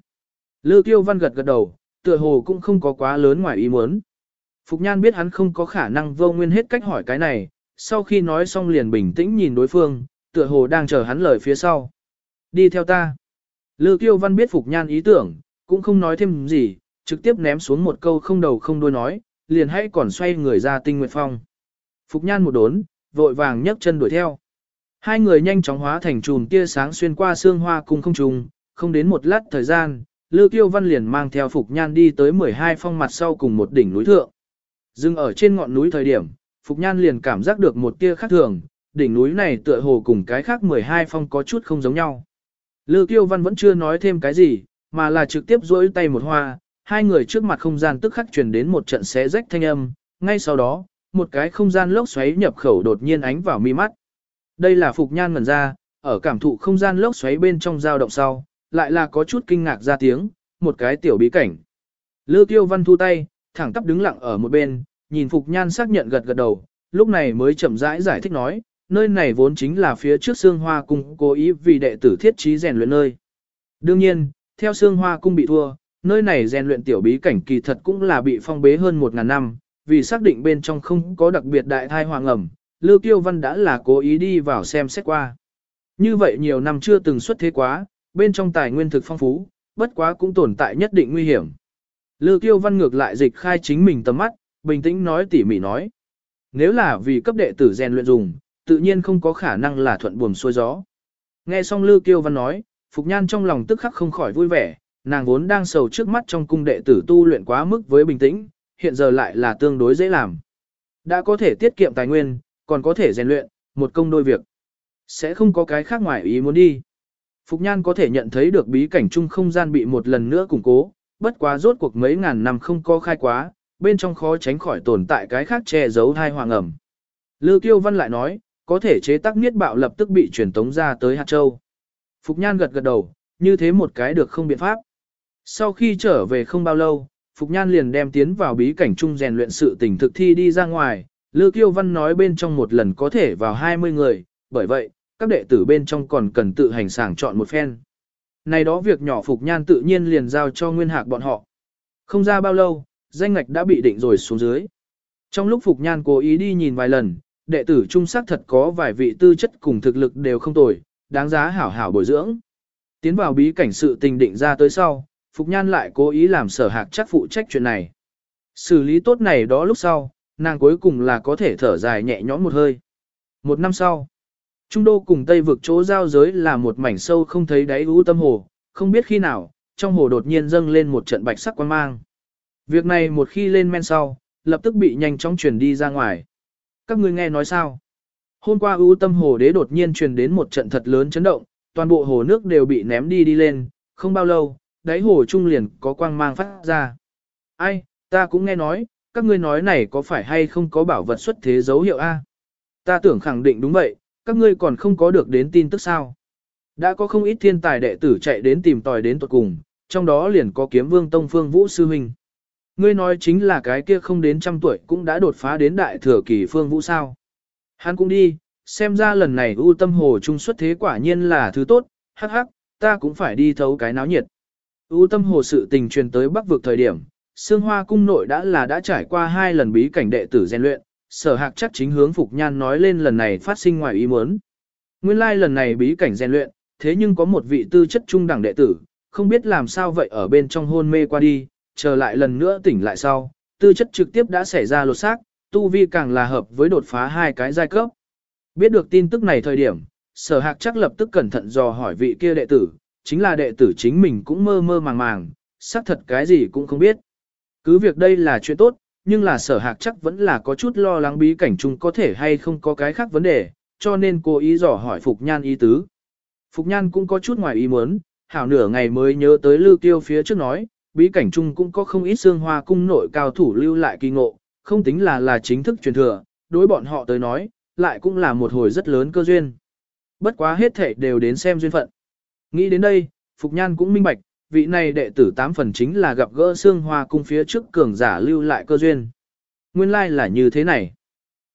Lưu Kiêu Văn gật gật đầu, tựa hồ cũng không có quá lớn ngoài ý muốn. Phục Nhan biết hắn không có khả năng vô nguyên hết cách hỏi cái này, sau khi nói xong liền bình tĩnh nhìn đối phương, tựa hồ đang chờ hắn lời phía sau. Đi theo ta. Lưu Kiêu Văn biết Phục Nhan ý tưởng, cũng không nói thêm gì, trực tiếp ném xuống một câu không đầu không đuôi nói, liền hãy còn xoay người ra tinh nguyệt phong. Phục Nhan một đốn, vội vàng nhấc chân đuổi theo. Hai người nhanh chóng hóa thành chùm tia sáng xuyên qua xương hoa cùng không trùng, không đến một lát thời gian, Lưu Kiêu Văn liền mang theo Phục Nhan đi tới 12 phong mặt sau cùng một đỉnh núi thượng. Dừng ở trên ngọn núi thời điểm, Phục Nhan liền cảm giác được một tia khác thường, đỉnh núi này tựa hồ cùng cái khác 12 phong có chút không giống nhau. Lưu Kiêu Văn vẫn chưa nói thêm cái gì, mà là trực tiếp duỗi tay một hoa, hai người trước mặt không gian tức khắc truyền đến một trận xé rách thanh âm, ngay sau đó, một cái không gian lốc xoáy nhập khẩu đột nhiên ánh vào mi mắt. Đây là Phục Nhan ngẩn ra, ở cảm thụ không gian lốc xoáy bên trong dao động sau, lại là có chút kinh ngạc ra tiếng, một cái tiểu bí cảnh. Lư Kiêu Văn thu tay, thẳng tắp đứng lặng ở một bên, nhìn Phục Nhan xác nhận gật gật đầu, lúc này mới chậm rãi giải, giải thích nói, nơi này vốn chính là phía trước Sương Hoa Cung cố ý vì đệ tử thiết trí rèn luyện nơi. Đương nhiên, theo Sương Hoa Cung bị thua, nơi này rèn luyện tiểu bí cảnh kỳ thật cũng là bị phong bế hơn 1.000 năm, vì xác định bên trong không có đặc biệt đại thai hoàng ẩm, Lưu Kiêu Văn đã là cố ý đi vào xem xét qua. Như vậy nhiều năm chưa từng xuất thế quá, bên trong tài nguyên thực phong phú, bất quá cũng tồn tại nhất định nguy hiểm. Lưu Kiêu Văn ngược lại dịch khai chính mình tầm mắt, bình tĩnh nói tỉ mỉ nói. Nếu là vì cấp đệ tử rèn luyện dùng, tự nhiên không có khả năng là thuận buồm xuôi gió. Nghe xong Lư Kiêu Văn nói, Phục Nhan trong lòng tức khắc không khỏi vui vẻ, nàng vốn đang sầu trước mắt trong cung đệ tử tu luyện quá mức với bình tĩnh, hiện giờ lại là tương đối dễ làm. Đã có thể tiết kiệm tài nguyên, còn có thể rèn luyện, một công đôi việc. Sẽ không có cái khác ngoài ý muốn đi. Phục Nhan có thể nhận thấy được bí cảnh chung không gian bị một lần nữa củng cố, bất quá rốt cuộc mấy ngàn năm không có khai quá, bên trong khó tránh khỏi tồn tại cái khác che giấu thai hoàng ẩm. Lưu Kiêu Văn lại nói, có thể chế tác niết bạo lập tức bị truyền tống ra tới hạt châu. Phục Nhan gật gật đầu, như thế một cái được không biện pháp. Sau khi trở về không bao lâu, Phục Nhan liền đem tiến vào bí cảnh chung rèn luyện sự tình thực thi đi ra ngoài, Lư Kiêu Văn nói bên trong một lần có thể vào 20 người, bởi vậy, các đệ tử bên trong còn cần tự hành sàng chọn một phen. Này đó việc nhỏ Phục Nhan tự nhiên liền giao cho Nguyên Hạc bọn họ. Không ra bao lâu, danh ngạch đã bị định rồi xuống dưới. Trong lúc Phục Nhan cố ý đi nhìn vài lần, đệ tử trung sắc thật có vài vị tư chất cùng thực lực đều không tồi, đáng giá hảo hảo bồi dưỡng. Tiến vào bí cảnh sự tình định ra tới sau, Phục Nhan lại cố ý làm sở hạc chắc phụ trách chuyện này. Xử lý tốt này đó lúc sau, nàng cuối cùng là có thể thở dài nhẹ nhõm một hơi. Một năm sau, Trung Đô cùng Tây vực chỗ giao giới là một mảnh sâu không thấy đáy ú tâm hồ, không biết khi nào, trong hồ đột nhiên dâng lên một trận bạch sắc quang mang. Việc này một khi lên men sau, lập tức bị nhanh chóng truyền đi ra ngoài. Các ngươi nghe nói sao? Hôm qua ưu tâm hồ đế đột nhiên truyền đến một trận thật lớn chấn động, toàn bộ hồ nước đều bị ném đi đi lên, không bao lâu, đáy hồ trung liền có quang mang phát ra. Ai, ta cũng nghe nói, các ngươi nói này có phải hay không có bảo vật xuất thế dấu hiệu A? Ta tưởng khẳng định đúng vậy, các ngươi còn không có được đến tin tức sao. Đã có không ít thiên tài đệ tử chạy đến tìm tòi đến tuật cùng, trong đó liền có kiếm vương tông phương vũ sư huynh. Ngươi nói chính là cái kia không đến trăm tuổi cũng đã đột phá đến đại thừa kỳ phương vũ sao. Hắn cũng đi, xem ra lần này ưu tâm hồ trung xuất thế quả nhiên là thứ tốt, hắc hắc, ta cũng phải đi thấu cái náo nhiệt. ưu tâm hồ sự tình truyền tới bắc vực thời điểm, Sương Hoa cung nội đã là đã trải qua hai lần bí cảnh đệ tử rèn luyện, sở hạc chắc chính hướng Phục Nhan nói lên lần này phát sinh ngoài ý muốn. Nguyên lai like lần này bí cảnh rèn luyện, thế nhưng có một vị tư chất trung đẳng đệ tử, không biết làm sao vậy ở bên trong hôn mê qua đi, chờ lại lần nữa tỉnh lại sau, tư chất trực tiếp đã xảy ra lột xác, tu vi càng là hợp với đột phá hai cái giai cấp. Biết được tin tức này thời điểm, sở hạc chắc lập tức cẩn thận dò hỏi vị kia đệ tử, chính là đệ tử chính mình cũng mơ mơ màng màng, xác thật cái gì cũng không biết. Cứ việc đây là chuyện tốt, nhưng là sở hạc chắc vẫn là có chút lo lắng bí cảnh chung có thể hay không có cái khác vấn đề, cho nên cố ý dò hỏi Phục Nhan ý tứ. Phục Nhan cũng có chút ngoài ý muốn, hảo nửa ngày mới nhớ tới Lưu Tiêu phía trước nói, bí cảnh chung cũng có không ít xương hoa cung nội cao thủ lưu lại kỳ ngộ, không tính là là chính thức truyền thừa, đối bọn họ tới nói, lại cũng là một hồi rất lớn cơ duyên. Bất quá hết thể đều đến xem duyên phận. Nghĩ đến đây, Phục Nhan cũng minh bạch, vị này đệ tử tám phần chính là gặp gỡ xương hoa cung phía trước cường giả lưu lại cơ duyên. Nguyên lai like là như thế này.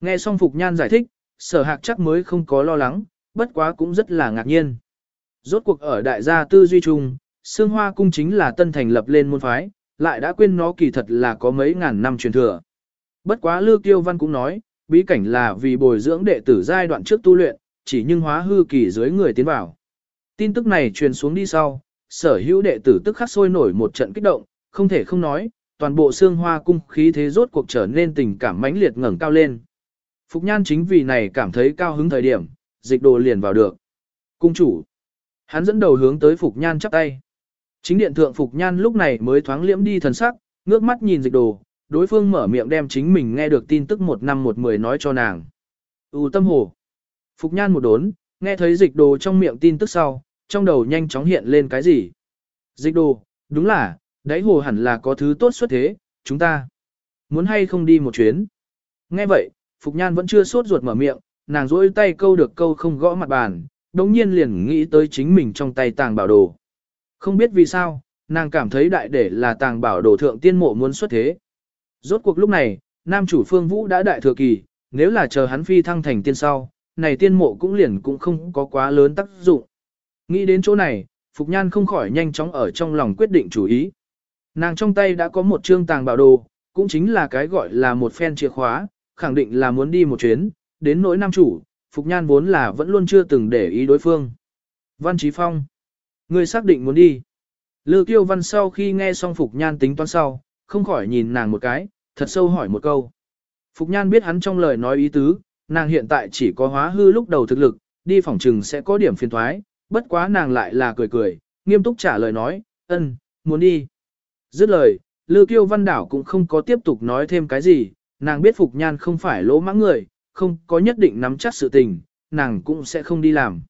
Nghe xong Phục Nhan giải thích, sở hạc chắc mới không có lo lắng, bất quá cũng rất là ngạc nhiên. Rốt cuộc ở đại gia tư duy chung, Sương hoa cung chính là tân thành lập lên môn phái, lại đã quên nó kỳ thật là có mấy ngàn năm truyền thừa. Bất quá Lưu Kiêu Văn cũng nói, bí cảnh là vì bồi dưỡng đệ tử giai đoạn trước tu luyện, chỉ nhưng hóa hư kỳ dưới người tiến vào. Tin tức này truyền xuống đi sau, sở hữu đệ tử tức khắc sôi nổi một trận kích động, không thể không nói, toàn bộ xương hoa cung khí thế rốt cuộc trở nên tình cảm mãnh liệt ngẩng cao lên. Phục Nhan chính vì này cảm thấy cao hứng thời điểm, dịch đồ liền vào được. Cung chủ. Hắn dẫn đầu hướng tới Phục Nhan chắp tay. Chính điện thượng Phục Nhan lúc này mới thoáng liễm đi thần sắc, ngước mắt nhìn dịch đồ, đối phương mở miệng đem chính mình nghe được tin tức một năm một mười nói cho nàng. U tâm hồ. Phục Nhan một đốn, nghe thấy dịch đồ trong miệng tin tức sau, trong đầu nhanh chóng hiện lên cái gì. Dịch đồ, đúng là, đáy hồ hẳn là có thứ tốt xuất thế, chúng ta muốn hay không đi một chuyến. Nghe vậy, Phục Nhan vẫn chưa sốt ruột mở miệng, nàng rỗi tay câu được câu không gõ mặt bàn, đồng nhiên liền nghĩ tới chính mình trong tay tàng bảo đồ. Không biết vì sao, nàng cảm thấy đại để là tàng bảo đồ thượng tiên mộ muốn xuất thế. Rốt cuộc lúc này, nam chủ phương vũ đã đại thừa kỳ, nếu là chờ hắn phi thăng thành tiên sau, này tiên mộ cũng liền cũng không có quá lớn tác dụng. Nghĩ đến chỗ này, Phục Nhan không khỏi nhanh chóng ở trong lòng quyết định chủ ý. Nàng trong tay đã có một trương tàng bảo đồ, cũng chính là cái gọi là một phen chìa khóa, khẳng định là muốn đi một chuyến, đến nỗi nam chủ, Phục Nhan vốn là vẫn luôn chưa từng để ý đối phương. Văn Chí Phong, Ngươi xác định muốn đi. Lư Kiêu Văn sau khi nghe xong Phục Nhan tính toán sau, không khỏi nhìn nàng một cái, thật sâu hỏi một câu. Phục Nhan biết hắn trong lời nói ý tứ, nàng hiện tại chỉ có hóa hư lúc đầu thực lực, đi phòng trừng sẽ có điểm phiền thoái, bất quá nàng lại là cười cười, nghiêm túc trả lời nói, ân, muốn đi. Dứt lời, Lư Kiêu Văn Đảo cũng không có tiếp tục nói thêm cái gì, nàng biết Phục Nhan không phải lỗ mãng người, không có nhất định nắm chắc sự tình, nàng cũng sẽ không đi làm.